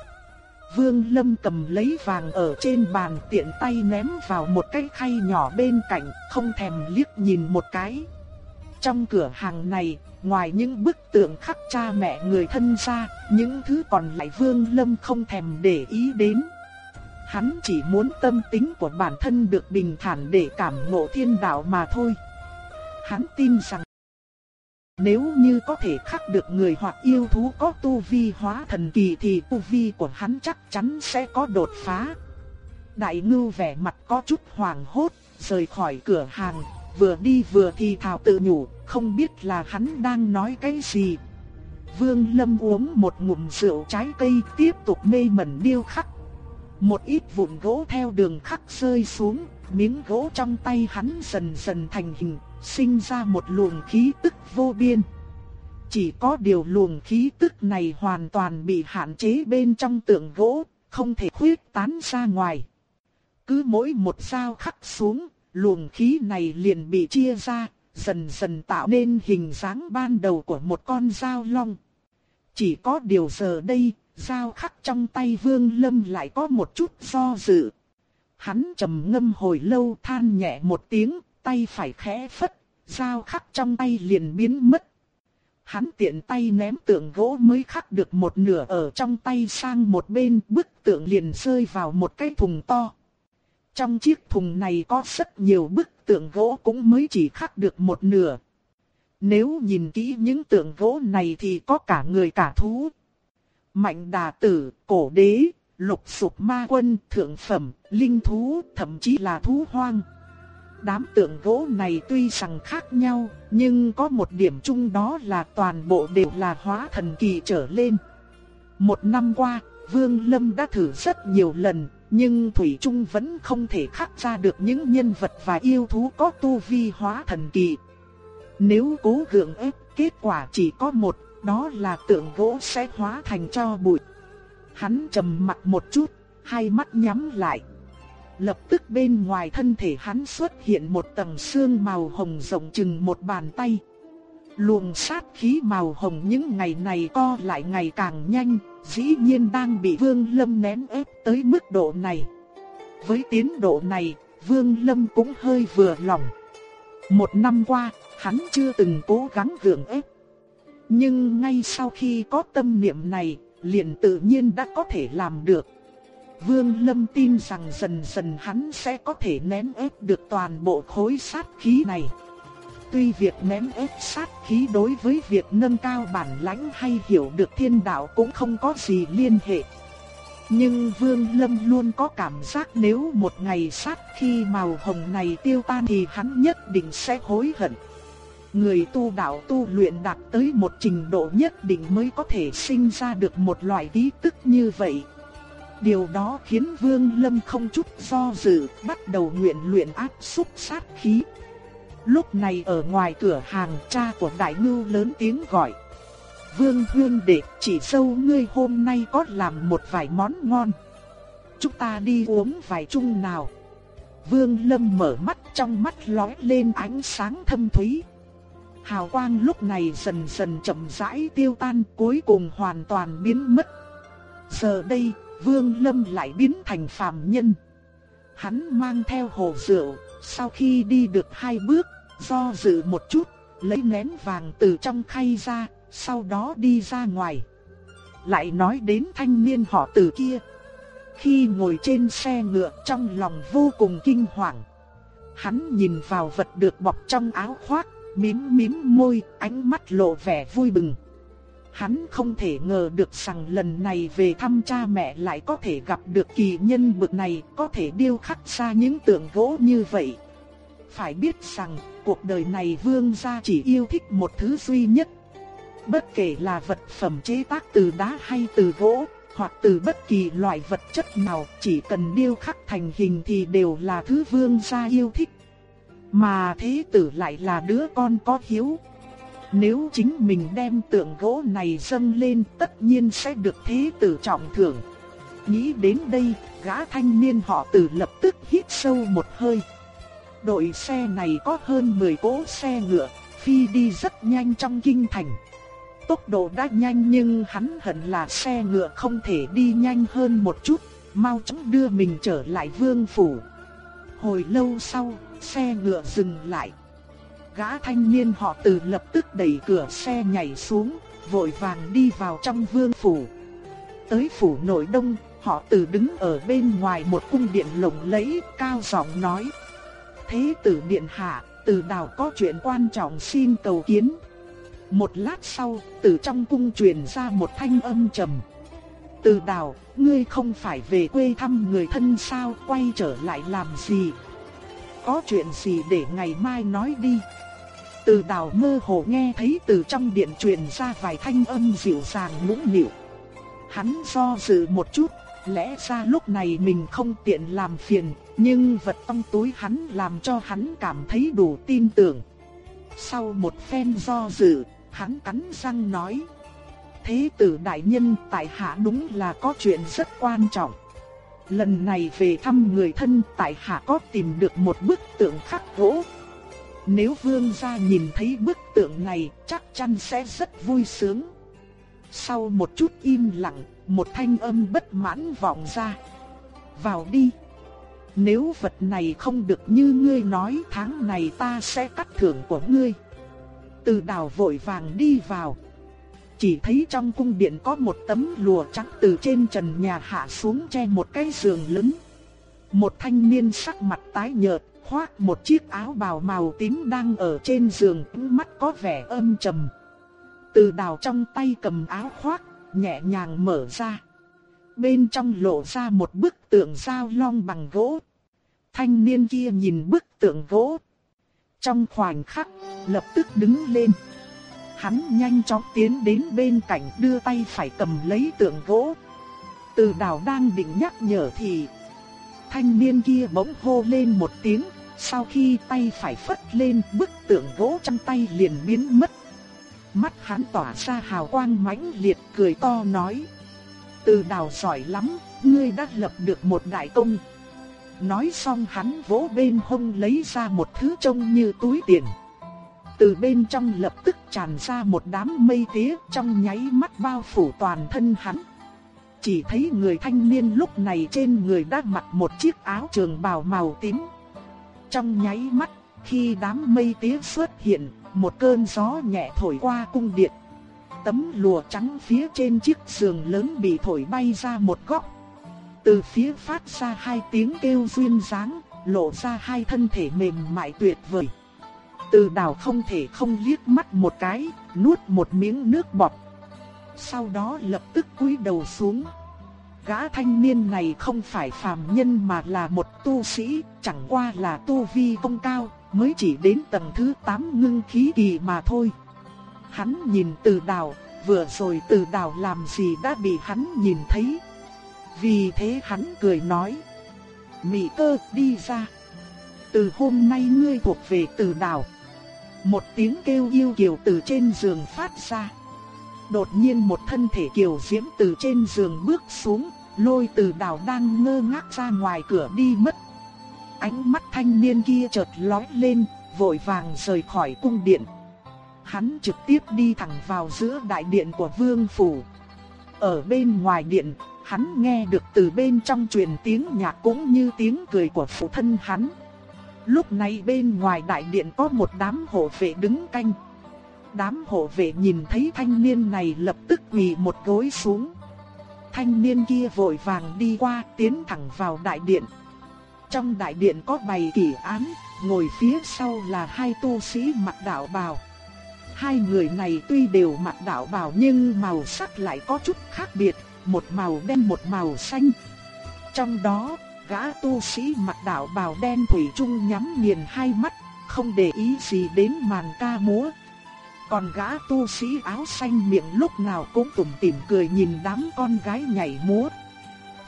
Vương Lâm cầm lấy vàng ở trên bàn tiện tay ném vào một cái khay nhỏ bên cạnh, không thèm liếc nhìn một cái. Trong cửa hàng này, ngoài những bức tượng khắc cha mẹ người thân ra, những thứ còn lại Vương Lâm không thèm để ý đến. Hắn chỉ muốn tâm tính của bản thân được bình thản để cảm ngộ thiên đạo mà thôi. Hắn tin rằng nếu như có thể khắc được người hoặc yêu thú có tu vi hóa thần kỳ thì tu vi của hắn chắc chắn sẽ có đột phá. Đại ngưu vẻ mặt có chút hoảng hốt, rời khỏi cửa hàng, vừa đi vừa thì thào tự nhủ, không biết là hắn đang nói cái gì. Vương Lâm uống một ngụm rượu trái cây tiếp tục mê mẩn điêu khắc. Một ít vụn gỗ theo đường khắc rơi xuống, miếng gỗ trong tay hắn dần dần thành hình, sinh ra một luồng khí tức vô biên. Chỉ có điều luồng khí tức này hoàn toàn bị hạn chế bên trong tượng gỗ, không thể khuyết tán ra ngoài. Cứ mỗi một sao khắc xuống, luồng khí này liền bị chia ra, dần dần tạo nên hình dáng ban đầu của một con dao long. Chỉ có điều giờ đây, dao khắc trong tay Vương Lâm lại có một chút do dự. Hắn trầm ngâm hồi lâu than nhẹ một tiếng, tay phải khẽ phất, dao khắc trong tay liền biến mất. Hắn tiện tay ném tượng gỗ mới khắc được một nửa ở trong tay sang một bên, bức tượng liền rơi vào một cái thùng to. Trong chiếc thùng này có rất nhiều bức tượng gỗ cũng mới chỉ khắc được một nửa. Nếu nhìn kỹ những tượng gỗ này thì có cả người cả thú. Mạnh đà tử, cổ đế, lục sục ma quân, thượng phẩm, linh thú, thậm chí là thú hoang. Đám tượng gỗ này tuy rằng khác nhau, nhưng có một điểm chung đó là toàn bộ đều là hóa thần kỳ trở lên. Một năm qua, Vương Lâm đã thử rất nhiều lần, nhưng Thủy Trung vẫn không thể khắc ra được những nhân vật và yêu thú có tu vi hóa thần kỳ. Nếu cố gượng ép, kết quả chỉ có một, đó là tượng gỗ sẽ hóa thành cho bụi. Hắn trầm mặt một chút, hai mắt nhắm lại. Lập tức bên ngoài thân thể hắn xuất hiện một tầng xương màu hồng rộng chừng một bàn tay. Luồng sát khí màu hồng những ngày này co lại ngày càng nhanh, dĩ nhiên đang bị Vương Lâm nén ép tới mức độ này. Với tiến độ này, Vương Lâm cũng hơi vừa lòng. Một năm qua, hắn chưa từng cố gắng gượng ép. Nhưng ngay sau khi có tâm niệm này, liền tự nhiên đã có thể làm được. Vương Lâm tin rằng dần dần hắn sẽ có thể nén ép được toàn bộ khối sát khí này. Tuy việc nén ép sát khí đối với việc nâng cao bản lãnh hay hiểu được thiên đạo cũng không có gì liên hệ. Nhưng Vương Lâm luôn có cảm giác nếu một ngày sát khí màu hồng này tiêu tan thì hắn nhất định sẽ hối hận. Người tu đạo tu luyện đạt tới một trình độ nhất định mới có thể sinh ra được một loại ý tức như vậy. Điều đó khiến Vương Lâm không chút do dự, bắt đầu nguyện luyện áp xúc sát khí. Lúc này ở ngoài cửa hàng cha của Đại Ngưu lớn tiếng gọi. Vương Hương đệ chỉ sâu ngươi hôm nay có làm một vài món ngon. Chúng ta đi uống vài chung nào. Vương Lâm mở mắt trong mắt lóe lên ánh sáng thâm thúy. Hào quang lúc này dần dần chậm rãi tiêu tan cuối cùng hoàn toàn biến mất. Giờ đây, Vương Lâm lại biến thành phàm nhân. Hắn mang theo hồ rượu, sau khi đi được hai bước, do dự một chút, lấy nén vàng từ trong khay ra, sau đó đi ra ngoài. Lại nói đến thanh niên họ từ kia. Khi ngồi trên xe ngựa trong lòng vô cùng kinh hoàng. Hắn nhìn vào vật được bọc trong áo khoác, mím mím môi, ánh mắt lộ vẻ vui mừng. Hắn không thể ngờ được rằng lần này về thăm cha mẹ lại có thể gặp được kỳ nhân bực này, có thể điêu khắc ra những tượng gỗ như vậy. Phải biết rằng, cuộc đời này vương gia chỉ yêu thích một thứ duy nhất. Bất kể là vật phẩm chế tác từ đá hay từ gỗ, hoặc từ bất kỳ loại vật chất nào, chỉ cần điêu khắc thành hình thì đều là thứ vương gia yêu thích. Mà thế tử lại là đứa con có hiếu, nếu chính mình đem tượng gỗ này dâng lên tất nhiên sẽ được thế tử trọng thưởng. Nghĩ đến đây, gã thanh niên họ tử lập tức hít sâu một hơi. Đội xe này có hơn 10 cỗ xe ngựa, phi đi rất nhanh trong kinh thành. tốc độ đã nhanh nhưng hắn hận là xe ngựa không thể đi nhanh hơn một chút, mau chóng đưa mình trở lại vương phủ. Hồi lâu sau, xe ngựa dừng lại. Gã thanh niên họ từ lập tức đẩy cửa xe nhảy xuống, vội vàng đi vào trong vương phủ. Tới phủ nội đông, họ từ đứng ở bên ngoài một cung điện lộng lẫy, cao giọng nói. Thế tử điện hạ, từ đào có chuyện quan trọng xin cầu kiến. Một lát sau, từ trong cung truyền ra một thanh âm trầm. Từ đào, ngươi không phải về quê thăm người thân sao, quay trở lại làm gì? Có chuyện gì để ngày mai nói đi? Từ đào mơ hồ nghe thấy từ trong điện truyền ra vài thanh âm dịu dàng nũng nịu. Hắn do dự một chút, lẽ ra lúc này mình không tiện làm phiền, nhưng vật trong túi hắn làm cho hắn cảm thấy đủ tin tưởng. Sau một phen do dự, hắn cắn răng nói. Thế tử đại nhân tại hạ đúng là có chuyện rất quan trọng. Lần này về thăm người thân tại hạ có tìm được một bức tượng khắc gỗ. Nếu vương gia nhìn thấy bức tượng này chắc chắn sẽ rất vui sướng. Sau một chút im lặng, một thanh âm bất mãn vọng ra. Vào đi. Nếu vật này không được như ngươi nói tháng này ta sẽ cắt thưởng của ngươi. Từ đào vội vàng đi vào. Chỉ thấy trong cung điện có một tấm lùa trắng từ trên trần nhà hạ xuống che một cái giường lớn. Một thanh niên sắc mặt tái nhợt, khoác một chiếc áo bào màu tím đang ở trên giường, mắt có vẻ âm trầm. Từ đào trong tay cầm áo khoác, nhẹ nhàng mở ra. Bên trong lộ ra một bức tượng sao long bằng gỗ. Thanh niên kia nhìn bức tượng gỗ. Trong khoảnh khắc, lập tức đứng lên. Hắn nhanh chóng tiến đến bên cạnh đưa tay phải cầm lấy tượng gỗ. Từ đào đang định nhắc nhở thì... Thanh niên kia bỗng hô lên một tiếng, sau khi tay phải phất lên bức tượng gỗ trong tay liền biến mất. Mắt hắn tỏa ra hào quang mãnh liệt cười to nói. Từ đào giỏi lắm, ngươi đã lập được một đại công. Nói xong hắn vỗ bên hông lấy ra một thứ trông như túi tiền. Từ bên trong lập tức tràn ra một đám mây tía trong nháy mắt bao phủ toàn thân hắn. Chỉ thấy người thanh niên lúc này trên người đã mặc một chiếc áo trường bào màu tím. Trong nháy mắt, khi đám mây tía xuất hiện, một cơn gió nhẹ thổi qua cung điện. Tấm lụa trắng phía trên chiếc giường lớn bị thổi bay ra một góc. Từ phía phát ra hai tiếng kêu duyên dáng, lộ ra hai thân thể mềm mại tuyệt vời. Từ đào không thể không liếc mắt một cái, nuốt một miếng nước bọt. Sau đó lập tức cúi đầu xuống. Gã thanh niên này không phải phàm nhân mà là một tu sĩ, chẳng qua là tu vi không cao, mới chỉ đến tầng thứ 8 ngưng khí kỳ mà thôi. Hắn nhìn từ đào, vừa rồi từ đào làm gì đã bị hắn nhìn thấy. Vì thế hắn cười nói. Mị cơ đi ra. Từ hôm nay ngươi thuộc về từ đào. Một tiếng kêu yêu kiều từ trên giường phát ra. Đột nhiên một thân thể kiều diễm từ trên giường bước xuống, lôi từ đào đang ngơ ngác ra ngoài cửa đi mất. Ánh mắt thanh niên kia chợt lóe lên, vội vàng rời khỏi cung điện. Hắn trực tiếp đi thẳng vào giữa đại điện của vương phủ. Ở bên ngoài điện, hắn nghe được từ bên trong truyền tiếng nhạc cũng như tiếng cười của phụ thân hắn. Lúc này bên ngoài đại điện có một đám hộ vệ đứng canh. Đám hộ vệ nhìn thấy thanh niên này lập tức quỳ một gối xuống. Thanh niên kia vội vàng đi qua tiến thẳng vào đại điện. Trong đại điện có bày kỷ án, ngồi phía sau là hai tu sĩ mặc đạo bào. Hai người này tuy đều mặc đạo bào nhưng màu sắc lại có chút khác biệt, một màu đen một màu xanh. Trong đó, gã tu sĩ mặc đạo bào đen thủy chung nhắm nghiền hai mắt, không để ý gì đến màn ca múa. Còn gã tu sĩ áo xanh miệng lúc nào cũng tủm tỉm cười nhìn đám con gái nhảy múa.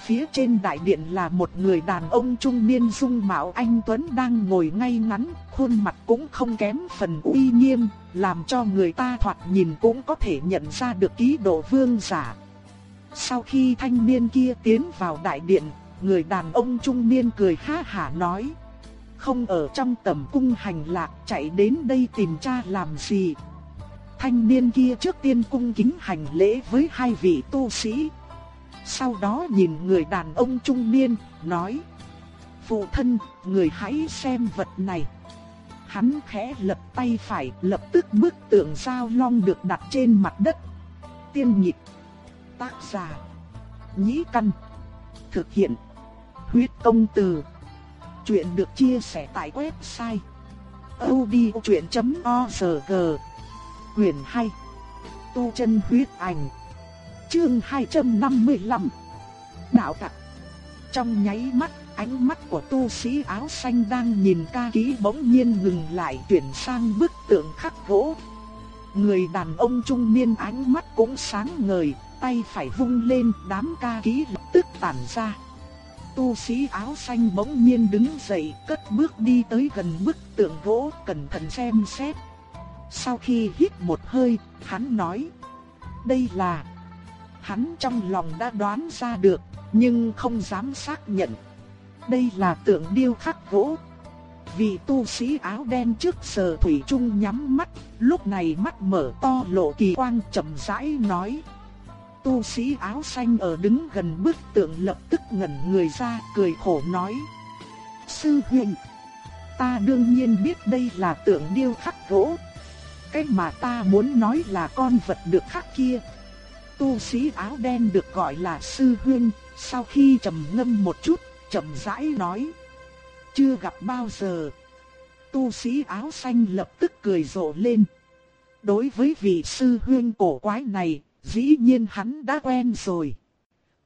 Phía trên đại điện là một người đàn ông trung niên dung mạo anh Tuấn đang ngồi ngay ngắn, khuôn mặt cũng không kém phần uy nghiêm, làm cho người ta thoạt nhìn cũng có thể nhận ra được ký độ vương giả. Sau khi thanh niên kia tiến vào đại điện, người đàn ông trung niên cười ha hả nói. Không ở trong tầm cung hành lạc chạy đến đây tìm cha làm gì thanh niên kia trước tiên cung kính hành lễ với hai vị tu sĩ. Sau đó nhìn người đàn ông trung niên, nói Phụ thân, người hãy xem vật này. Hắn khẽ lật tay phải, lập tức bức tượng sao long được đặt trên mặt đất. Tiên nhịp, tác giả, nhĩ căn, thực hiện, huyết công từ. Chuyện được chia sẻ tại website odchuyện.org Quyền hay Tu chân huyết ảnh Chương 255 Đạo tặc Trong nháy mắt, ánh mắt của tu sĩ áo xanh đang nhìn ca ký bỗng nhiên ngừng lại chuyển sang bức tượng khắc gỗ. Người đàn ông trung niên ánh mắt cũng sáng ngời, tay phải vung lên đám ca ký lập tức tản ra. Tu sĩ áo xanh bỗng nhiên đứng dậy, cất bước đi tới gần bức tượng gỗ, cẩn thận xem xét. Sau khi hít một hơi, hắn nói: "Đây là..." Hắn trong lòng đã đoán ra được, nhưng không dám xác nhận. Đây là tượng điêu khắc gỗ. vì tu sĩ áo đen trước giờ thủy trung nhắm mắt, lúc này mắt mở to lộ kỳ quang chậm rãi nói: Tu sĩ áo xanh ở đứng gần bức tượng lập tức ngẩn người ra cười khổ nói. Sư huynh, ta đương nhiên biết đây là tượng điêu khắc gỗ. Cái mà ta muốn nói là con vật được khắc kia. Tu sĩ áo đen được gọi là sư huynh, sau khi trầm ngâm một chút, chậm rãi nói. Chưa gặp bao giờ. Tu sĩ áo xanh lập tức cười rộ lên. Đối với vị sư huynh cổ quái này, Dĩ nhiên hắn đã quen rồi.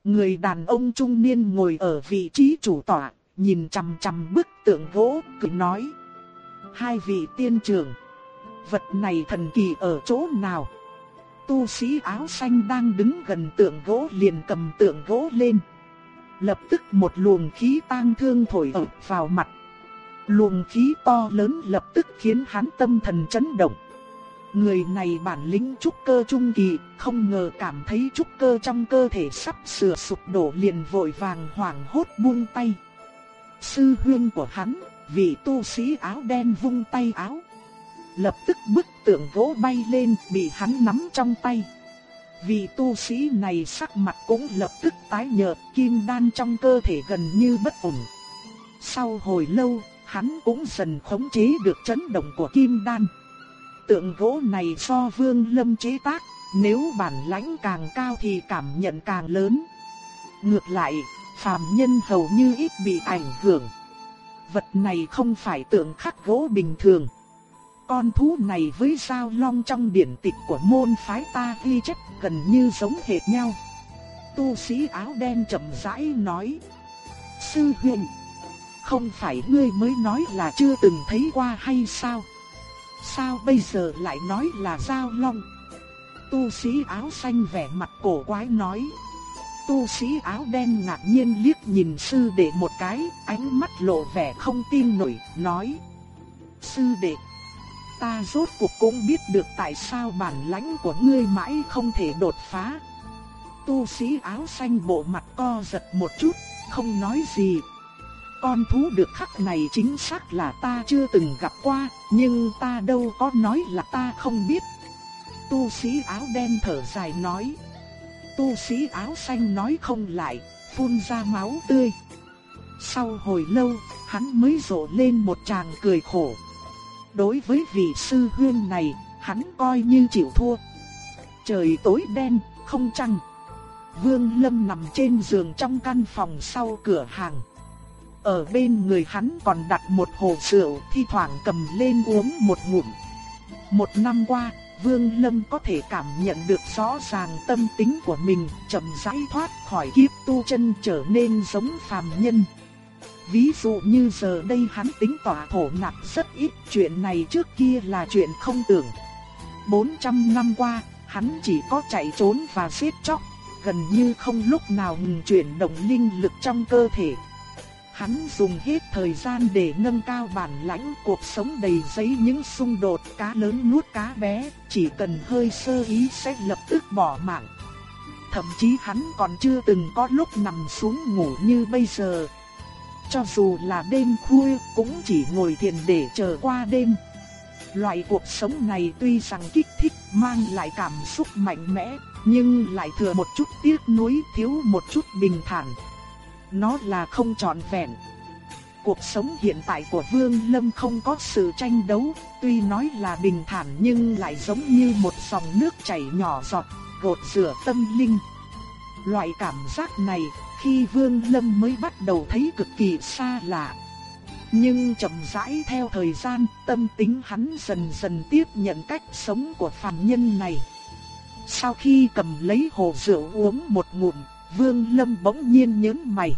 Người đàn ông trung niên ngồi ở vị trí chủ tọa, nhìn chằm chằm bức tượng gỗ, cười nói. Hai vị tiên trưởng, vật này thần kỳ ở chỗ nào? Tu sĩ áo xanh đang đứng gần tượng gỗ liền cầm tượng gỗ lên. Lập tức một luồng khí tang thương thổi ập vào mặt. Luồng khí to lớn lập tức khiến hắn tâm thần chấn động. Người này bản lĩnh trúc cơ trung kỳ, không ngờ cảm thấy trúc cơ trong cơ thể sắp sửa sụp đổ liền vội vàng hoảng hốt buông tay. Sư huynh của hắn, vị tu sĩ áo đen vung tay áo. Lập tức bức tượng gỗ bay lên bị hắn nắm trong tay. Vị tu sĩ này sắc mặt cũng lập tức tái nhợt, kim đan trong cơ thể gần như bất ổn. Sau hồi lâu, hắn cũng dần khống chế được chấn động của kim đan tượng gỗ này do Vương Lâm chế tác, nếu bản lãnh càng cao thì cảm nhận càng lớn. Ngược lại, phàm nhân hầu như ít bị ảnh hưởng. Vật này không phải tượng khắc gỗ bình thường. Con thú này với sao long trong điển tịch của môn phái ta ghi chép gần như giống hệt nhau. Tu sĩ áo đen chậm rãi nói. Sư huynh, không phải ngươi mới nói là chưa từng thấy qua hay sao? Sao bây giờ lại nói là giao long? Tu sĩ áo xanh vẻ mặt cổ quái nói. Tu sĩ áo đen ngạc nhiên liếc nhìn sư đệ một cái, ánh mắt lộ vẻ không tin nổi, nói. Sư đệ, ta rốt cuộc cũng biết được tại sao bản lãnh của ngươi mãi không thể đột phá. Tu sĩ áo xanh bộ mặt co giật một chút, không nói gì, con thú được khắc này chính xác là ta chưa từng gặp qua, nhưng ta đâu có nói là ta không biết. Tu sĩ áo đen thở dài nói. Tu sĩ áo xanh nói không lại, phun ra máu tươi. Sau hồi lâu, hắn mới rộ lên một tràng cười khổ. Đối với vị sư huyên này, hắn coi như chịu thua. Trời tối đen, không trăng. Vương Lâm nằm trên giường trong căn phòng sau cửa hàng. Ở bên người hắn còn đặt một hồ rượu, thi thoảng cầm lên uống một ngụm. Một năm qua, Vương Lâm có thể cảm nhận được rõ ràng tâm tính của mình, chậm rãi thoát khỏi kiếp tu chân trở nên giống phàm nhân. Ví dụ như giờ đây hắn tính tỏa thổ nạp rất ít, chuyện này trước kia là chuyện không tưởng. 400 năm qua, hắn chỉ có chạy trốn và giết chóc, gần như không lúc nào ngừng chuyển động linh lực trong cơ thể. Hắn dùng hết thời gian để nâng cao bản lãnh cuộc sống đầy giấy những xung đột cá lớn nuốt cá bé, chỉ cần hơi sơ ý sẽ lập tức bỏ mạng. Thậm chí hắn còn chưa từng có lúc nằm xuống ngủ như bây giờ. Cho dù là đêm khuya cũng chỉ ngồi thiền để chờ qua đêm. Loại cuộc sống này tuy rằng kích thích mang lại cảm xúc mạnh mẽ, nhưng lại thừa một chút tiếc nuối thiếu một chút bình thản. Nó là không trọn vẹn. Cuộc sống hiện tại của Vương Lâm không có sự tranh đấu, tuy nói là bình thản nhưng lại giống như một dòng nước chảy nhỏ giọt, gột rửa tâm linh. Loại cảm giác này, khi Vương Lâm mới bắt đầu thấy cực kỳ xa lạ. Nhưng chậm rãi theo thời gian, tâm tính hắn dần dần tiếp nhận cách sống của phàm nhân này. Sau khi cầm lấy hồ rượu uống một ngụm, Vương Lâm bỗng nhiên nhớn mày.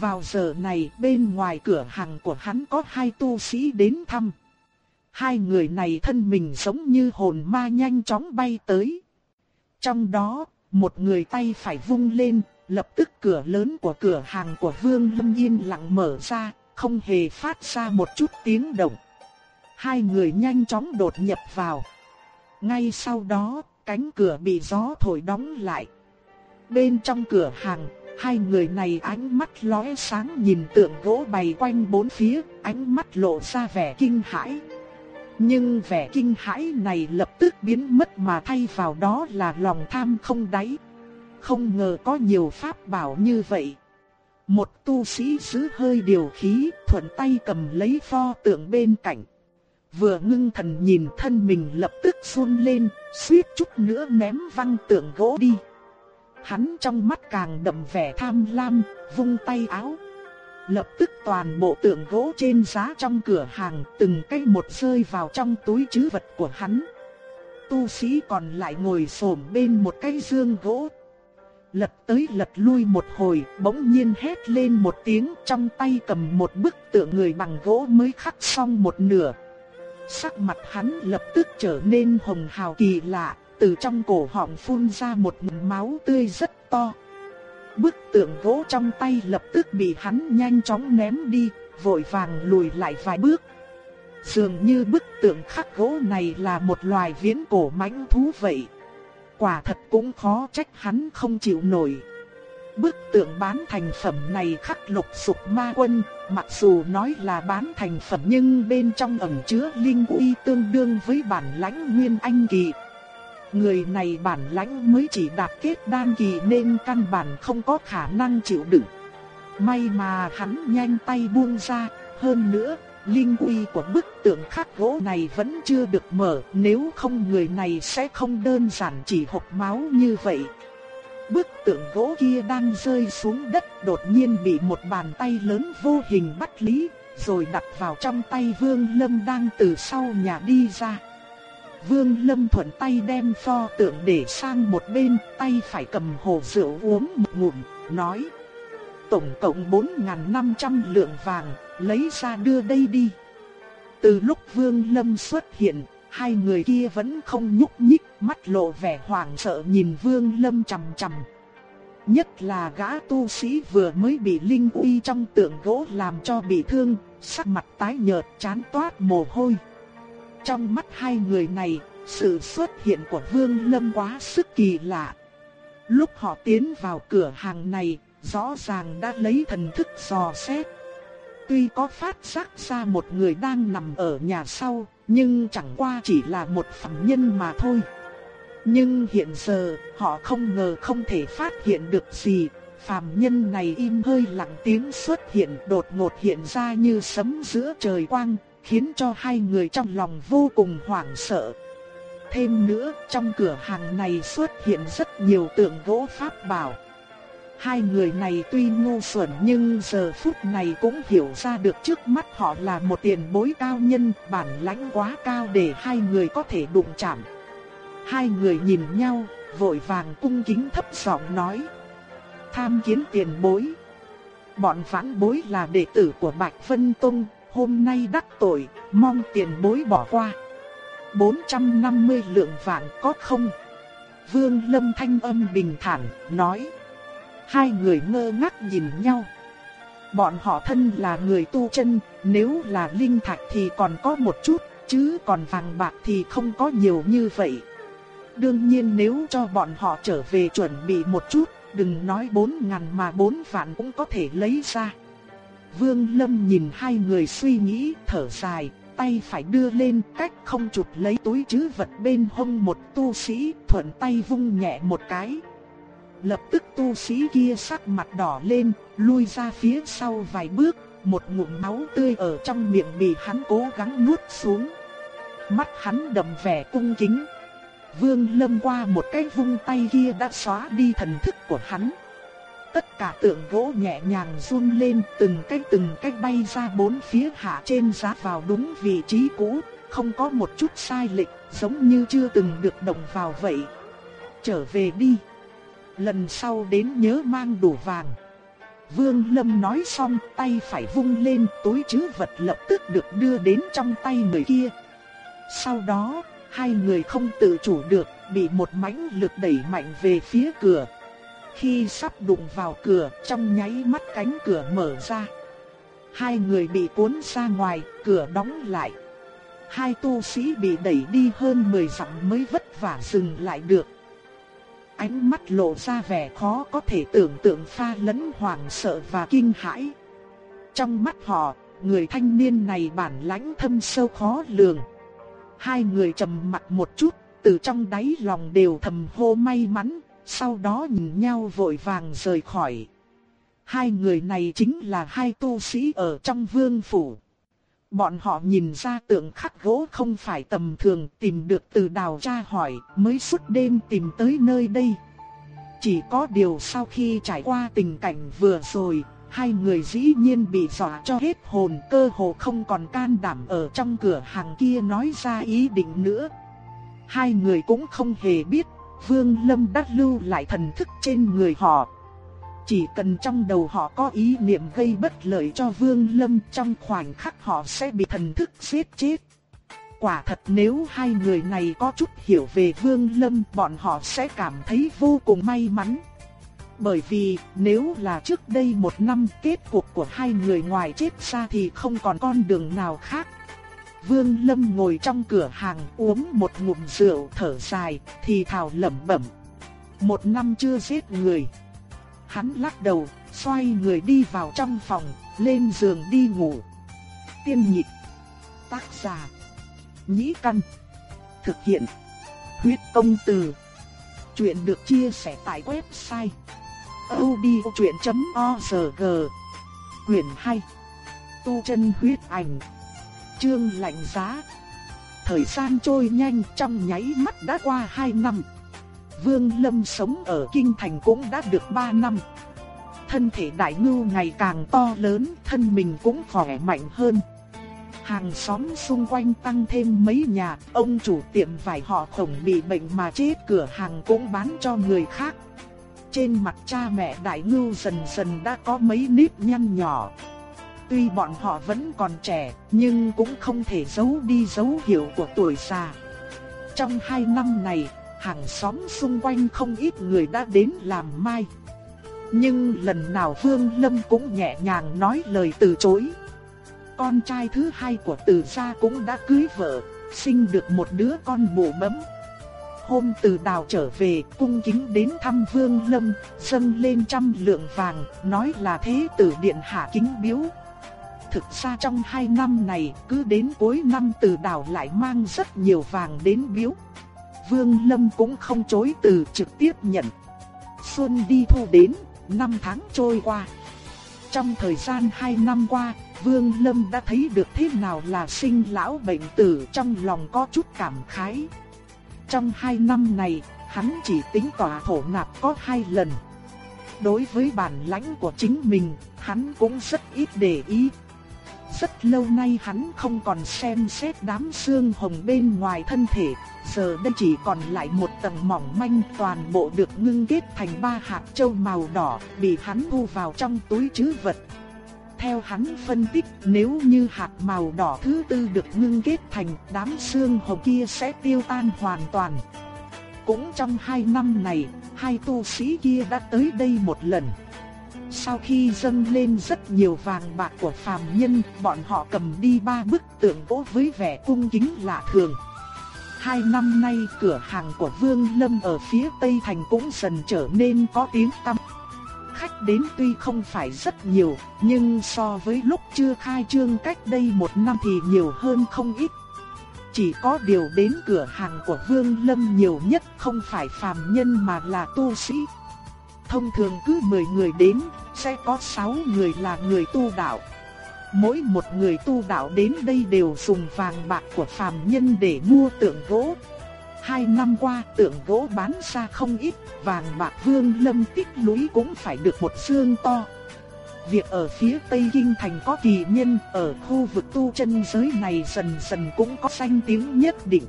Vào giờ này bên ngoài cửa hàng của hắn có hai tu sĩ đến thăm. Hai người này thân mình giống như hồn ma nhanh chóng bay tới. Trong đó, một người tay phải vung lên, lập tức cửa lớn của cửa hàng của Vương Lâm yên lặng mở ra, không hề phát ra một chút tiếng động. Hai người nhanh chóng đột nhập vào. Ngay sau đó, cánh cửa bị gió thổi đóng lại. Bên trong cửa hàng, hai người này ánh mắt lóe sáng nhìn tượng gỗ bày quanh bốn phía, ánh mắt lộ ra vẻ kinh hãi. Nhưng vẻ kinh hãi này lập tức biến mất mà thay vào đó là lòng tham không đáy. Không ngờ có nhiều pháp bảo như vậy. Một tu sĩ giữ hơi điều khí, thuận tay cầm lấy pho tượng bên cạnh. Vừa ngưng thần nhìn thân mình lập tức run lên, suýt chút nữa ném văng tượng gỗ đi. Hắn trong mắt càng đậm vẻ tham lam, vung tay áo. Lập tức toàn bộ tượng gỗ trên giá trong cửa hàng từng cây một rơi vào trong túi chứ vật của hắn. Tu sĩ còn lại ngồi xổm bên một cái dương gỗ lật tới lật lui một hồi, bỗng nhiên hét lên một tiếng trong tay cầm một bức tượng người bằng gỗ mới khắc xong một nửa. Sắc mặt hắn lập tức trở nên hồng hào kỳ lạ, từ trong cổ họng phun ra một ngụm máu tươi rất to. Bức tượng gỗ trong tay lập tức bị hắn nhanh chóng ném đi, vội vàng lùi lại vài bước. Dường như bức tượng khắc gỗ này là một loài viễn cổ mãnh thú vậy quả thật cũng khó trách hắn không chịu nổi. Bức tượng bán thành phẩm này khắc lục sục ma quân, mặc dù nói là bán thành phẩm nhưng bên trong ẩn chứa linh uy tương đương với bản lãnh nguyên anh kỳ. Người này bản lãnh mới chỉ đạt kết đan kỳ nên căn bản không có khả năng chịu đựng. May mà hắn nhanh tay buông ra, hơn nữa linh uy của bức tượng khắc gỗ này vẫn chưa được mở, nếu không người này sẽ không đơn giản chỉ hộc máu như vậy. Bức tượng gỗ kia đang rơi xuống đất đột nhiên bị một bàn tay lớn vô hình bắt lý, rồi đặt vào trong tay Vương Lâm đang từ sau nhà đi ra. Vương Lâm thuận tay đem pho tượng để sang một bên, tay phải cầm hồ rượu uống một ngụm, nói tổng cộng 4.500 lượng vàng, lấy ra đưa đây đi. Từ lúc Vương Lâm xuất hiện, hai người kia vẫn không nhúc nhích, mắt lộ vẻ hoảng sợ nhìn Vương Lâm chằm chằm. Nhất là gã tu sĩ vừa mới bị linh uy trong tượng gỗ làm cho bị thương, sắc mặt tái nhợt chán toát mồ hôi. Trong mắt hai người này, sự xuất hiện của Vương Lâm quá sức kỳ lạ. Lúc họ tiến vào cửa hàng này, rõ ràng đã lấy thần thức dò xét. Tuy có phát giác ra một người đang nằm ở nhà sau, nhưng chẳng qua chỉ là một phạm nhân mà thôi. Nhưng hiện giờ, họ không ngờ không thể phát hiện được gì, phàm nhân này im hơi lặng tiếng xuất hiện đột ngột hiện ra như sấm giữa trời quang, khiến cho hai người trong lòng vô cùng hoảng sợ. Thêm nữa, trong cửa hàng này xuất hiện rất nhiều tượng gỗ pháp bảo. Hai người này tuy ngu xuẩn nhưng giờ phút này cũng hiểu ra được trước mắt họ là một tiền bối cao nhân, bản lãnh quá cao để hai người có thể đụng chạm. Hai người nhìn nhau, vội vàng cung kính thấp giọng nói. Tham kiến tiền bối. Bọn vãn bối là đệ tử của Bạch Vân Tông, hôm nay đắc tội, mong tiền bối bỏ qua. 450 lượng vạn có không? Vương Lâm thanh âm bình thản, nói. Hai người ngơ ngác nhìn nhau. Bọn họ thân là người tu chân, nếu là linh thạch thì còn có một chút, chứ còn vàng bạc thì không có nhiều như vậy. Đương nhiên nếu cho bọn họ trở về chuẩn bị một chút, đừng nói bốn ngàn mà bốn vạn cũng có thể lấy ra. Vương Lâm nhìn hai người suy nghĩ, thở dài, tay phải đưa lên cách không chụp lấy túi chứ vật bên hông một tu sĩ thuận tay vung nhẹ một cái. Lập tức tu sĩ kia sắc mặt đỏ lên, lui ra phía sau vài bước, một ngụm máu tươi ở trong miệng bị hắn cố gắng nuốt xuống. Mắt hắn đậm vẻ cung kính. Vương Lâm qua một cái vung tay kia đã xóa đi thần thức của hắn. Tất cả tượng gỗ nhẹ nhàng run lên từng cái từng cái bay ra bốn phía hạ trên giá vào đúng vị trí cũ, không có một chút sai lệch, giống như chưa từng được động vào vậy. Trở về đi. Lần sau đến nhớ mang đủ vàng. Vương Lâm nói xong tay phải vung lên túi chứa vật lập tức được đưa đến trong tay người kia. Sau đó, hai người không tự chủ được, bị một mãnh lực đẩy mạnh về phía cửa. Khi sắp đụng vào cửa, trong nháy mắt cánh cửa mở ra. Hai người bị cuốn ra ngoài, cửa đóng lại. Hai tu sĩ bị đẩy đi hơn 10 dặm mới vất vả dừng lại được. Ánh mắt lộ ra vẻ khó có thể tưởng tượng pha lẫn hoảng sợ và kinh hãi. Trong mắt họ, người thanh niên này bản lãnh thâm sâu khó lường. Hai người trầm mặt một chút, từ trong đáy lòng đều thầm hô may mắn, sau đó nhìn nhau vội vàng rời khỏi. Hai người này chính là hai tu sĩ ở trong vương phủ. Bọn họ nhìn ra tượng khắc gỗ không phải tầm thường tìm được từ đào tra hỏi mới suốt đêm tìm tới nơi đây. Chỉ có điều sau khi trải qua tình cảnh vừa rồi, hai người dĩ nhiên bị dọa cho hết hồn cơ hồ không còn can đảm ở trong cửa hàng kia nói ra ý định nữa. Hai người cũng không hề biết Vương Lâm đã lưu lại thần thức trên người họ. Chỉ cần trong đầu họ có ý niệm gây bất lợi cho Vương Lâm trong khoảnh khắc họ sẽ bị thần thức giết chết. Quả thật nếu hai người này có chút hiểu về Vương Lâm bọn họ sẽ cảm thấy vô cùng may mắn. Bởi vì nếu là trước đây một năm kết cục của hai người ngoài chết ra thì không còn con đường nào khác. Vương Lâm ngồi trong cửa hàng uống một ngụm rượu thở dài, thì thào lẩm bẩm. Một năm chưa giết người. Hắn lắc đầu, xoay người đi vào trong phòng, lên giường đi ngủ. Tiên nhịp. Tác giả. Nhĩ căn. Thực hiện. Huyết công từ. Chuyện được chia sẻ tại website. odchuyện.org Quyền 2 Tu chân huyết ảnh Trương lạnh giá. Thời gian trôi nhanh trong nháy mắt đã qua 2 năm. Vương Lâm sống ở Kinh Thành cũng đã được 3 năm. Thân thể đại ngưu ngày càng to lớn, thân mình cũng khỏe mạnh hơn. Hàng xóm xung quanh tăng thêm mấy nhà, ông chủ tiệm vải họ khổng bị bệnh mà chết cửa hàng cũng bán cho người khác. Trên mặt cha mẹ đại ngưu dần dần đã có mấy nếp nhăn nhỏ. Tuy bọn họ vẫn còn trẻ, nhưng cũng không thể giấu đi dấu hiệu của tuổi già. Trong hai năm này, hàng xóm xung quanh không ít người đã đến làm mai. Nhưng lần nào Vương Lâm cũng nhẹ nhàng nói lời từ chối. Con trai thứ hai của Từ gia cũng đã cưới vợ, sinh được một đứa con mụ bấm. Hôm Từ Đào trở về, cung kính đến thăm Vương Lâm, dâng lên trăm lượng vàng, nói là thế tử điện hạ kính biếu, Thực ra trong hai năm này, cứ đến cuối năm từ đào lại mang rất nhiều vàng đến biếu. Vương Lâm cũng không chối từ trực tiếp nhận. Xuân đi thu đến, năm tháng trôi qua. Trong thời gian hai năm qua, Vương Lâm đã thấy được thế nào là sinh lão bệnh tử trong lòng có chút cảm khái. Trong hai năm này, hắn chỉ tính tỏa thổ nạp có hai lần. Đối với bản lãnh của chính mình, hắn cũng rất ít để ý, rất lâu nay hắn không còn xem xét đám xương hồng bên ngoài thân thể, giờ đây chỉ còn lại một tầng mỏng manh toàn bộ được ngưng kết thành ba hạt châu màu đỏ, bị hắn thu vào trong túi trữ vật. Theo hắn phân tích, nếu như hạt màu đỏ thứ tư được ngưng kết thành đám xương hồng kia sẽ tiêu tan hoàn toàn. Cũng trong hai năm này, hai tu sĩ kia đã tới đây một lần. Sau khi dâng lên rất nhiều vàng bạc của phàm nhân, bọn họ cầm đi ba bức tượng gỗ với vẻ cung kính lạ thường. Hai năm nay cửa hàng của Vương Lâm ở phía Tây Thành cũng dần trở nên có tiếng tăm. Khách đến tuy không phải rất nhiều, nhưng so với lúc chưa khai trương cách đây một năm thì nhiều hơn không ít. Chỉ có điều đến cửa hàng của Vương Lâm nhiều nhất không phải phàm nhân mà là tu sĩ. Thông thường cứ 10 người đến, sẽ có 6 người là người tu đạo. Mỗi một người tu đạo đến đây đều dùng vàng bạc của phàm nhân để mua tượng gỗ. Hai năm qua tượng gỗ bán ra không ít, vàng bạc vương lâm tích lũy cũng phải được một xương to. Việc ở phía Tây Kinh Thành có kỳ nhân ở khu vực tu chân giới này dần dần cũng có danh tiếng nhất định.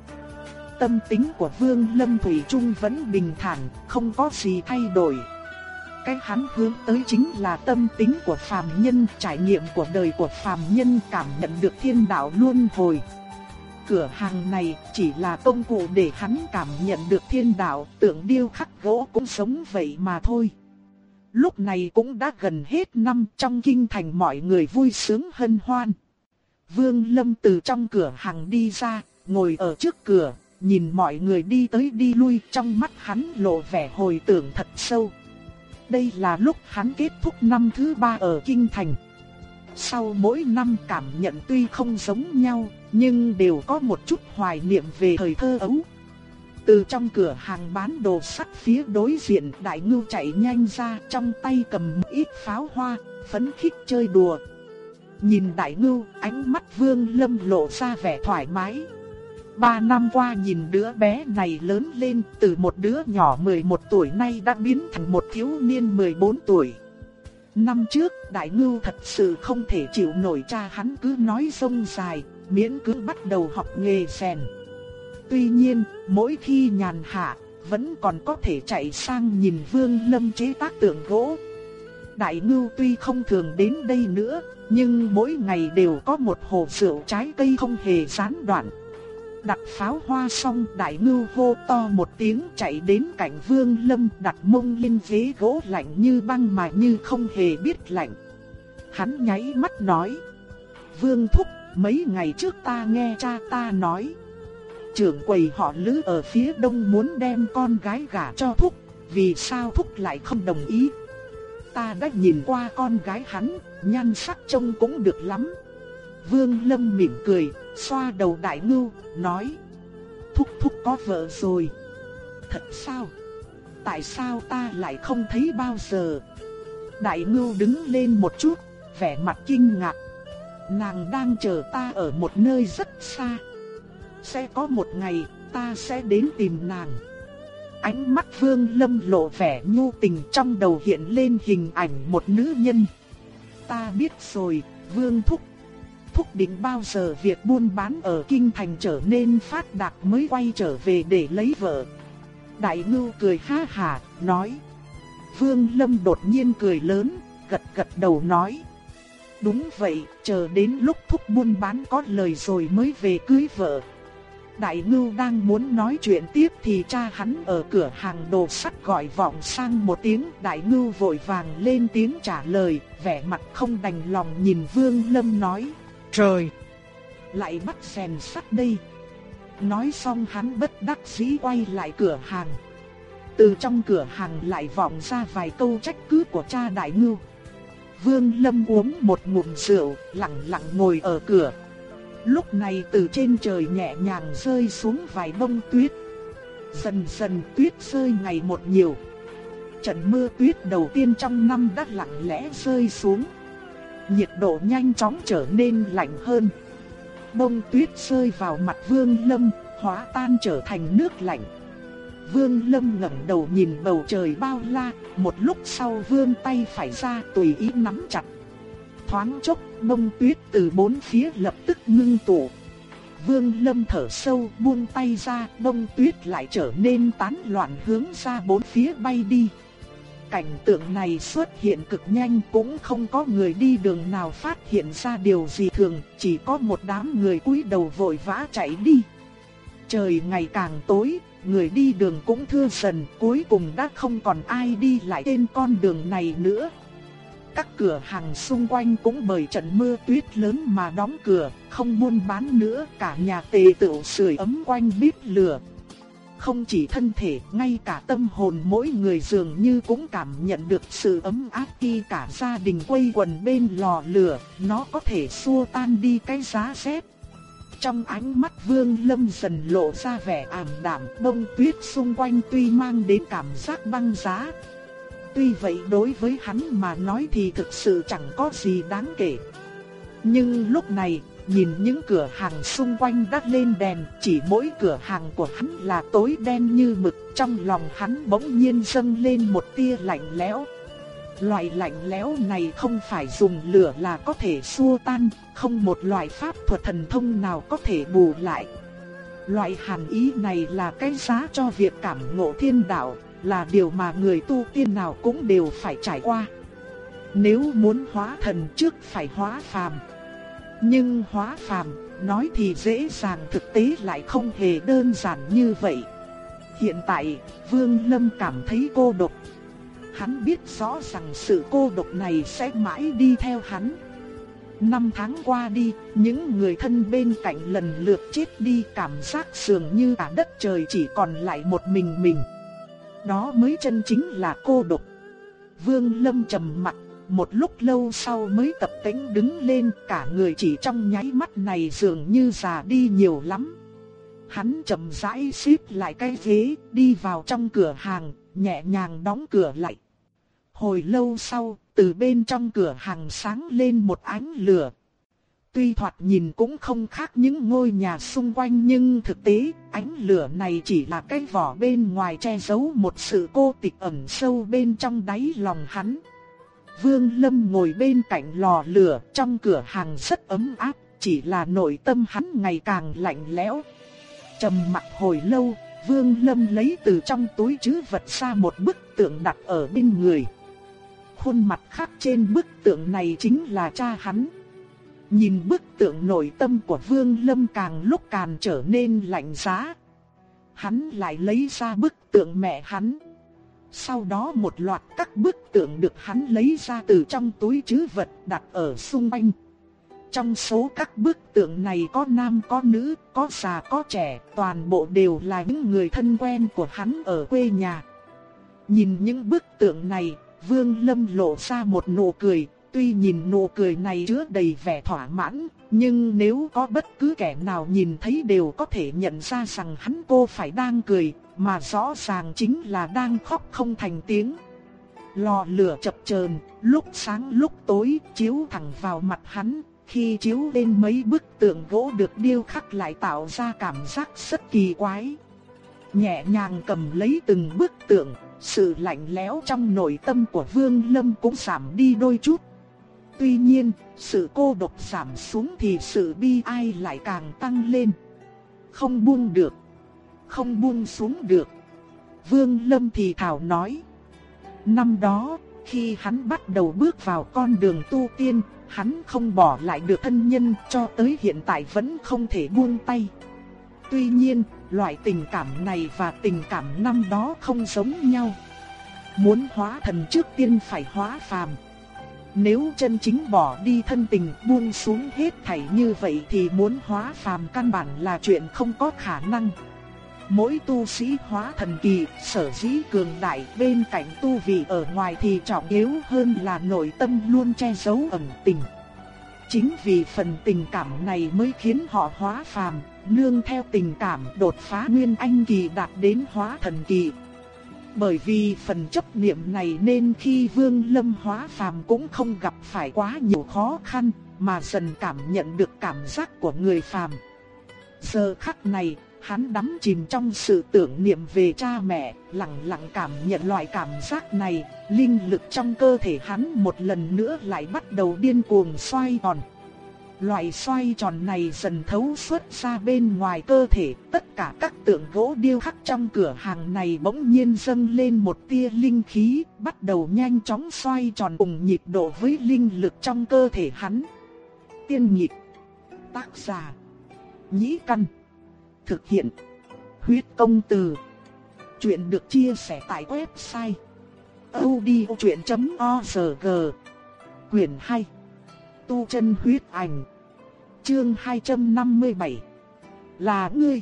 Tâm tính của Vương Lâm Thủy Trung vẫn bình thản, không có gì thay đổi. Cái hắn hướng tới chính là tâm tính của phàm nhân, trải nghiệm của đời của phàm nhân cảm nhận được thiên đạo luân hồi. Cửa hàng này chỉ là công cụ để hắn cảm nhận được thiên đạo, tượng điêu khắc gỗ cũng sống vậy mà thôi. Lúc này cũng đã gần hết năm trong kinh thành mọi người vui sướng hân hoan. Vương Lâm từ trong cửa hàng đi ra, ngồi ở trước cửa, nhìn mọi người đi tới đi lui trong mắt hắn lộ vẻ hồi tưởng thật sâu. Đây là lúc hắn kết thúc năm thứ ba ở Kinh Thành. Sau mỗi năm cảm nhận tuy không giống nhau, nhưng đều có một chút hoài niệm về thời thơ ấu. Từ trong cửa hàng bán đồ sắt phía đối diện đại ngưu chạy nhanh ra trong tay cầm ít pháo hoa, phấn khích chơi đùa. Nhìn đại ngưu, ánh mắt vương lâm lộ ra vẻ thoải mái. Ba năm qua nhìn đứa bé này lớn lên từ một đứa nhỏ 11 tuổi nay đã biến thành một thiếu niên 14 tuổi. Năm trước, Đại Ngưu thật sự không thể chịu nổi cha hắn cứ nói sông dài, miễn cứ bắt đầu học nghề rèn. Tuy nhiên, mỗi khi nhàn hạ, vẫn còn có thể chạy sang nhìn Vương Lâm chế tác tượng gỗ. Đại Ngưu tuy không thường đến đây nữa, nhưng mỗi ngày đều có một hồ rượu trái cây không hề gián đoạn. Đặt pháo hoa xong đại ngưu hô to một tiếng chạy đến cạnh vương lâm đặt mông lên ghế gỗ lạnh như băng mà như không hề biết lạnh. Hắn nháy mắt nói. Vương thúc, mấy ngày trước ta nghe cha ta nói. Trưởng quầy họ lữ ở phía đông muốn đem con gái gả cho thúc, vì sao thúc lại không đồng ý. Ta đã nhìn qua con gái hắn, nhan sắc trông cũng được lắm. Vương Lâm mỉm cười, xoa đầu đại ngưu, nói. Thúc thúc có vợ rồi. Thật sao? Tại sao ta lại không thấy bao giờ? Đại ngưu đứng lên một chút, vẻ mặt kinh ngạc. Nàng đang chờ ta ở một nơi rất xa. Sẽ có một ngày, ta sẽ đến tìm nàng. Ánh mắt vương lâm lộ vẻ nhu tình trong đầu hiện lên hình ảnh một nữ nhân. Ta biết rồi, vương thúc thúc định bao giờ việc buôn bán ở kinh thành trở nên phát đạt mới quay trở về để lấy vợ. Đại ngưu cười ha hà, nói. Vương Lâm đột nhiên cười lớn, gật gật đầu nói. Đúng vậy, chờ đến lúc thúc buôn bán có lời rồi mới về cưới vợ. Đại ngưu đang muốn nói chuyện tiếp thì cha hắn ở cửa hàng đồ sắt gọi vọng sang một tiếng. Đại ngưu vội vàng lên tiếng trả lời, vẻ mặt không đành lòng nhìn Vương Lâm nói. Trời! Lại bắt rèn sắt đây. Nói xong hắn bất đắc dĩ quay lại cửa hàng. Từ trong cửa hàng lại vọng ra vài câu trách cứ của cha đại ngưu. Vương Lâm uống một ngụm rượu, lặng lặng ngồi ở cửa. Lúc này từ trên trời nhẹ nhàng rơi xuống vài bông tuyết. Dần dần tuyết rơi ngày một nhiều. Trận mưa tuyết đầu tiên trong năm đã lặng lẽ rơi xuống nhiệt độ nhanh chóng trở nên lạnh hơn. Bông tuyết rơi vào mặt Vương Lâm, hóa tan trở thành nước lạnh. Vương Lâm ngẩng đầu nhìn bầu trời bao la, một lúc sau vương tay phải ra tùy ý nắm chặt. Thoáng chốc, bông tuyết từ bốn phía lập tức ngưng tụ. Vương Lâm thở sâu, buông tay ra, bông tuyết lại trở nên tán loạn hướng ra bốn phía bay đi. Cảnh tượng này xuất hiện cực nhanh cũng không có người đi đường nào phát hiện ra điều gì thường, chỉ có một đám người cúi đầu vội vã chạy đi. Trời ngày càng tối, người đi đường cũng thưa dần, cuối cùng đã không còn ai đi lại trên con đường này nữa. Các cửa hàng xung quanh cũng bởi trận mưa tuyết lớn mà đóng cửa, không buôn bán nữa, cả nhà tề tựu sưởi ấm quanh bếp lửa không chỉ thân thể, ngay cả tâm hồn mỗi người dường như cũng cảm nhận được sự ấm áp khi cả gia đình quây quần bên lò lửa, nó có thể xua tan đi cái giá rét. Trong ánh mắt Vương Lâm dần lộ ra vẻ ảm đạm, bông tuyết xung quanh tuy mang đến cảm giác băng giá. Tuy vậy đối với hắn mà nói thì thực sự chẳng có gì đáng kể. Nhưng lúc này, nhìn những cửa hàng xung quanh đắt lên đèn, chỉ mỗi cửa hàng của hắn là tối đen như mực, trong lòng hắn bỗng nhiên dâng lên một tia lạnh lẽo. Loại lạnh lẽo này không phải dùng lửa là có thể xua tan, không một loại pháp thuật thần thông nào có thể bù lại. Loại hàn ý này là cái giá cho việc cảm ngộ thiên đạo, là điều mà người tu tiên nào cũng đều phải trải qua. Nếu muốn hóa thần trước phải hóa phàm. Nhưng hóa phàm, nói thì dễ dàng thực tế lại không hề đơn giản như vậy. Hiện tại, Vương Lâm cảm thấy cô độc. Hắn biết rõ rằng sự cô độc này sẽ mãi đi theo hắn. Năm tháng qua đi, những người thân bên cạnh lần lượt chết đi cảm giác dường như cả đất trời chỉ còn lại một mình mình. Đó mới chân chính là cô độc. Vương Lâm trầm mặt một lúc lâu sau mới tập tĩnh đứng lên cả người chỉ trong nháy mắt này dường như già đi nhiều lắm. Hắn chậm rãi xếp lại cái ghế, đi vào trong cửa hàng, nhẹ nhàng đóng cửa lại. Hồi lâu sau, từ bên trong cửa hàng sáng lên một ánh lửa. Tuy thoạt nhìn cũng không khác những ngôi nhà xung quanh nhưng thực tế, ánh lửa này chỉ là cái vỏ bên ngoài che giấu một sự cô tịch ẩn sâu bên trong đáy lòng hắn. Vương Lâm ngồi bên cạnh lò lửa trong cửa hàng rất ấm áp, chỉ là nội tâm hắn ngày càng lạnh lẽo. Trầm mặc hồi lâu, Vương Lâm lấy từ trong túi trữ vật ra một bức tượng đặt ở bên người. Khuôn mặt khác trên bức tượng này chính là cha hắn. Nhìn bức tượng nội tâm của Vương Lâm càng lúc càng trở nên lạnh giá. Hắn lại lấy ra bức tượng mẹ hắn. Sau đó một loạt các bức tượng được hắn lấy ra từ trong túi chứ vật đặt ở xung quanh. Trong số các bức tượng này có nam có nữ, có già có trẻ, toàn bộ đều là những người thân quen của hắn ở quê nhà. Nhìn những bức tượng này, Vương Lâm lộ ra một nụ cười, tuy nhìn nụ cười này chứa đầy vẻ thỏa mãn, nhưng nếu có bất cứ kẻ nào nhìn thấy đều có thể nhận ra rằng hắn cô phải đang cười, mà rõ ràng chính là đang khóc không thành tiếng. Lò lửa chập chờn, lúc sáng lúc tối chiếu thẳng vào mặt hắn, khi chiếu lên mấy bức tượng gỗ được điêu khắc lại tạo ra cảm giác rất kỳ quái. Nhẹ nhàng cầm lấy từng bức tượng, sự lạnh lẽo trong nội tâm của Vương Lâm cũng giảm đi đôi chút. Tuy nhiên, sự cô độc giảm xuống thì sự bi ai lại càng tăng lên. Không buông được không buông xuống được. Vương Lâm thì thảo nói. Năm đó, khi hắn bắt đầu bước vào con đường tu tiên, hắn không bỏ lại được thân nhân cho tới hiện tại vẫn không thể buông tay. Tuy nhiên, loại tình cảm này và tình cảm năm đó không giống nhau. Muốn hóa thần trước tiên phải hóa phàm. Nếu chân chính bỏ đi thân tình buông xuống hết thảy như vậy thì muốn hóa phàm căn bản là chuyện không có khả năng. Mỗi tu sĩ hóa thần kỳ, sở dĩ cường đại bên cạnh tu vị ở ngoài thì trọng yếu hơn là nội tâm luôn che giấu ẩn tình. Chính vì phần tình cảm này mới khiến họ hóa phàm, nương theo tình cảm đột phá nguyên anh kỳ đạt đến hóa thần kỳ. Bởi vì phần chấp niệm này nên khi Vương Lâm hóa phàm cũng không gặp phải quá nhiều khó khăn, mà dần cảm nhận được cảm giác của người phàm. Giờ khắc này, Hắn đắm chìm trong sự tưởng niệm về cha mẹ, lặng lặng cảm nhận loại cảm giác này, linh lực trong cơ thể hắn một lần nữa lại bắt đầu điên cuồng xoay tròn. Loại xoay tròn này dần thấu suốt ra bên ngoài cơ thể, tất cả các tượng gỗ điêu khắc trong cửa hàng này bỗng nhiên dâng lên một tia linh khí, bắt đầu nhanh chóng xoay tròn cùng nhịp độ với linh lực trong cơ thể hắn. Tiên nhịp, tác giả, nhĩ căn Thực hiện. Huyết công từ. Chuyện được chia sẻ tại website. odchuyện.org Quyền 2. Tu chân huyết ảnh. Chương 257. Là ngươi.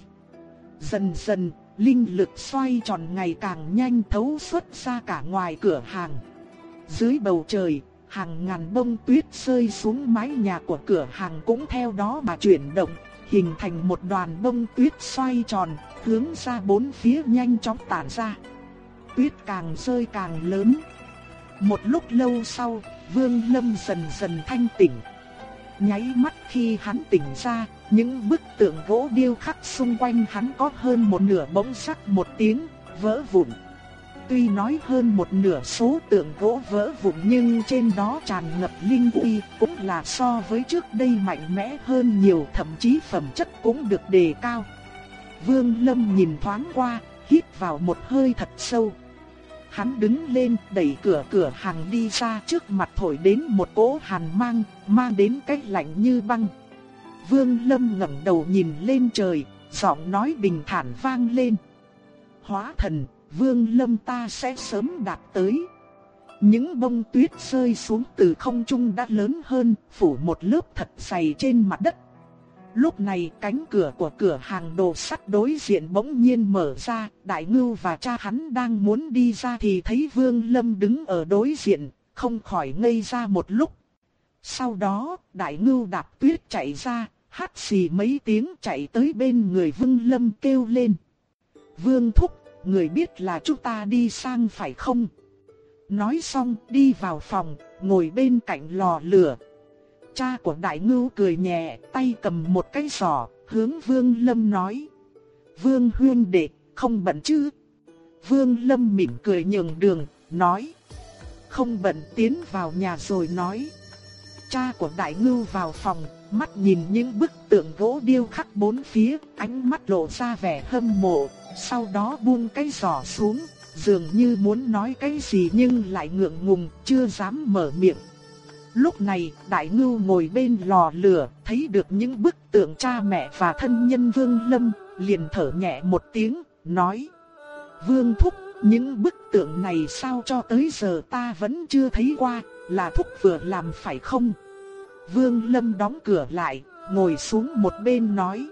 Dần dần, linh lực xoay tròn ngày càng nhanh thấu xuất ra cả ngoài cửa hàng. Dưới bầu trời, hàng ngàn bông tuyết rơi xuống mái nhà của cửa hàng cũng theo đó mà chuyển động, hình thành một đoàn bông tuyết xoay tròn, hướng ra bốn phía nhanh chóng tản ra. Tuyết càng rơi càng lớn. Một lúc lâu sau, Vương Lâm dần dần thanh tỉnh. Nháy mắt khi hắn tỉnh ra, những bức tượng gỗ điêu khắc xung quanh hắn có hơn một nửa bỗng sắc một tiếng, vỡ vụn. Tuy nói hơn một nửa số tượng gỗ vỡ vụn nhưng trên đó tràn ngập linh uy cũng là so với trước đây mạnh mẽ hơn nhiều thậm chí phẩm chất cũng được đề cao. Vương Lâm nhìn thoáng qua, hít vào một hơi thật sâu. Hắn đứng lên đẩy cửa cửa hàng đi ra trước mặt thổi đến một cỗ hàn mang, mang đến cách lạnh như băng. Vương Lâm ngẩng đầu nhìn lên trời, giọng nói bình thản vang lên. Hóa thần, Vương Lâm ta sẽ sớm đạt tới. Những bông tuyết rơi xuống từ không trung đã lớn hơn, phủ một lớp thật dày trên mặt đất. Lúc này cánh cửa của cửa hàng đồ sắt đối diện bỗng nhiên mở ra, Đại Ngưu và cha hắn đang muốn đi ra thì thấy Vương Lâm đứng ở đối diện, không khỏi ngây ra một lúc. Sau đó, Đại Ngưu đạp tuyết chạy ra, hắt xì mấy tiếng chạy tới bên người Vương Lâm kêu lên. Vương Thúc, người biết là chúng ta đi sang phải không? Nói xong đi vào phòng, ngồi bên cạnh lò lửa. Cha của đại ngưu cười nhẹ, tay cầm một cái giỏ, hướng Vương Lâm nói. Vương huyên đệ, không bận chứ? Vương Lâm mỉm cười nhường đường, nói. Không bận tiến vào nhà rồi nói. Cha của đại ngưu vào phòng, mắt nhìn những bức tượng gỗ điêu khắc bốn phía, ánh mắt lộ ra vẻ hâm mộ, sau đó buông cái giỏ xuống, dường như muốn nói cái gì nhưng lại ngượng ngùng, chưa dám mở miệng. Lúc này, Đại Ngưu ngồi bên lò lửa, thấy được những bức tượng cha mẹ và thân nhân Vương Lâm, liền thở nhẹ một tiếng, nói: "Vương thúc, những bức tượng này sao cho tới giờ ta vẫn chưa thấy qua, là thúc vừa làm phải không?" Vương Lâm đóng cửa lại, ngồi xuống một bên nói: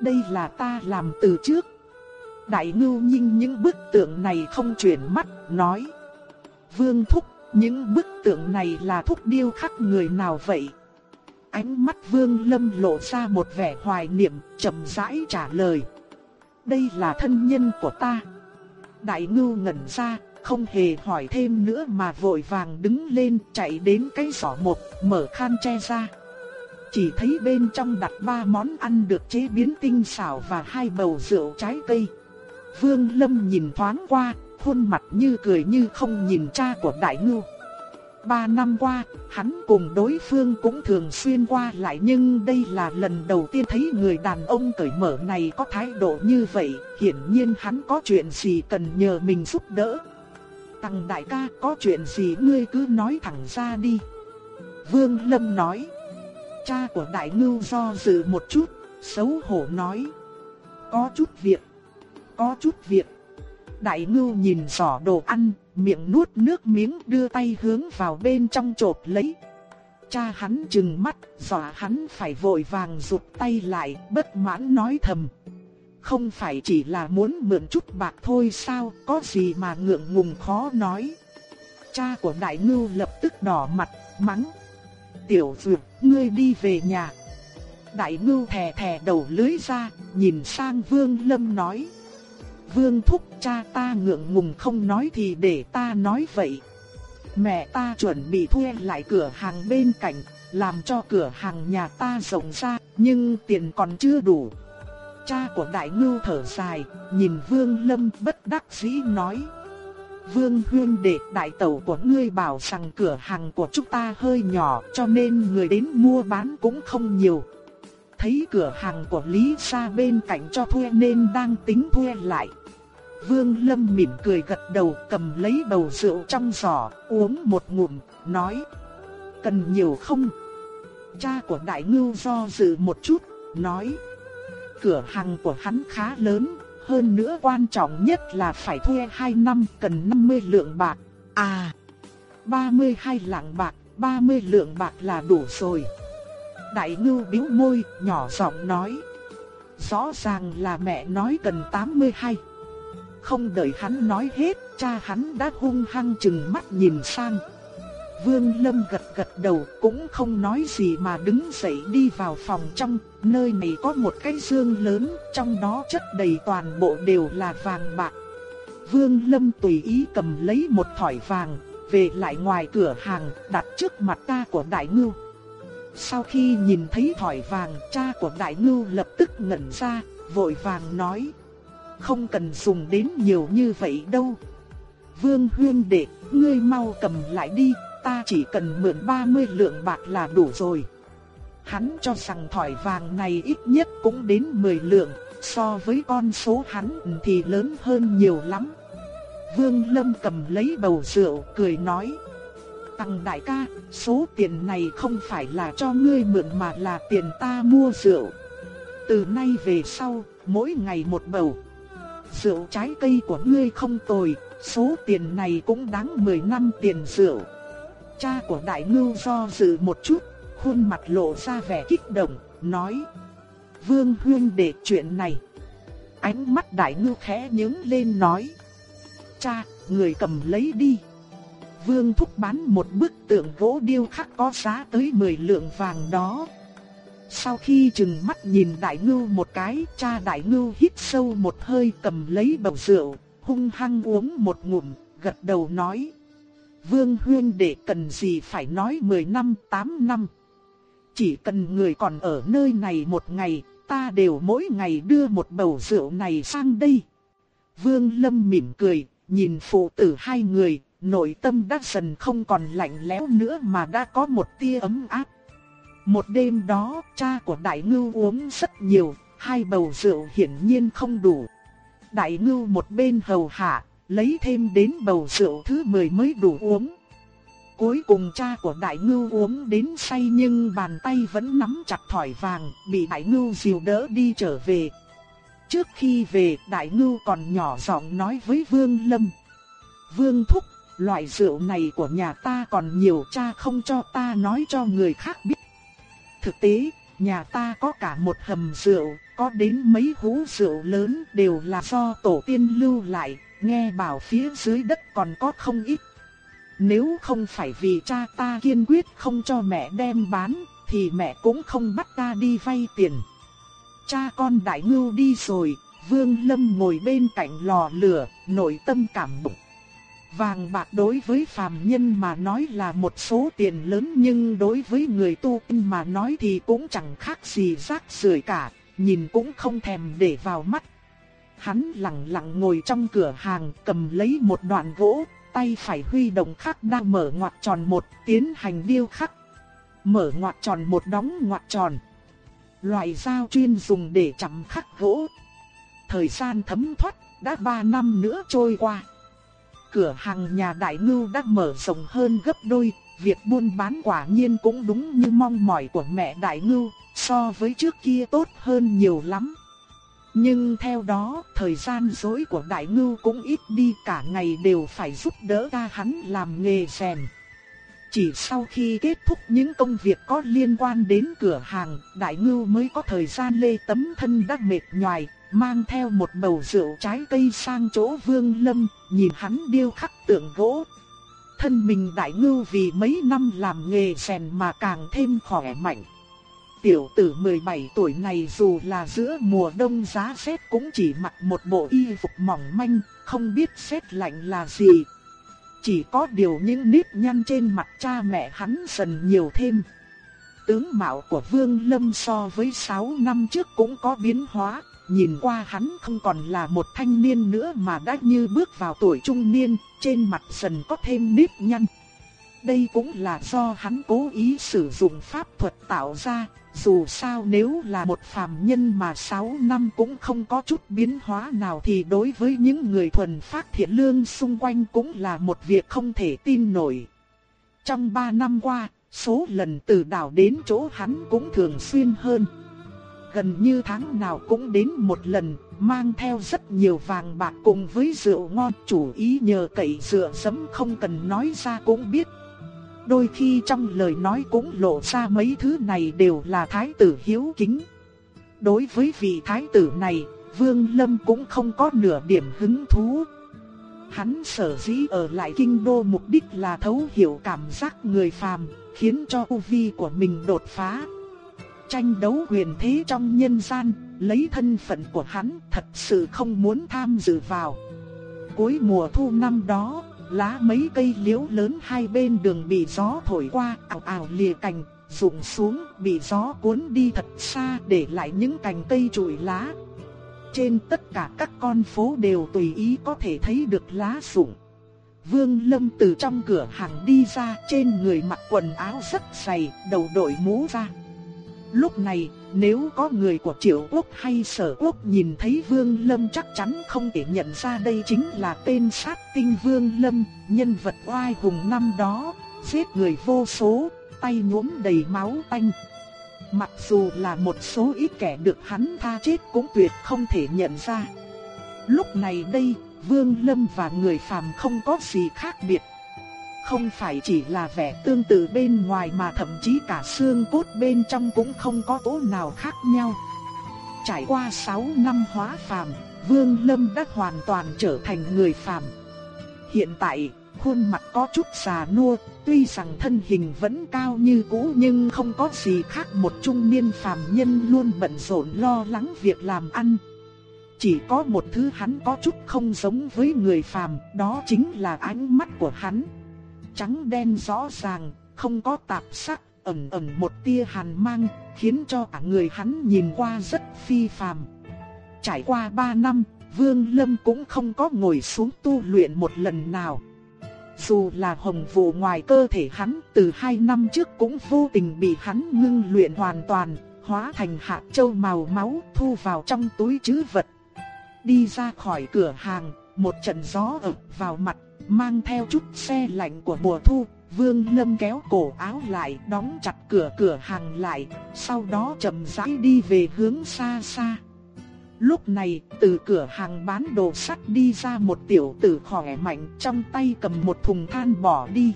"Đây là ta làm từ trước." Đại Ngưu nhìn những bức tượng này không chuyển mắt, nói: "Vương thúc, những bức tượng này là thúc điêu khắc người nào vậy? Ánh mắt Vương Lâm lộ ra một vẻ hoài niệm, chậm rãi trả lời. Đây là thân nhân của ta. Đại ngưu ngẩn ra, không hề hỏi thêm nữa mà vội vàng đứng lên chạy đến cái giỏ một, mở khan che ra. Chỉ thấy bên trong đặt ba món ăn được chế biến tinh xảo và hai bầu rượu trái cây. Vương Lâm nhìn thoáng qua, khuôn mặt như cười như không nhìn cha của Đại Ngưu. Ba năm qua, hắn cùng đối phương cũng thường xuyên qua lại nhưng đây là lần đầu tiên thấy người đàn ông cởi mở này có thái độ như vậy, hiển nhiên hắn có chuyện gì cần nhờ mình giúp đỡ. Tăng đại ca có chuyện gì ngươi cứ nói thẳng ra đi. Vương Lâm nói. Cha của đại ngưu do dự một chút, xấu hổ nói. Có chút việc. Có chút việc. Đại ngưu nhìn giỏ đồ ăn, miệng nuốt nước miếng đưa tay hướng vào bên trong chộp lấy. Cha hắn chừng mắt, dọa hắn phải vội vàng rụt tay lại, bất mãn nói thầm. Không phải chỉ là muốn mượn chút bạc thôi sao, có gì mà ngượng ngùng khó nói. Cha của đại ngưu lập tức đỏ mặt, mắng. Tiểu dược, ngươi đi về nhà. Đại ngưu thè thè đầu lưới ra, nhìn sang vương lâm nói. Vương thúc cha ta ngượng ngùng không nói thì để ta nói vậy. Mẹ ta chuẩn bị thuê lại cửa hàng bên cạnh, làm cho cửa hàng nhà ta rộng ra, nhưng tiền còn chưa đủ. Cha của đại ngưu thở dài, nhìn Vương Lâm bất đắc dĩ nói. Vương huyên đệ đại tẩu của ngươi bảo rằng cửa hàng của chúng ta hơi nhỏ cho nên người đến mua bán cũng không nhiều. Thấy cửa hàng của Lý Sa bên cạnh cho thuê nên đang tính thuê lại. Vương Lâm mỉm cười gật đầu cầm lấy bầu rượu trong giỏ, uống một ngụm, nói. Cần nhiều không? Cha của đại ngưu do dự một chút, nói. Cửa hàng của hắn khá lớn, hơn nữa quan trọng nhất là phải thuê 2 năm cần 50 lượng bạc. À, 32 lạng bạc, 30 lượng bạc là đủ rồi. Đại ngưu bĩu môi, nhỏ giọng nói. rõ ràng là mẹ nói cần 82. Không đợi hắn nói hết, cha hắn đã hung hăng chừng mắt nhìn sang. Vương Lâm gật gật đầu cũng không nói gì mà đứng dậy đi vào phòng trong, nơi này có một cái dương lớn, trong đó chất đầy toàn bộ đều là vàng bạc. Vương Lâm tùy ý cầm lấy một thỏi vàng, về lại ngoài cửa hàng, đặt trước mặt ta của Đại Ngưu. Sau khi nhìn thấy thỏi vàng, cha của Đại Ngưu lập tức ngẩn ra, vội vàng nói. Không cần dùng đến nhiều như vậy đâu. Vương Huyên đệ, ngươi mau cầm lại đi, ta chỉ cần mượn 30 lượng bạc là đủ rồi. Hắn cho rằng thỏi vàng này ít nhất cũng đến 10 lượng, so với con số hắn thì lớn hơn nhiều lắm. Vương Lâm cầm lấy bầu rượu cười nói. Tăng đại ca, số tiền này không phải là cho ngươi mượn mà là tiền ta mua rượu. Từ nay về sau, mỗi ngày một bầu. Rượu trái cây của ngươi không tồi, số tiền này cũng đáng 10 năm tiền rượu. Cha của đại ngưu do dự một chút, khuôn mặt lộ ra vẻ kích động, nói. Vương huyên để chuyện này. Ánh mắt đại ngưu khẽ nhướng lên nói. Cha, người cầm lấy đi. Vương thúc bán một bức tượng gỗ điêu khắc có giá tới 10 lượng vàng đó. Sau khi chừng mắt nhìn đại ngưu một cái, cha đại ngưu hít sâu một hơi cầm lấy bầu rượu, hung hăng uống một ngụm, gật đầu nói. Vương huyên đệ cần gì phải nói 10 năm 8 năm. Chỉ cần người còn ở nơi này một ngày, ta đều mỗi ngày đưa một bầu rượu này sang đây. Vương Lâm mỉm cười, nhìn phụ tử hai người, nội tâm đã dần không còn lạnh lẽo nữa mà đã có một tia ấm áp. Một đêm đó, cha của Đại Ngưu uống rất nhiều, hai bầu rượu hiển nhiên không đủ. Đại Ngưu một bên hầu hạ, lấy thêm đến bầu rượu thứ 10 mới đủ uống. Cuối cùng cha của Đại Ngưu uống đến say nhưng bàn tay vẫn nắm chặt thỏi vàng, bị Đại Ngưu dìu đỡ đi trở về. Trước khi về, Đại Ngưu còn nhỏ giọng nói với Vương Lâm. Vương Thúc, loại rượu này của nhà ta còn nhiều cha không cho ta nói cho người khác biết. Thực tế, nhà ta có cả một hầm rượu, có đến mấy hũ rượu lớn đều là do tổ tiên lưu lại, nghe bảo phía dưới đất còn có không ít. Nếu không phải vì cha ta kiên quyết không cho mẹ đem bán, thì mẹ cũng không bắt ta đi vay tiền. Cha con đại ngưu đi rồi, Vương Lâm ngồi bên cạnh lò lửa, nội tâm cảm động. Vàng bạc đối với phàm nhân mà nói là một số tiền lớn nhưng đối với người tu tiên mà nói thì cũng chẳng khác gì rác rưởi cả, nhìn cũng không thèm để vào mắt. Hắn lặng lặng ngồi trong cửa hàng cầm lấy một đoạn gỗ, tay phải huy động khắc đang mở ngoặt tròn một tiến hành điêu khắc. Mở ngoặt tròn một đóng ngoặt tròn. Loại dao chuyên dùng để chạm khắc gỗ. Thời gian thấm thoát, đã 3 năm nữa trôi qua. Cửa hàng nhà đại ngưu đã mở rộng hơn gấp đôi, việc buôn bán quả nhiên cũng đúng như mong mỏi của mẹ đại ngưu, so với trước kia tốt hơn nhiều lắm. Nhưng theo đó, thời gian dối của đại ngưu cũng ít đi cả ngày đều phải giúp đỡ ca hắn làm nghề rèn. Chỉ sau khi kết thúc những công việc có liên quan đến cửa hàng, đại ngưu mới có thời gian lê tấm thân đắc mệt nhoài, mang theo một bầu rượu trái cây sang chỗ vương lâm, nhìn hắn điêu khắc tượng gỗ. Thân mình đại ngưu vì mấy năm làm nghề rèn mà càng thêm khỏe mạnh. Tiểu tử 17 tuổi này dù là giữa mùa đông giá rét cũng chỉ mặc một bộ y phục mỏng manh, không biết rét lạnh là gì. Chỉ có điều những nếp nhăn trên mặt cha mẹ hắn dần nhiều thêm. Tướng mạo của Vương Lâm so với 6 năm trước cũng có biến hóa, nhìn qua hắn không còn là một thanh niên nữa mà đã như bước vào tuổi trung niên, trên mặt dần có thêm nếp nhăn. Đây cũng là do hắn cố ý sử dụng pháp thuật tạo ra, dù sao nếu là một phàm nhân mà 6 năm cũng không có chút biến hóa nào thì đối với những người thuần phát thiện lương xung quanh cũng là một việc không thể tin nổi. Trong 3 năm qua, số lần từ đảo đến chỗ hắn cũng thường xuyên hơn. Gần như tháng nào cũng đến một lần, mang theo rất nhiều vàng bạc cùng với rượu ngon chủ ý nhờ cậy dựa sấm không cần nói ra cũng biết Đôi khi trong lời nói cũng lộ ra mấy thứ này đều là thái tử hiếu kính. Đối với vị thái tử này, Vương Lâm cũng không có nửa điểm hứng thú. Hắn sở dĩ ở lại kinh đô mục đích là thấu hiểu cảm giác người phàm, khiến cho u vi của mình đột phá. Tranh đấu quyền thế trong nhân gian, lấy thân phận của hắn thật sự không muốn tham dự vào. Cuối mùa thu năm đó, lá mấy cây liễu lớn hai bên đường bị gió thổi qua, ảo ảo lìa cành, rụng xuống, bị gió cuốn đi thật xa để lại những cành cây trụi lá. Trên tất cả các con phố đều tùy ý có thể thấy được lá rụng. Vương Lâm từ trong cửa hàng đi ra trên người mặc quần áo rất dày, đầu đội mũ ra. Lúc này, nếu có người của triệu quốc hay sở quốc nhìn thấy Vương Lâm chắc chắn không thể nhận ra đây chính là tên sát tinh Vương Lâm, nhân vật oai hùng năm đó, giết người vô số, tay nhuốm đầy máu tanh. Mặc dù là một số ít kẻ được hắn tha chết cũng tuyệt không thể nhận ra. Lúc này đây, Vương Lâm và người phàm không có gì khác biệt. Không phải chỉ là vẻ tương tự bên ngoài mà thậm chí cả xương cốt bên trong cũng không có chỗ nào khác nhau. Trải qua 6 năm hóa phàm, Vương Lâm đã hoàn toàn trở thành người phàm. Hiện tại, khuôn mặt có chút già nua, tuy rằng thân hình vẫn cao như cũ nhưng không có gì khác một trung niên phàm nhân luôn bận rộn lo lắng việc làm ăn. Chỉ có một thứ hắn có chút không giống với người phàm, đó chính là ánh mắt của hắn. Trắng đen rõ ràng, không có tạp sắc, ẩn ẩn một tia hàn mang, khiến cho cả người hắn nhìn qua rất phi phàm. Trải qua 3 năm, Vương Lâm cũng không có ngồi xuống tu luyện một lần nào. Dù là hồng vụ ngoài cơ thể hắn từ hai năm trước cũng vô tình bị hắn ngưng luyện hoàn toàn, hóa thành hạt châu màu máu thu vào trong túi trữ vật. Đi ra khỏi cửa hàng, một trận gió ập vào mặt, mang theo chút xe lạnh của mùa thu. Vương Lâm kéo cổ áo lại, đóng chặt cửa cửa hàng lại, sau đó chậm rãi đi về hướng xa xa. Lúc này, từ cửa hàng bán đồ sắt đi ra một tiểu tử khỏe mạnh trong tay cầm một thùng than bỏ đi.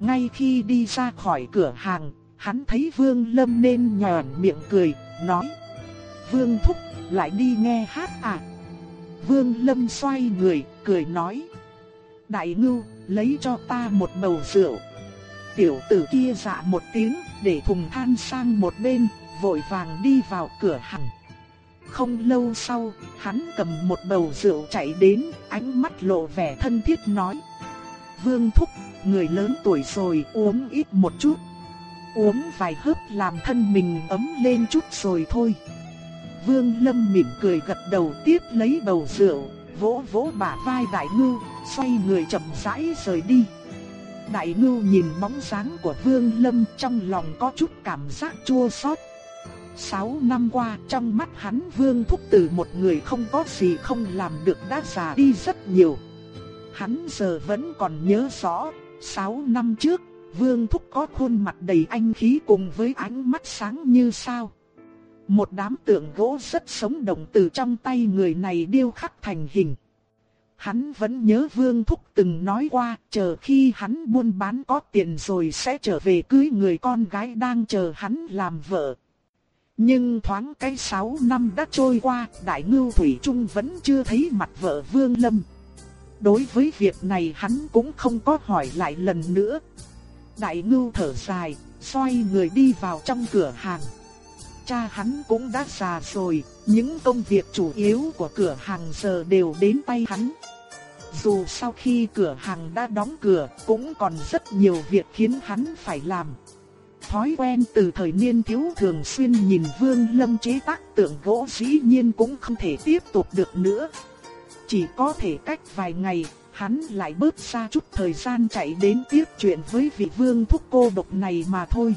Ngay khi đi ra khỏi cửa hàng, hắn thấy Vương Lâm nên nhòn miệng cười, nói Vương Thúc, lại đi nghe hát à? Vương Lâm xoay người, cười nói Đại ngưu, lấy cho ta một bầu rượu. Tiểu tử kia dạ một tiếng, để thùng than sang một bên, vội vàng đi vào cửa hàng. Không lâu sau, hắn cầm một bầu rượu chạy đến, ánh mắt lộ vẻ thân thiết nói. Vương Thúc, người lớn tuổi rồi uống ít một chút. Uống vài hớp làm thân mình ấm lên chút rồi thôi. Vương Lâm mỉm cười gật đầu tiếp lấy bầu rượu, vỗ vỗ bả vai Đại Ngưu, xoay người chậm rãi rời đi. Đại Ngưu nhìn bóng dáng của Vương Lâm trong lòng có chút cảm giác chua xót. Sáu năm qua trong mắt hắn Vương Thúc từ một người không có gì không làm được đã già đi rất nhiều. Hắn giờ vẫn còn nhớ rõ, sáu năm trước, Vương Thúc có khuôn mặt đầy anh khí cùng với ánh mắt sáng như sao. Một đám tượng gỗ rất sống động từ trong tay người này điêu khắc thành hình. Hắn vẫn nhớ Vương Thúc từng nói qua, chờ khi hắn buôn bán có tiền rồi sẽ trở về cưới người con gái đang chờ hắn làm vợ. Nhưng thoáng cái 6 năm đã trôi qua, Đại Ngưu Thủy Trung vẫn chưa thấy mặt vợ Vương Lâm. Đối với việc này hắn cũng không có hỏi lại lần nữa. Đại Ngưu thở dài, xoay người đi vào trong cửa hàng. Cha hắn cũng đã già rồi, những công việc chủ yếu của cửa hàng giờ đều đến tay hắn. Dù sau khi cửa hàng đã đóng cửa, cũng còn rất nhiều việc khiến hắn phải làm. Thói quen từ thời niên thiếu thường xuyên nhìn Vương Lâm chế tác tượng gỗ dĩ nhiên cũng không thể tiếp tục được nữa. Chỉ có thể cách vài ngày, hắn lại bớt xa chút thời gian chạy đến tiếp chuyện với vị vương thúc cô độc này mà thôi.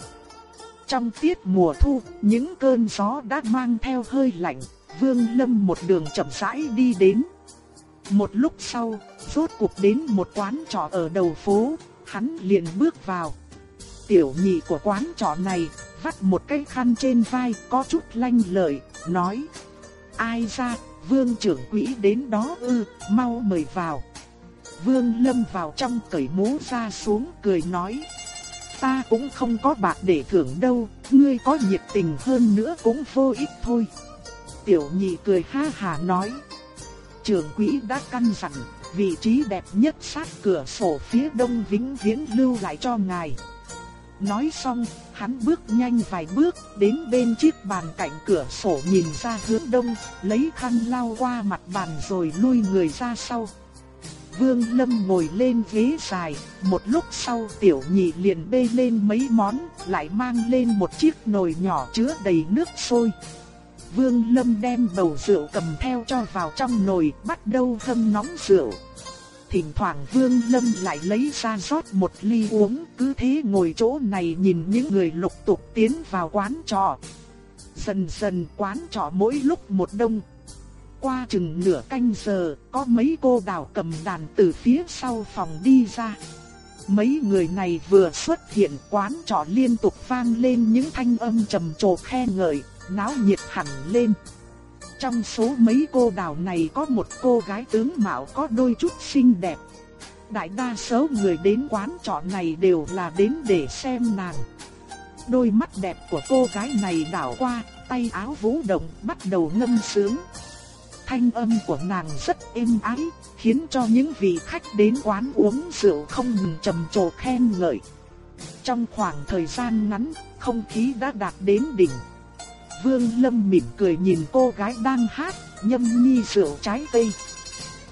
Trong tiết mùa thu, những cơn gió đã mang theo hơi lạnh, Vương Lâm một đường chậm rãi đi đến. Một lúc sau, rốt cuộc đến một quán trọ ở đầu phố, hắn liền bước vào. Tiểu nhị của quán trọ này, vắt một cái khăn trên vai có chút lanh lợi, nói. Ai ra, vương trưởng quỹ đến đó ư, mau mời vào. Vương lâm vào trong cởi mũ ra xuống cười nói ta cũng không có bạc để thưởng đâu, ngươi có nhiệt tình hơn nữa cũng vô ích thôi. Tiểu nhị cười ha hà nói. Trưởng quỹ đã căn dặn, vị trí đẹp nhất sát cửa sổ phía đông vĩnh viễn lưu lại cho ngài. Nói xong, hắn bước nhanh vài bước đến bên chiếc bàn cạnh cửa sổ nhìn ra hướng đông, lấy khăn lau qua mặt bàn rồi lui người ra sau. Vương Lâm ngồi lên ghế dài, một lúc sau tiểu nhị liền bê lên mấy món, lại mang lên một chiếc nồi nhỏ chứa đầy nước sôi. Vương Lâm đem bầu rượu cầm theo cho vào trong nồi, bắt đầu hâm nóng rượu. Thỉnh thoảng Vương Lâm lại lấy ra rót một ly uống, cứ thế ngồi chỗ này nhìn những người lục tục tiến vào quán trọ. Dần dần quán trọ mỗi lúc một đông. Qua chừng nửa canh giờ, có mấy cô đào cầm đàn từ phía sau phòng đi ra. Mấy người này vừa xuất hiện quán trọ liên tục vang lên những thanh âm trầm trồ khen ngợi, náo nhiệt hẳn lên. Trong số mấy cô đào này có một cô gái tướng mạo có đôi chút xinh đẹp. Đại đa số người đến quán trọ này đều là đến để xem nàng. Đôi mắt đẹp của cô gái này đảo qua, tay áo vũ động bắt đầu ngâm sướng. Thanh âm của nàng rất êm ái, khiến cho những vị khách đến quán uống rượu không ngừng trầm trồ khen ngợi. Trong khoảng thời gian ngắn, không khí đã đạt đến đỉnh. Vương Lâm mỉm cười nhìn cô gái đang hát, nhâm nhi rượu trái cây.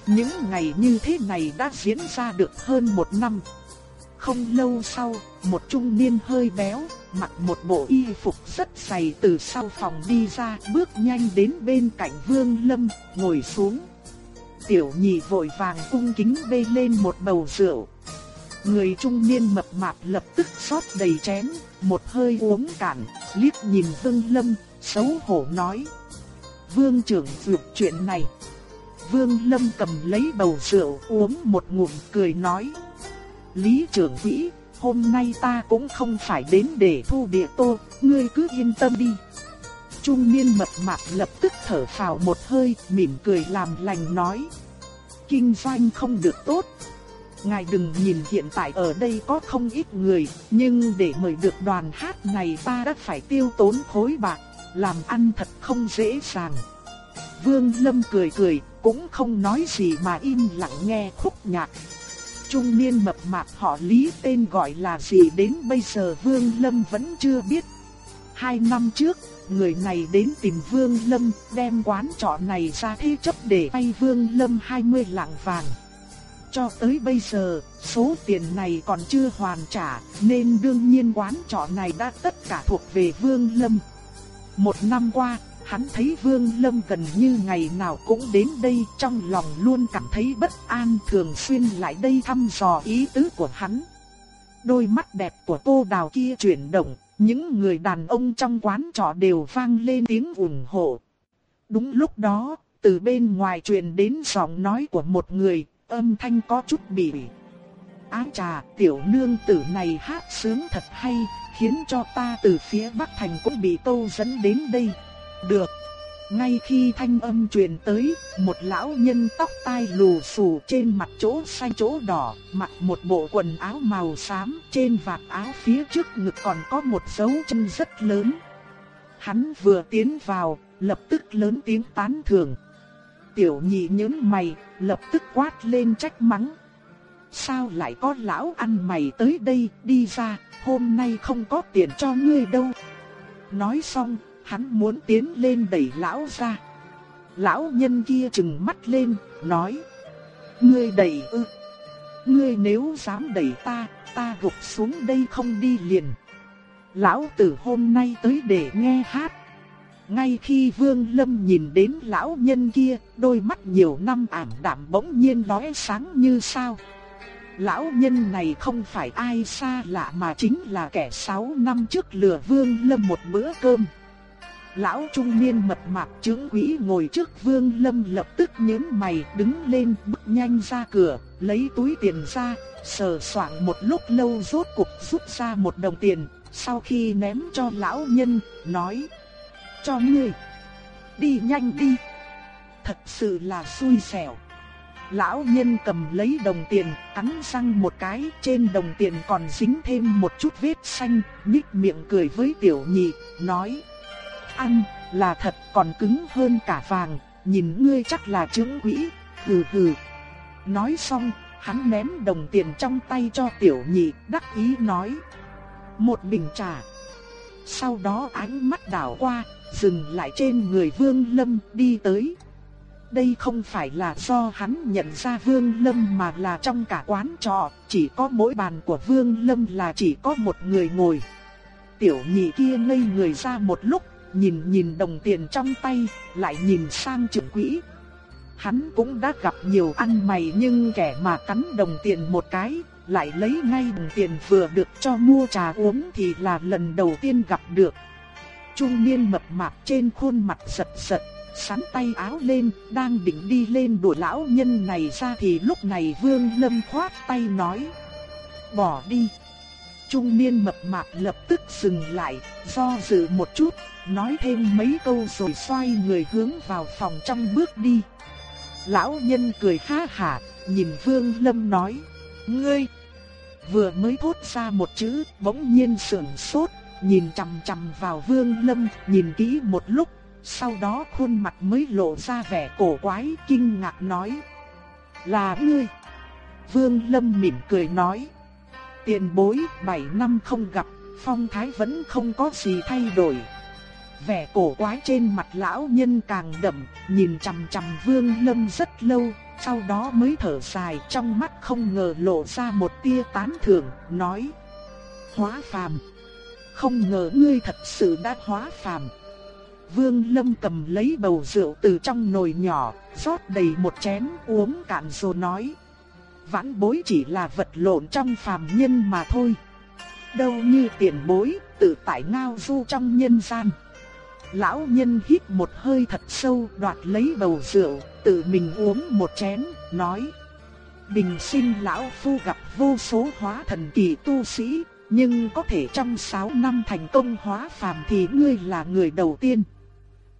Những ngày như thế này đã diễn ra được hơn một năm. Không lâu sau, một trung niên hơi béo, mặc một bộ y phục rất dày từ sau phòng đi ra, bước nhanh đến bên cạnh Vương Lâm, ngồi xuống. Tiểu nhị vội vàng cung kính bê lên một bầu rượu. Người trung niên mập mạp lập tức rót đầy chén, một hơi uống cạn, liếc nhìn Vương Lâm, xấu hổ nói. Vương trưởng dược chuyện này. Vương Lâm cầm lấy bầu rượu uống một ngụm cười nói. Lý trưởng vĩ, hôm nay ta cũng không phải đến để thu địa tô, ngươi cứ yên tâm đi. Trung niên mập mạp lập tức thở phào một hơi, mỉm cười làm lành nói. Kinh doanh không được tốt. Ngài đừng nhìn hiện tại ở đây có không ít người, nhưng để mời được đoàn hát này ta đã phải tiêu tốn khối bạc làm ăn thật không dễ dàng. Vương Lâm cười cười, cũng không nói gì mà im lặng nghe khúc nhạc. Trung niên mập mạp họ Lý tên gọi là gì đến bây giờ Vương Lâm vẫn chưa biết. Hai năm trước, người này đến tìm Vương Lâm, đem quán trọ này ra thế chấp để vay Vương Lâm 20 lạng vàng. Cho tới bây giờ, số tiền này còn chưa hoàn trả, nên đương nhiên quán trọ này đã tất cả thuộc về Vương Lâm. Một năm qua, hắn thấy Vương Lâm gần như ngày nào cũng đến đây trong lòng luôn cảm thấy bất an thường xuyên lại đây thăm dò ý tứ của hắn. Đôi mắt đẹp của cô đào kia chuyển động, những người đàn ông trong quán trọ đều vang lên tiếng ủng hộ. Đúng lúc đó, từ bên ngoài truyền đến giọng nói của một người, âm thanh có chút bị Á trà, tiểu nương tử này hát sướng thật hay, khiến cho ta từ phía Bắc Thành cũng bị câu dẫn đến đây. Được. Ngay khi thanh âm truyền tới, một lão nhân tóc tai lù xù trên mặt chỗ xanh chỗ đỏ, mặc một bộ quần áo màu xám, trên vạt áo phía trước ngực còn có một dấu chân rất lớn. Hắn vừa tiến vào, lập tức lớn tiếng tán thưởng. Tiểu nhị nhớ mày, lập tức quát lên trách mắng. Sao lại có lão ăn mày tới đây, đi ra, hôm nay không có tiền cho ngươi đâu. Nói xong, hắn muốn tiến lên đẩy lão ra. Lão nhân kia trừng mắt lên, nói. Ngươi đẩy ư. Ngươi nếu dám đẩy ta, ta gục xuống đây không đi liền. Lão tử hôm nay tới để nghe hát. Ngay khi Vương Lâm nhìn đến lão nhân kia, đôi mắt nhiều năm ảm đạm bỗng nhiên lóe sáng như sao. Lão nhân này không phải ai xa lạ mà chính là kẻ 6 năm trước lừa Vương Lâm một bữa cơm. Lão trung niên mập mạp chứng quỹ ngồi trước Vương Lâm lập tức nhớn mày đứng lên bước nhanh ra cửa, lấy túi tiền ra, sờ soạng một lúc lâu rốt cục rút ra một đồng tiền, sau khi ném cho lão nhân, nói Cho ngươi, đi nhanh đi, thật sự là xui xẻo. Lão nhân cầm lấy đồng tiền, cắn răng một cái, trên đồng tiền còn dính thêm một chút vết xanh, nhích miệng cười với tiểu nhị, nói. Ăn, là thật còn cứng hơn cả vàng, nhìn ngươi chắc là chứng quỹ, hừ hừ. Nói xong, hắn ném đồng tiền trong tay cho tiểu nhị, đắc ý nói. Một bình trà. Sau đó ánh mắt đảo qua, dừng lại trên người Vương Lâm đi tới. Đây không phải là do hắn nhận ra Vương Lâm mà là trong cả quán trọ, chỉ có mỗi bàn của Vương Lâm là chỉ có một người ngồi. Tiểu nhị kia ngây người ra một lúc, nhìn nhìn đồng tiền trong tay, lại nhìn sang trưởng quỹ. Hắn cũng đã gặp nhiều ăn mày nhưng kẻ mà cắn đồng tiền một cái, lại lấy ngay đồng tiền vừa được cho mua trà uống thì là lần đầu tiên gặp được. Trung niên mập mạp trên khuôn mặt giật giật, sắn tay áo lên, đang định đi lên đuổi lão nhân này ra thì lúc này Vương Lâm khoát tay nói: "Bỏ đi." Trung niên mập mạp lập tức dừng lại, do dự một chút, nói thêm mấy câu rồi xoay người hướng vào phòng trong bước đi. Lão nhân cười ha hả, nhìn Vương Lâm nói: "Ngươi" Vừa mới thốt ra một chữ, bỗng nhiên sững sốt, nhìn chằm chằm vào Vương Lâm, nhìn kỹ một lúc, sau đó khuôn mặt mới lộ ra vẻ cổ quái, kinh ngạc nói: "Là ngươi?" Vương Lâm mỉm cười nói: "Tiền bối, 7 năm không gặp, phong thái vẫn không có gì thay đổi." Vẻ cổ quái trên mặt lão nhân càng đậm, nhìn chằm chằm Vương Lâm rất lâu, sau đó mới thở dài trong mắt không ngờ lộ ra một tia tán thưởng, nói Hóa phàm Không ngờ ngươi thật sự đã hóa phàm Vương Lâm cầm lấy bầu rượu từ trong nồi nhỏ, rót đầy một chén uống cạn rồi nói Vãn bối chỉ là vật lộn trong phàm nhân mà thôi Đâu như tiền bối, tự tại ngao du trong nhân gian Lão nhân hít một hơi thật sâu đoạt lấy bầu rượu, tự mình uống một chén, nói. Bình sinh lão phu gặp vô số hóa thần kỳ tu sĩ, nhưng có thể trong 6 năm thành công hóa phàm thì ngươi là người đầu tiên.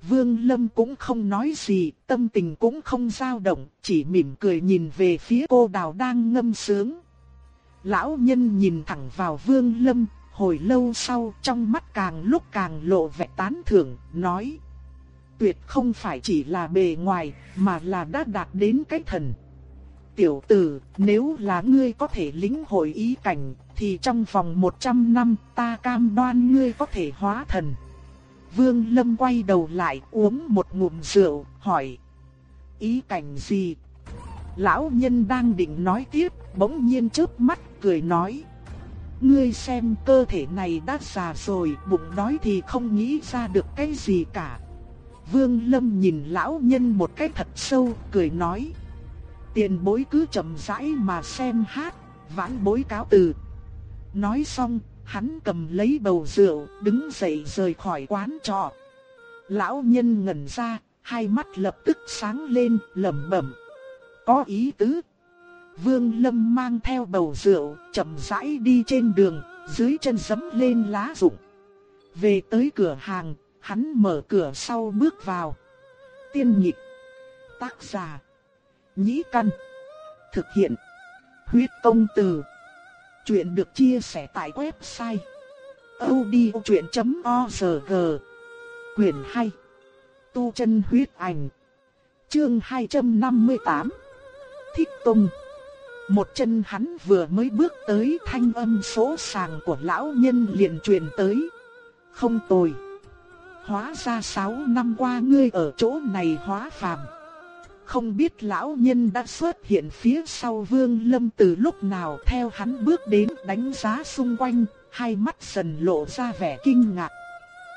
Vương Lâm cũng không nói gì, tâm tình cũng không dao động, chỉ mỉm cười nhìn về phía cô đào đang ngâm sướng. Lão nhân nhìn thẳng vào Vương Lâm, hồi lâu sau trong mắt càng lúc càng lộ vẻ tán thưởng, nói. Tuyệt không phải chỉ là bề ngoài, mà là đã đạt đến cái thần. Tiểu tử, nếu là ngươi có thể lĩnh hội ý cảnh, thì trong vòng 100 năm ta cam đoan ngươi có thể hóa thần. Vương Lâm quay đầu lại uống một ngụm rượu, hỏi. Ý cảnh gì? Lão nhân đang định nói tiếp, bỗng nhiên chớp mắt cười nói. Ngươi xem cơ thể này đã già rồi, bụng đói thì không nghĩ ra được cái gì cả. Vương Lâm nhìn lão nhân một cái thật sâu, cười nói. Tiền bối cứ chậm rãi mà xem hát, vãn bối cáo từ. Nói xong, hắn cầm lấy bầu rượu, đứng dậy rời khỏi quán trọ. Lão nhân ngẩn ra, hai mắt lập tức sáng lên, lẩm bẩm. Có ý tứ. Vương Lâm mang theo bầu rượu, chậm rãi đi trên đường, dưới chân giẫm lên lá rụng. Về tới cửa hàng, hắn mở cửa sau bước vào. Tiên nhịp, tác giả, nhĩ căn, thực hiện, huyết công từ. Chuyện được chia sẻ tại website odchuyện.org Quyền 2 Tu chân huyết ảnh Chương 258 Thích Tông một chân hắn vừa mới bước tới thanh âm số sàng của lão nhân liền truyền tới. Không tồi. Hóa ra sáu năm qua ngươi ở chỗ này hóa phàm. Không biết lão nhân đã xuất hiện phía sau vương lâm từ lúc nào theo hắn bước đến đánh giá xung quanh, hai mắt dần lộ ra vẻ kinh ngạc.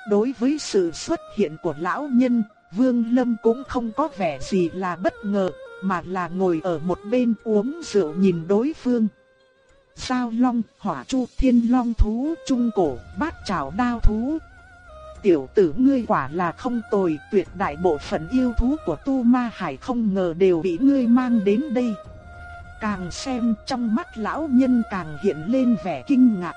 Đối với sự xuất hiện của lão nhân, vương lâm cũng không có vẻ gì là bất ngờ, mà là ngồi ở một bên uống rượu nhìn đối phương. Sao long, hỏa chu, thiên long thú, trung cổ, bát trảo đao thú. Tiểu tử ngươi quả là không tồi, tuyệt đại bộ phận yêu thú của tu ma hải không ngờ đều bị ngươi mang đến đây. Càng xem trong mắt lão nhân càng hiện lên vẻ kinh ngạc.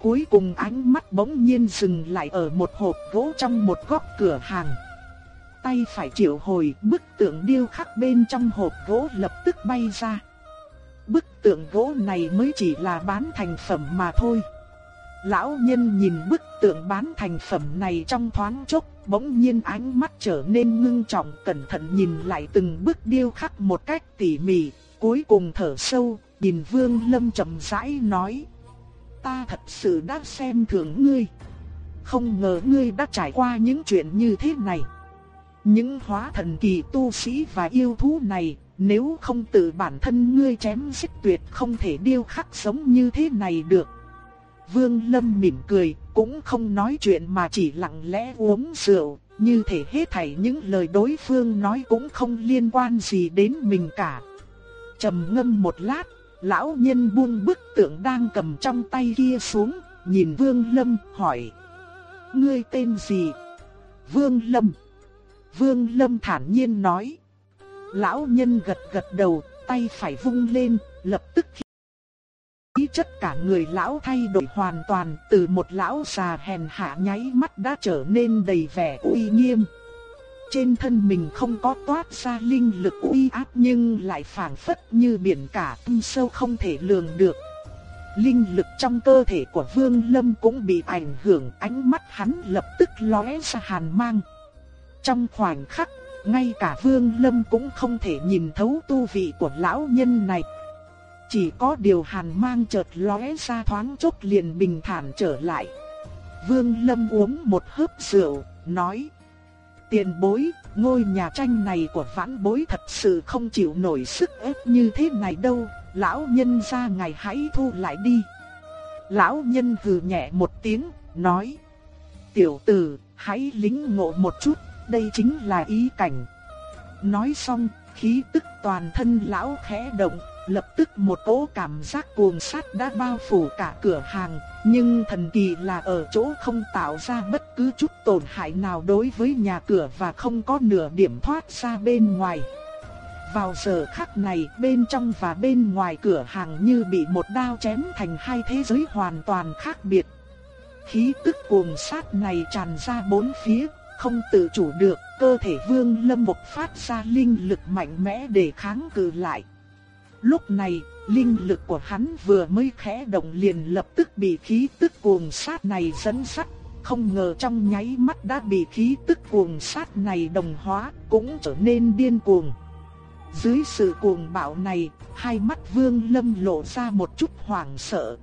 Cuối cùng ánh mắt bỗng nhiên dừng lại ở một hộp gỗ trong một góc cửa hàng tay phải triệu hồi, bức tượng điêu khắc bên trong hộp gỗ lập tức bay ra. Bức tượng gỗ này mới chỉ là bán thành phẩm mà thôi. Lão nhân nhìn bức tượng bán thành phẩm này trong thoáng chốc, bỗng nhiên ánh mắt trở nên ngưng trọng cẩn thận nhìn lại từng bức điêu khắc một cách tỉ mỉ, cuối cùng thở sâu, nhìn Vương Lâm trầm rãi nói: "Ta thật sự đã xem thường ngươi, không ngờ ngươi đã trải qua những chuyện như thế này." Những hóa thần kỳ tu sĩ và yêu thú này, nếu không tự bản thân ngươi chém giết tuyệt không thể điêu khắc sống như thế này được. Vương Lâm mỉm cười, cũng không nói chuyện mà chỉ lặng lẽ uống rượu, như thể hết thảy những lời đối phương nói cũng không liên quan gì đến mình cả. Trầm ngâm một lát, lão nhân buông bức tượng đang cầm trong tay kia xuống, nhìn Vương Lâm hỏi: "Ngươi tên gì?" "Vương Lâm." Vương Lâm thản nhiên nói. Lão nhân gật gật đầu, tay phải vung lên, lập tức ý chất cả người lão thay đổi hoàn toàn, từ một lão già hèn hạ nháy mắt đã trở nên đầy vẻ uy nghiêm. Trên thân mình không có toát ra linh lực uy áp nhưng lại phảng phất như biển cả thâm sâu không thể lường được. Linh lực trong cơ thể của Vương Lâm cũng bị ảnh hưởng, ánh mắt hắn lập tức lóe ra hàn mang. Trong khoảnh khắc, ngay cả Vương Lâm cũng không thể nhìn thấu tu vị của lão nhân này. Chỉ có điều hàn mang chợt lóe ra thoáng chốc liền bình thản trở lại. Vương Lâm uống một hớp rượu, nói: "Tiền bối, ngôi nhà tranh này của vãn bối thật sự không chịu nổi sức ép như thế này đâu, lão nhân gia ngài hãy thu lại đi." Lão nhân hừ nhẹ một tiếng, nói: "Tiểu tử, hãy lính ngộ một chút, đây chính là ý cảnh." Nói xong, khí tức toàn thân lão khẽ động, lập tức một cỗ cảm giác cuồng sát đã bao phủ cả cửa hàng, nhưng thần kỳ là ở chỗ không tạo ra bất cứ chút tổn hại nào đối với nhà cửa và không có nửa điểm thoát ra bên ngoài. Vào giờ khắc này, bên trong và bên ngoài cửa hàng như bị một đao chém thành hai thế giới hoàn toàn khác biệt. Khí tức cuồng sát này tràn ra bốn phía, không tự chủ được, cơ thể Vương Lâm bộc phát ra linh lực mạnh mẽ để kháng cự lại. Lúc này, linh lực của hắn vừa mới khẽ động liền lập tức bị khí tức cuồng sát này dẫn sắt, không ngờ trong nháy mắt đã bị khí tức cuồng sát này đồng hóa, cũng trở nên điên cuồng. Dưới sự cuồng bạo này, hai mắt Vương Lâm lộ ra một chút hoảng sợ.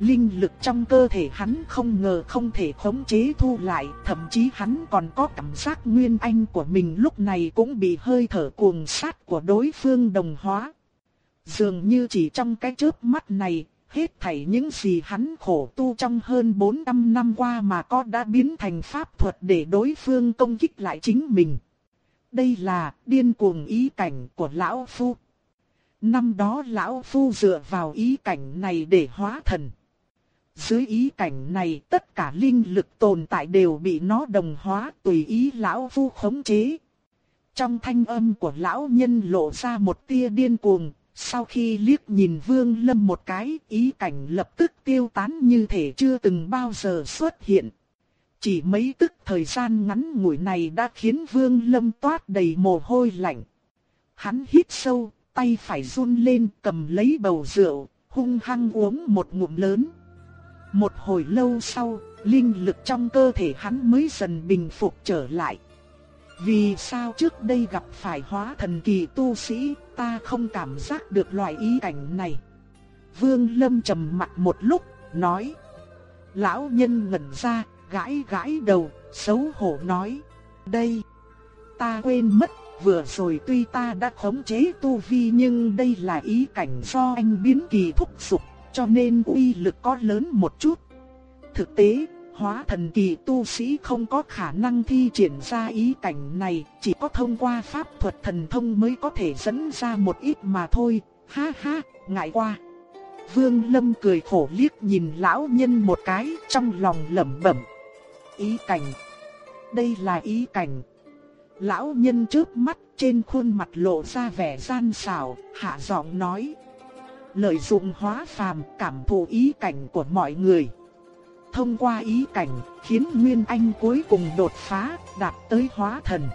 Linh lực trong cơ thể hắn không ngờ không thể khống chế thu lại, thậm chí hắn còn có cảm giác nguyên anh của mình lúc này cũng bị hơi thở cuồng sát của đối phương đồng hóa. Dường như chỉ trong cái chớp mắt này, hết thảy những gì hắn khổ tu trong hơn 400 năm qua mà có đã biến thành pháp thuật để đối phương công kích lại chính mình. Đây là điên cuồng ý cảnh của Lão Phu. Năm đó Lão Phu dựa vào ý cảnh này để hóa thần. Dưới ý cảnh này tất cả linh lực tồn tại đều bị nó đồng hóa tùy ý Lão Phu khống chế. Trong thanh âm của Lão Nhân lộ ra một tia điên cuồng, sau khi liếc nhìn Vương Lâm một cái, ý cảnh lập tức tiêu tán như thể chưa từng bao giờ xuất hiện. Chỉ mấy tức thời gian ngắn ngủi này đã khiến Vương Lâm toát đầy mồ hôi lạnh. Hắn hít sâu, tay phải run lên cầm lấy bầu rượu, hung hăng uống một ngụm lớn. Một hồi lâu sau, linh lực trong cơ thể hắn mới dần bình phục trở lại. Vì sao trước đây gặp phải hóa thần kỳ tu sĩ, ta không cảm giác được loại ý cảnh này. Vương Lâm trầm mặt một lúc, nói. Lão nhân ngẩn ra, gãi gãi đầu, xấu hổ nói. Đây, ta quên mất, vừa rồi tuy ta đã khống chế tu vi nhưng đây là ý cảnh do anh biến kỳ thúc sụp cho nên uy lực có lớn một chút. Thực tế, hóa thần kỳ tu sĩ không có khả năng thi triển ra ý cảnh này, chỉ có thông qua pháp thuật thần thông mới có thể dẫn ra một ít mà thôi, ha ha, ngại qua. Vương Lâm cười khổ liếc nhìn lão nhân một cái trong lòng lẩm bẩm. Ý cảnh. Đây là ý cảnh. Lão nhân trước mắt trên khuôn mặt lộ ra vẻ gian xảo, hạ giọng nói. Lợi dụng hóa phàm cảm thụ ý cảnh của mọi người thông qua ý cảnh, khiến Nguyên Anh cuối cùng đột phá, đạt tới hóa thần.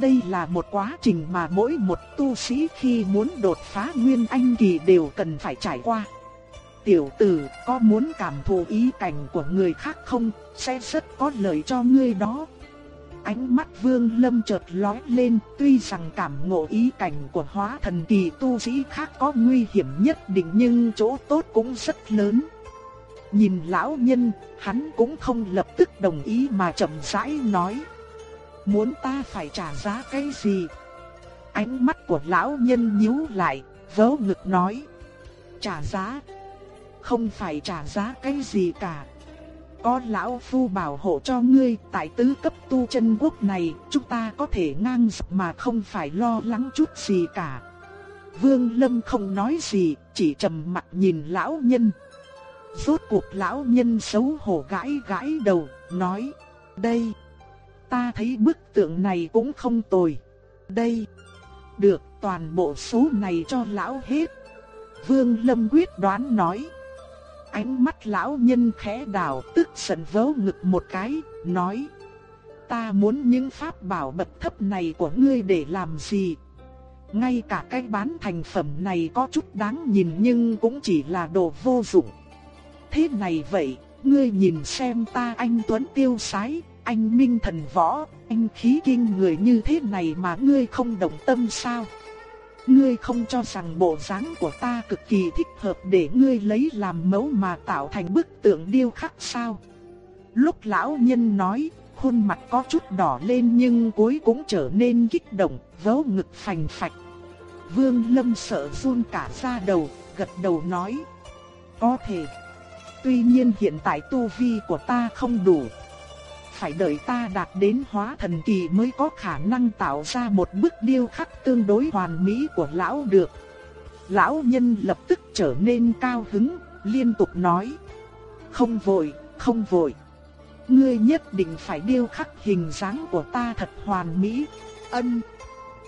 đây là một quá trình mà mỗi một tu sĩ khi muốn đột phá nguyên anh kỳ đều cần phải trải qua. Tiểu tử, có muốn cảm thụ ý cảnh của người khác không, sẽ rất có lợi cho ngươi đó. Ánh mắt vương lâm chợt lóe lên, tuy rằng cảm ngộ ý cảnh của hóa thần kỳ tu sĩ khác có nguy hiểm nhất định nhưng chỗ tốt cũng rất lớn. Nhìn lão nhân, hắn cũng không lập tức đồng ý mà chậm rãi nói. Muốn ta phải trả giá cái gì? Ánh mắt của lão nhân nhíu lại, vớ ngực nói. Trả giá? Không phải trả giá cái gì cả. Có lão phu bảo hộ cho ngươi tại tứ cấp tu chân quốc này, chúng ta có thể ngang dọc mà không phải lo lắng chút gì cả. Vương Lâm không nói gì, chỉ trầm mặt nhìn lão nhân. Rốt cuộc lão nhân xấu hổ gãi gãi đầu, nói, đây, ta thấy bức tượng này cũng không tồi. Đây, được toàn bộ số này cho lão hết. Vương Lâm quyết đoán nói. Ánh mắt lão nhân khẽ đảo tức giận vớ ngực một cái, nói. Ta muốn những pháp bảo bậc thấp này của ngươi để làm gì? Ngay cả cái bán thành phẩm này có chút đáng nhìn nhưng cũng chỉ là đồ vô dụng. Thế này vậy, ngươi nhìn xem ta anh Tuấn tiêu sái, anh minh thần võ, anh khí kinh người như thế này mà ngươi không động tâm sao? Ngươi không cho rằng bộ dáng của ta cực kỳ thích hợp để ngươi lấy làm mẫu mà tạo thành bức tượng điêu khắc sao? Lúc lão nhân nói, khuôn mặt có chút đỏ lên nhưng cuối cũng trở nên kích động, vớ ngực phành phạch. Vương Lâm sợ run cả da đầu, gật đầu nói. Có thể. Tuy nhiên hiện tại tu vi của ta không đủ. Phải đợi ta đạt đến hóa thần kỳ mới có khả năng tạo ra một bức điêu khắc tương đối hoàn mỹ của lão được. Lão nhân lập tức trở nên cao hứng, liên tục nói. Không vội, không vội. Ngươi nhất định phải điêu khắc hình dáng của ta thật hoàn mỹ. Ân.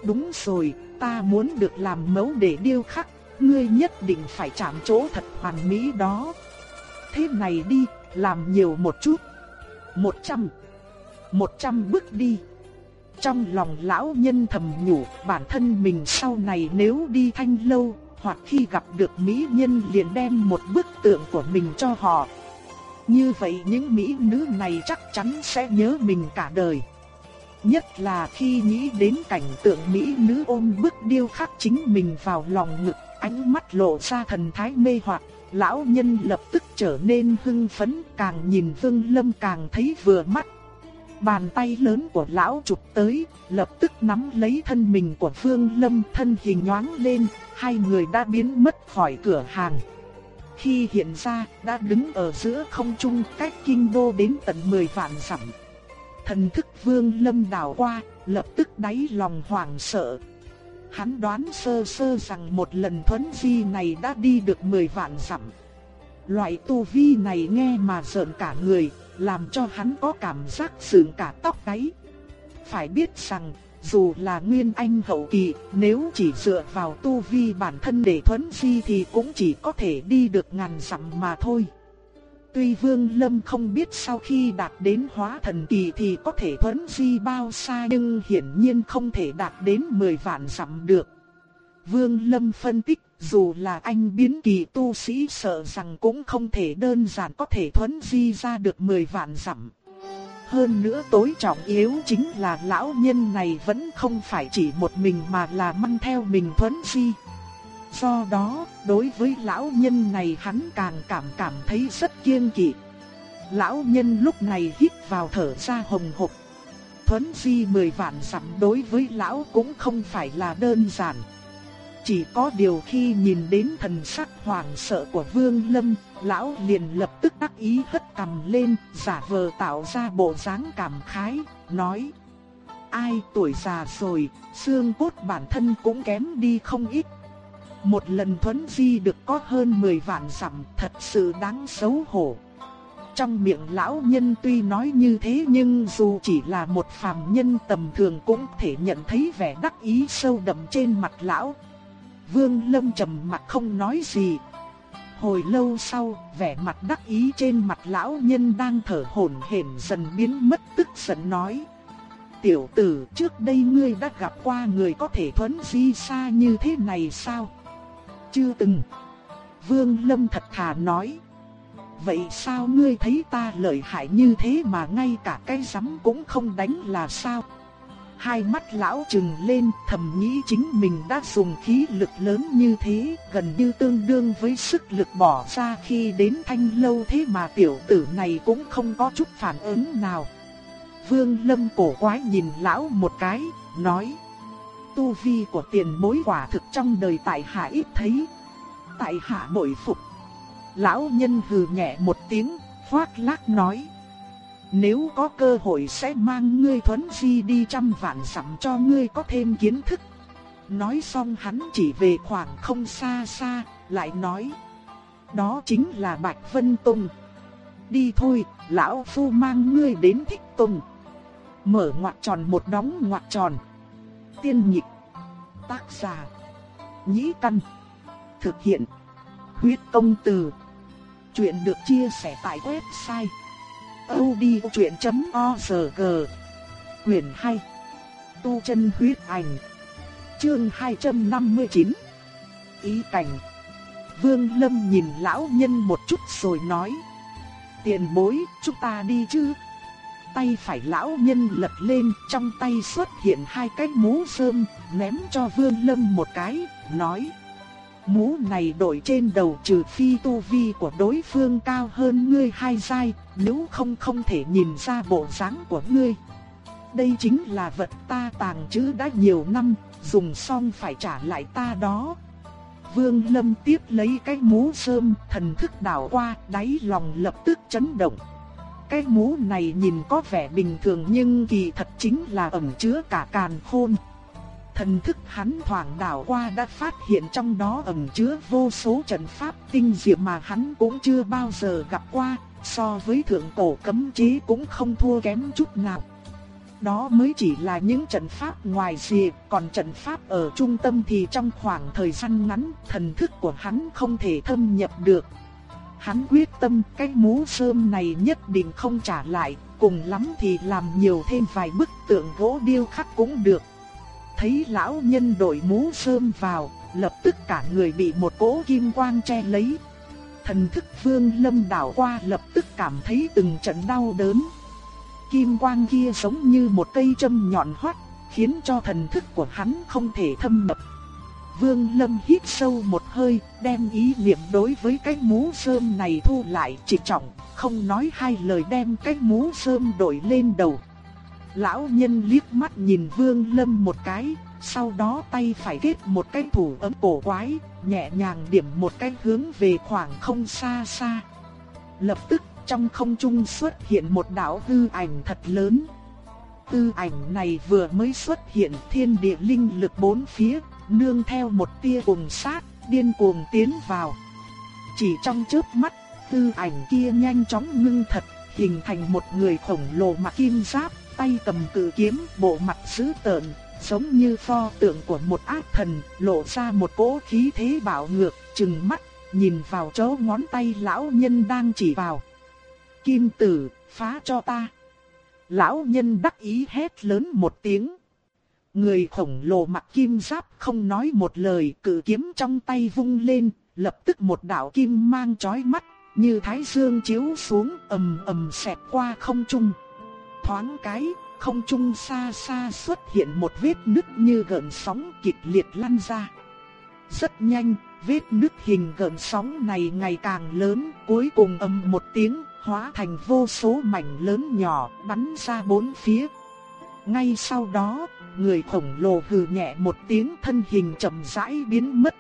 Đúng rồi, ta muốn được làm mẫu để điêu khắc, ngươi nhất định phải chạm chỗ thật hoàn mỹ đó. Thế này đi, làm nhiều một chút. Một trăm. Một trăm bước đi. Trong lòng lão nhân thầm nhủ, bản thân mình sau này nếu đi thanh lâu, hoặc khi gặp được mỹ nhân liền đem một bức tượng của mình cho họ. Như vậy những mỹ nữ này chắc chắn sẽ nhớ mình cả đời. Nhất là khi nghĩ đến cảnh tượng mỹ nữ ôm bức điêu khắc chính mình vào lòng ngực, ánh mắt lộ ra thần thái mê hoặc, lão nhân lập tức trở nên hưng phấn, càng nhìn Vương Lâm càng thấy vừa mắt. Bàn tay lớn của lão chụp tới, lập tức nắm lấy thân mình của Vương Lâm, thân hình nhoáng lên, hai người đã biến mất khỏi cửa hàng. Khi hiện ra, đã đứng ở giữa không trung cách kinh đô đến tận 10 vạn dặm. Thần thức Vương Lâm đảo qua, lập tức đáy lòng hoảng sợ. Hắn đoán sơ sơ rằng một lần thuấn di này đã đi được 10 vạn dặm. Loại tu vi này nghe mà sợn cả người, làm cho hắn có cảm giác sướng cả tóc gáy. Phải biết rằng, dù là nguyên anh hậu kỳ, nếu chỉ dựa vào tu vi bản thân để thuấn di thì cũng chỉ có thể đi được ngàn dặm mà thôi. Tuy Vương Lâm không biết sau khi đạt đến hóa thần kỳ thì có thể thuấn di bao xa nhưng hiển nhiên không thể đạt đến 10 vạn dặm được. Vương Lâm phân tích, dù là anh biến kỳ tu sĩ sợ rằng cũng không thể đơn giản có thể thuấn di ra được 10 vạn dặm. Hơn nữa tối trọng yếu chính là lão nhân này vẫn không phải chỉ một mình mà là mang theo mình thuấn di. Do đó, đối với lão nhân này hắn càng cảm cảm thấy rất kiên kỵ. Lão nhân lúc này hít vào thở ra hồng hộc. Thuấn di mười vạn dặm đối với lão cũng không phải là đơn giản. Chỉ có điều khi nhìn đến thần sắc hoàng sợ của Vương Lâm, lão liền lập tức đắc ý hất cằm lên, giả vờ tạo ra bộ dáng cảm khái, nói: "Ai tuổi già rồi, xương cốt bản thân cũng kém đi không ít, một lần thuấn di được có hơn 10 vạn dặm thật sự đáng xấu hổ. Trong miệng lão nhân tuy nói như thế nhưng dù chỉ là một phàm nhân tầm thường cũng thể nhận thấy vẻ đắc ý sâu đậm trên mặt lão. Vương Lâm trầm mặt không nói gì. Hồi lâu sau, vẻ mặt đắc ý trên mặt lão nhân đang thở hổn hển dần biến mất tức giận nói. Tiểu tử, trước đây ngươi đã gặp qua người có thể thuấn di xa như thế này sao? Chưa từng. Vương Lâm thật thà nói. Vậy sao ngươi thấy ta lợi hại như thế mà ngay cả cái giấm cũng không đánh là sao? Hai mắt lão trừng lên thầm nghĩ chính mình đã dùng khí lực lớn như thế, gần như tương đương với sức lực bỏ ra khi đến thanh lâu thế mà tiểu tử này cũng không có chút phản ứng nào. Vương Lâm cổ quái nhìn lão một cái, nói. Tu vi của tiền bối quả thực trong đời tại hạ ít thấy. Tại hạ bội phục. Lão nhân hừ nhẹ một tiếng, khoác lác nói. Nếu có cơ hội sẽ mang ngươi thuấn di đi trăm vạn dặm cho ngươi có thêm kiến thức. Nói xong hắn chỉ về khoảng không xa xa, lại nói. Đó chính là Bạch Vân Tùng. Đi thôi, lão phu mang ngươi đến thích tùng. Mở ngoặc tròn một đóng ngoặc tròn. Tiên nhịp. Tác giả. Nhĩ căn. Thực hiện. Huyết công từ. Chuyện được chia sẻ tại website odchuyện.org Quyền 2 Tu chân huyết ảnh Chương 259 Ý cảnh Vương Lâm nhìn lão nhân một chút rồi nói Tiền bối, chúng ta đi chứ Tay phải lão nhân lật lên, trong tay xuất hiện hai cái mũ sơm, ném cho Vương Lâm một cái, nói Mũ này đội trên đầu trừ phi tu vi của đối phương cao hơn ngươi hai giai, nếu không không thể nhìn ra bộ dáng của ngươi. Đây chính là vật ta tàng trữ đã nhiều năm, dùng xong phải trả lại ta đó. Vương Lâm tiếp lấy cái mũ sơm, thần thức đảo qua, đáy lòng lập tức chấn động. Cái mũ này nhìn có vẻ bình thường nhưng kỳ thật chính là ẩn chứa cả càn khôn. Thần thức hắn thoảng đảo qua đã phát hiện trong đó ẩn chứa vô số trận pháp tinh diệu mà hắn cũng chưa bao giờ gặp qua, so với thượng cổ cấm chế cũng không thua kém chút nào. Đó mới chỉ là những trận pháp ngoài rìa, còn trận pháp ở trung tâm thì trong khoảng thời gian ngắn, thần thức của hắn không thể thâm nhập được. Hắn quyết tâm cái mũ sơm này nhất định không trả lại, cùng lắm thì làm nhiều thêm vài bức tượng gỗ điêu khắc cũng được thấy lão nhân đội mũ sơm vào, lập tức cả người bị một cỗ kim quang che lấy. Thần thức vương lâm đảo qua lập tức cảm thấy từng trận đau đớn. Kim quang kia giống như một cây châm nhọn hoắt, khiến cho thần thức của hắn không thể thâm nhập. Vương Lâm hít sâu một hơi, đem ý niệm đối với cái mũ sơm này thu lại trịnh trọng, không nói hai lời đem cái mũ sơm đội lên đầu. Lão nhân liếc mắt nhìn Vương Lâm một cái, sau đó tay phải kết một cái thủ ấm cổ quái, nhẹ nhàng điểm một cái hướng về khoảng không xa xa. Lập tức trong không trung xuất hiện một đạo hư ảnh thật lớn. Tư ảnh này vừa mới xuất hiện thiên địa linh lực bốn phía, nương theo một tia cùng sát, điên cuồng tiến vào. Chỉ trong chớp mắt, tư ảnh kia nhanh chóng ngưng thật, hình thành một người khổng lồ mặc kim giáp, tay cầm cự kiếm, bộ mặt dữ tợn, giống như pho tượng của một ác thần, lộ ra một cỗ khí thế bạo ngược, trừng mắt, nhìn vào chỗ ngón tay lão nhân đang chỉ vào. Kim tử, phá cho ta. Lão nhân đắc ý hét lớn một tiếng. Người khổng lồ mặc kim giáp không nói một lời, cự kiếm trong tay vung lên, lập tức một đạo kim mang chói mắt, như thái dương chiếu xuống ầm ầm xẹt qua không trung thoáng cái, không trung xa xa xuất hiện một vết nứt như gợn sóng kịch liệt lăn ra. Rất nhanh, vết nứt hình gợn sóng này ngày càng lớn, cuối cùng ầm một tiếng, hóa thành vô số mảnh lớn nhỏ bắn ra bốn phía. Ngay sau đó, người khổng lồ hừ nhẹ một tiếng thân hình chậm rãi biến mất.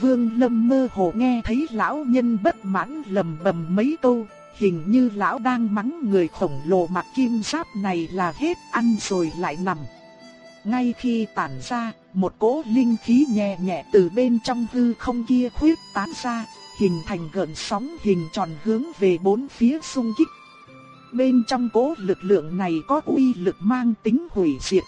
Vương Lâm mơ hồ nghe thấy lão nhân bất mãn lầm bầm mấy câu, hình như lão đang mắng người khổng lồ mặc kim giáp này là hết ăn rồi lại nằm. Ngay khi tản ra, một cỗ linh khí nhẹ nhẹ từ bên trong hư không kia khuyết tán ra, hình thành gợn sóng hình tròn hướng về bốn phía xung kích. Bên trong cỗ lực lượng này có uy lực mang tính hủy diệt.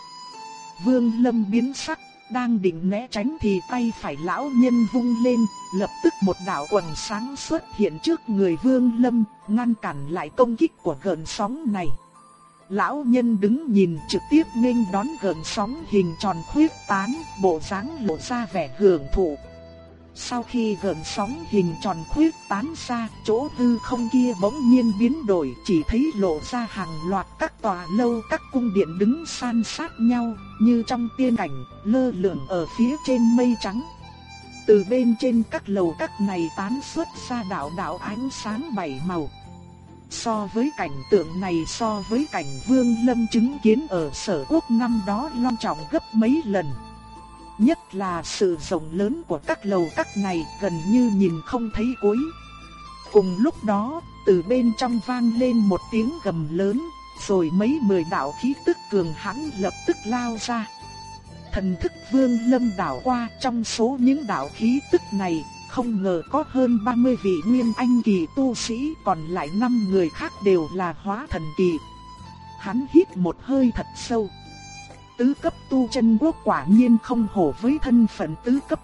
Vương Lâm biến sắc, đang định né tránh thì tay phải lão nhân vung lên, lập tức một đạo quần sáng xuất hiện trước người Vương Lâm, ngăn cản lại công kích của gợn sóng này. lão nhân đứng nhìn trực tiếp nghênh đón gợn sóng hình tròn khuyết tán, bộ dáng lộ ra vẻ hưởng thụ. Sau khi gần sóng hình tròn khuyết tán ra, chỗ hư không kia bỗng nhiên biến đổi, chỉ thấy lộ ra hàng loạt các tòa lâu các cung điện đứng san sát nhau, như trong tiên cảnh, lơ lửng ở phía trên mây trắng. Từ bên trên các lầu các này tán xuất ra đạo đạo ánh sáng bảy màu. So với cảnh tượng này so với cảnh Vương Lâm chứng kiến ở sở quốc năm đó long trọng gấp mấy lần. Nhất là sự rộng lớn của các lầu các này gần như nhìn không thấy cuối. Cùng lúc đó, từ bên trong vang lên một tiếng gầm lớn, rồi mấy mười đạo khí tức cường hãn lập tức lao ra. Thần thức vương lâm đảo qua trong số những đạo khí tức này, không ngờ có hơn 30 vị nguyên anh kỳ tu sĩ, còn lại 5 người khác đều là hóa thần kỳ. Hắn hít một hơi thật sâu. Tứ cấp tu chân quốc quả nhiên không hổ với thân phận tứ cấp.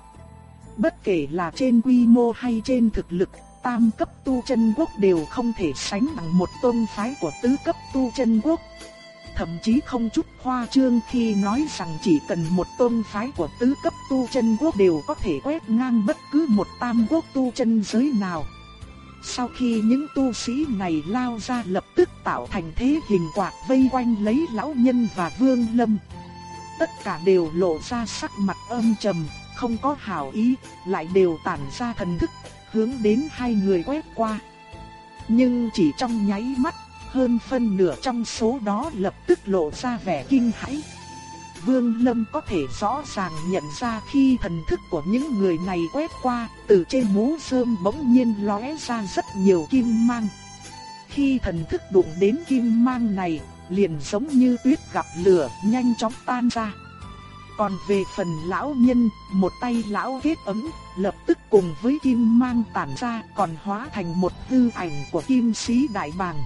Bất kể là trên quy mô hay trên thực lực, tam cấp tu chân quốc đều không thể sánh bằng một tôn phái của tứ cấp tu chân quốc. Thậm chí không chút khoa trương khi nói rằng chỉ cần một tôn phái của tứ cấp tu chân quốc đều có thể quét ngang bất cứ một tam quốc tu chân giới nào. Sau khi những tu sĩ này lao ra lập tức tạo thành thế hình quạt vây quanh lấy lão nhân và vương lâm. Tất cả đều lộ ra sắc mặt âm trầm, không có hảo ý, lại đều tản ra thần thức, hướng đến hai người quét qua. Nhưng chỉ trong nháy mắt hơn phân nửa trong số đó lập tức lộ ra vẻ kinh hãi. Vương Lâm có thể rõ ràng nhận ra khi thần thức của những người này quét qua, từ trên mũ rơm bỗng nhiên lóe ra rất nhiều kim mang. Khi thần thức đụng đến kim mang này, liền giống như tuyết gặp lửa, nhanh chóng tan ra. Còn về phần lão nhân, một tay lão kết ấm, lập tức cùng với kim mang tản ra còn hóa thành một hư ảnh của kim sĩ đại bàng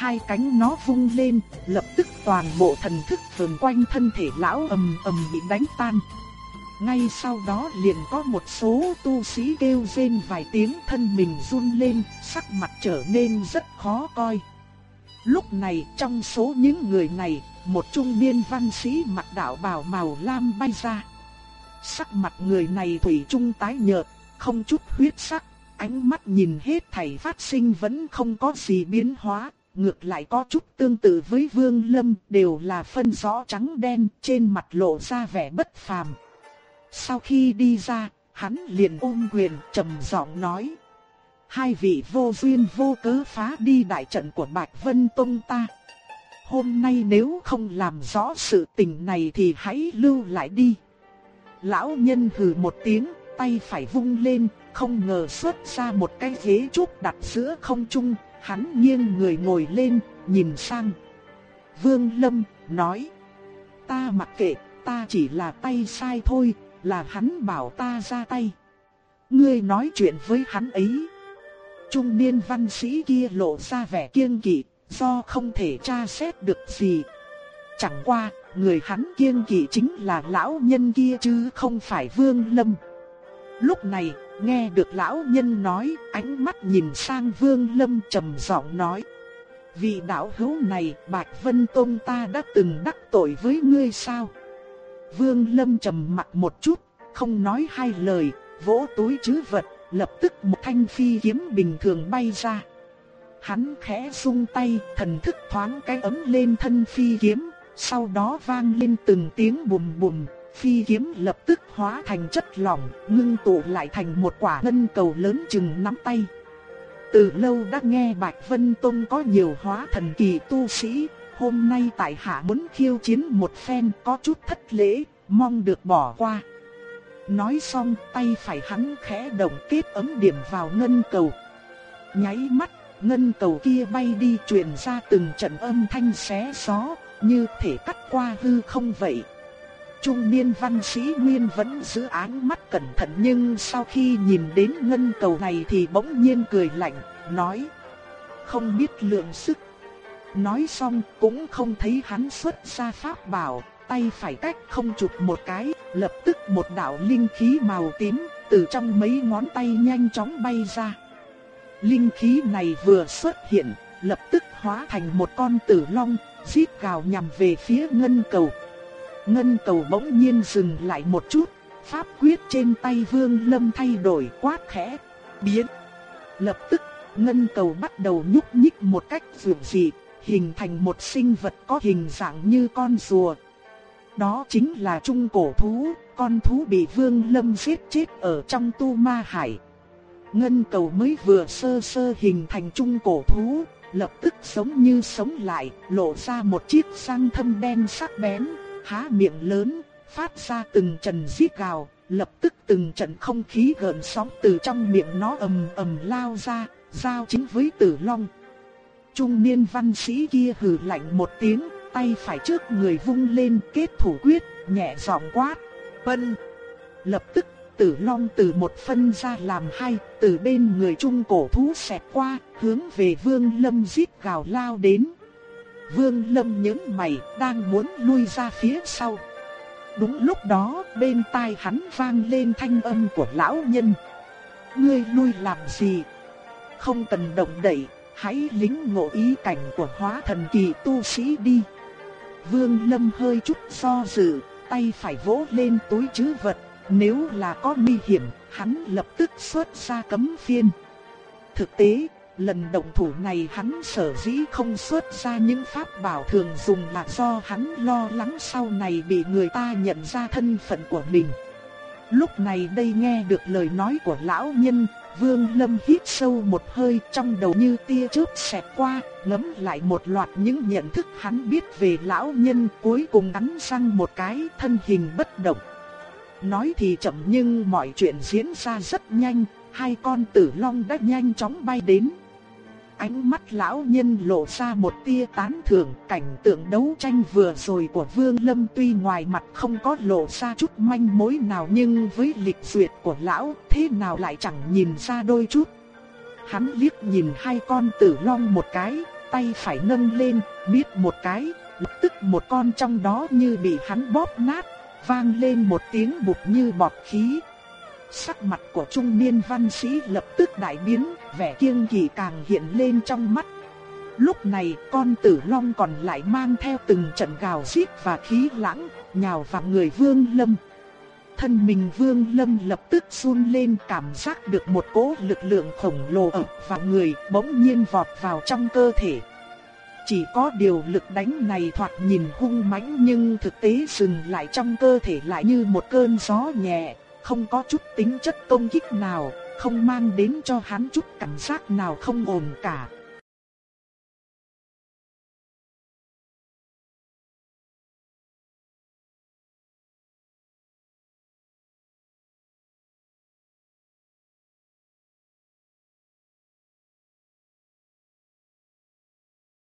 hai cánh nó vung lên, lập tức toàn bộ thần thức vờn quanh thân thể lão ầm ầm bị đánh tan. Ngay sau đó liền có một số tu sĩ kêu rên vài tiếng thân mình run lên, sắc mặt trở nên rất khó coi. Lúc này trong số những người này, một trung niên văn sĩ mặc đạo bào màu lam bay ra. Sắc mặt người này thủy chung tái nhợt, không chút huyết sắc, ánh mắt nhìn hết thảy phát sinh vẫn không có gì biến hóa, ngược lại có chút tương tự với Vương Lâm, đều là phân rõ trắng đen, trên mặt lộ ra vẻ bất phàm. Sau khi đi ra, hắn liền ôm quyền trầm giọng nói: "Hai vị vô duyên vô cớ phá đi đại trận của Bạch Vân Tông ta. Hôm nay nếu không làm rõ sự tình này thì hãy lưu lại đi." Lão nhân hừ một tiếng, tay phải vung lên, không ngờ xuất ra một cái ghế trúc đặt giữa không trung, Hắn nghiêng người ngồi lên, nhìn sang. Vương Lâm nói. Ta mặc kệ, ta chỉ là tay sai thôi, là hắn bảo ta ra tay. Ngươi nói chuyện với hắn ấy. Trung niên văn sĩ kia lộ ra vẻ kiêng kỵ, do không thể tra xét được gì. Chẳng qua, người hắn kiêng kỵ chính là lão nhân kia chứ không phải Vương Lâm. Lúc này, Nghe được lão nhân nói, ánh mắt nhìn sang Vương Lâm trầm giọng nói. Vị đạo hữu này, Bạch Vân Tông ta đã từng đắc tội với ngươi sao? Vương Lâm trầm mặt một chút, không nói hai lời, vỗ túi trữ vật, lập tức một thanh phi kiếm bình thường bay ra. Hắn khẽ rung tay, thần thức thoáng cái ấm lên thân phi kiếm, sau đó vang lên từng tiếng bùm bùm, phi kiếm lập tức hóa thành chất lỏng, ngưng tụ lại thành một quả ngân cầu lớn chừng nắm tay. Từ lâu đã nghe Bạch Vân Tông có nhiều hóa thần kỳ tu sĩ, hôm nay tại hạ muốn khiêu chiến một phen có chút thất lễ, mong được bỏ qua. Nói xong tay phải hắn khẽ động kết ấm điểm vào ngân cầu. Nháy mắt, ngân cầu kia bay đi truyền ra từng trận âm thanh xé gió, như thể cắt qua hư không vậy. Trung niên văn sĩ Nguyên vẫn giữ áng mắt cẩn thận nhưng sau khi nhìn đến ngân cầu này thì bỗng nhiên cười lạnh, nói Không biết lượng sức. Nói xong cũng không thấy hắn xuất ra pháp bảo, tay phải cách không chụp một cái, lập tức một đạo linh khí màu tím từ trong mấy ngón tay nhanh chóng bay ra. Linh khí này vừa xuất hiện, lập tức hóa thành một con tử long, giết gào nhằm về phía ngân cầu. Ngân cầu bỗng nhiên dừng lại một chút, pháp quyết trên tay Vương Lâm thay đổi quát khẽ, biến. Lập tức, ngân cầu bắt đầu nhúc nhích một cách dường dị, hình thành một sinh vật có hình dạng như con rùa. Đó chính là trung cổ thú, con thú bị Vương Lâm giết chết ở trong tu ma hải. Ngân cầu mới vừa sơ sơ hình thành trung cổ thú, lập tức sống như sống lại, lộ ra một chiếc răng thâm đen sắc bén, há miệng lớn, phát ra từng trận rít gào, lập tức từng trận không khí gợn sóng từ trong miệng nó ầm ầm lao ra, giao chính với Tử Long. Trung niên văn sĩ kia hừ lạnh một tiếng, tay phải trước người vung lên kết thủ quyết, nhẹ giọng quát, "Vân!" Lập tức Tử Long từ một phân ra làm hai, từ bên người trung cổ thú xẹt qua, hướng về Vương Lâm giết gào lao đến. Vương Lâm nhướng mày, đang muốn lui ra phía sau. Đúng lúc đó, bên tai hắn vang lên thanh âm của lão nhân. Ngươi lui làm gì? Không cần động đậy, hãy lính ngộ ý cảnh của hóa thần kỳ tu sĩ đi. Vương Lâm hơi chút do dự, tay phải vỗ lên túi trữ vật, nếu là có nguy hiểm, hắn lập tức xuất ra cấm phiên. Thực tế, lần động thủ này hắn sở dĩ không xuất ra những pháp bảo thường dùng là do hắn lo lắng sau này bị người ta nhận ra thân phận của mình. Lúc này đây nghe được lời nói của lão nhân, Vương Lâm hít sâu một hơi trong đầu như tia chớp xẹt qua, ngấm lại một loạt những nhận thức hắn biết về lão nhân cuối cùng cắn răng một cái thân hình bất động. Nói thì chậm nhưng mọi chuyện diễn ra rất nhanh, hai con tử long đã nhanh chóng bay đến. Ánh mắt lão nhân lộ ra một tia tán thưởng cảnh tượng đấu tranh vừa rồi của Vương Lâm tuy ngoài mặt không có lộ ra chút manh mối nào nhưng với lịch duyệt của lão thế nào lại chẳng nhìn ra đôi chút. Hắn liếc nhìn hai con tử long một cái, tay phải nâng lên, biết một cái, lập tức một con trong đó như bị hắn bóp nát, vang lên một tiếng bụt như bọt khí. Sắc mặt của trung niên văn sĩ lập tức đại biến, vẻ kiêng kỳ càng hiện lên trong mắt. Lúc này con tử long còn lại mang theo từng trận gào xít và khí lãng, nhào vào người vương lâm. Thân mình vương lâm lập tức run lên cảm giác được một cỗ lực lượng khổng lồ ập vào người bỗng nhiên vọt vào trong cơ thể. Chỉ có điều lực đánh này thoạt nhìn hung mãnh nhưng thực tế dừng lại trong cơ thể lại như một cơn gió nhẹ, không có chút tính chất công kích nào, không mang đến cho hắn chút cảm giác nào không ổn cả.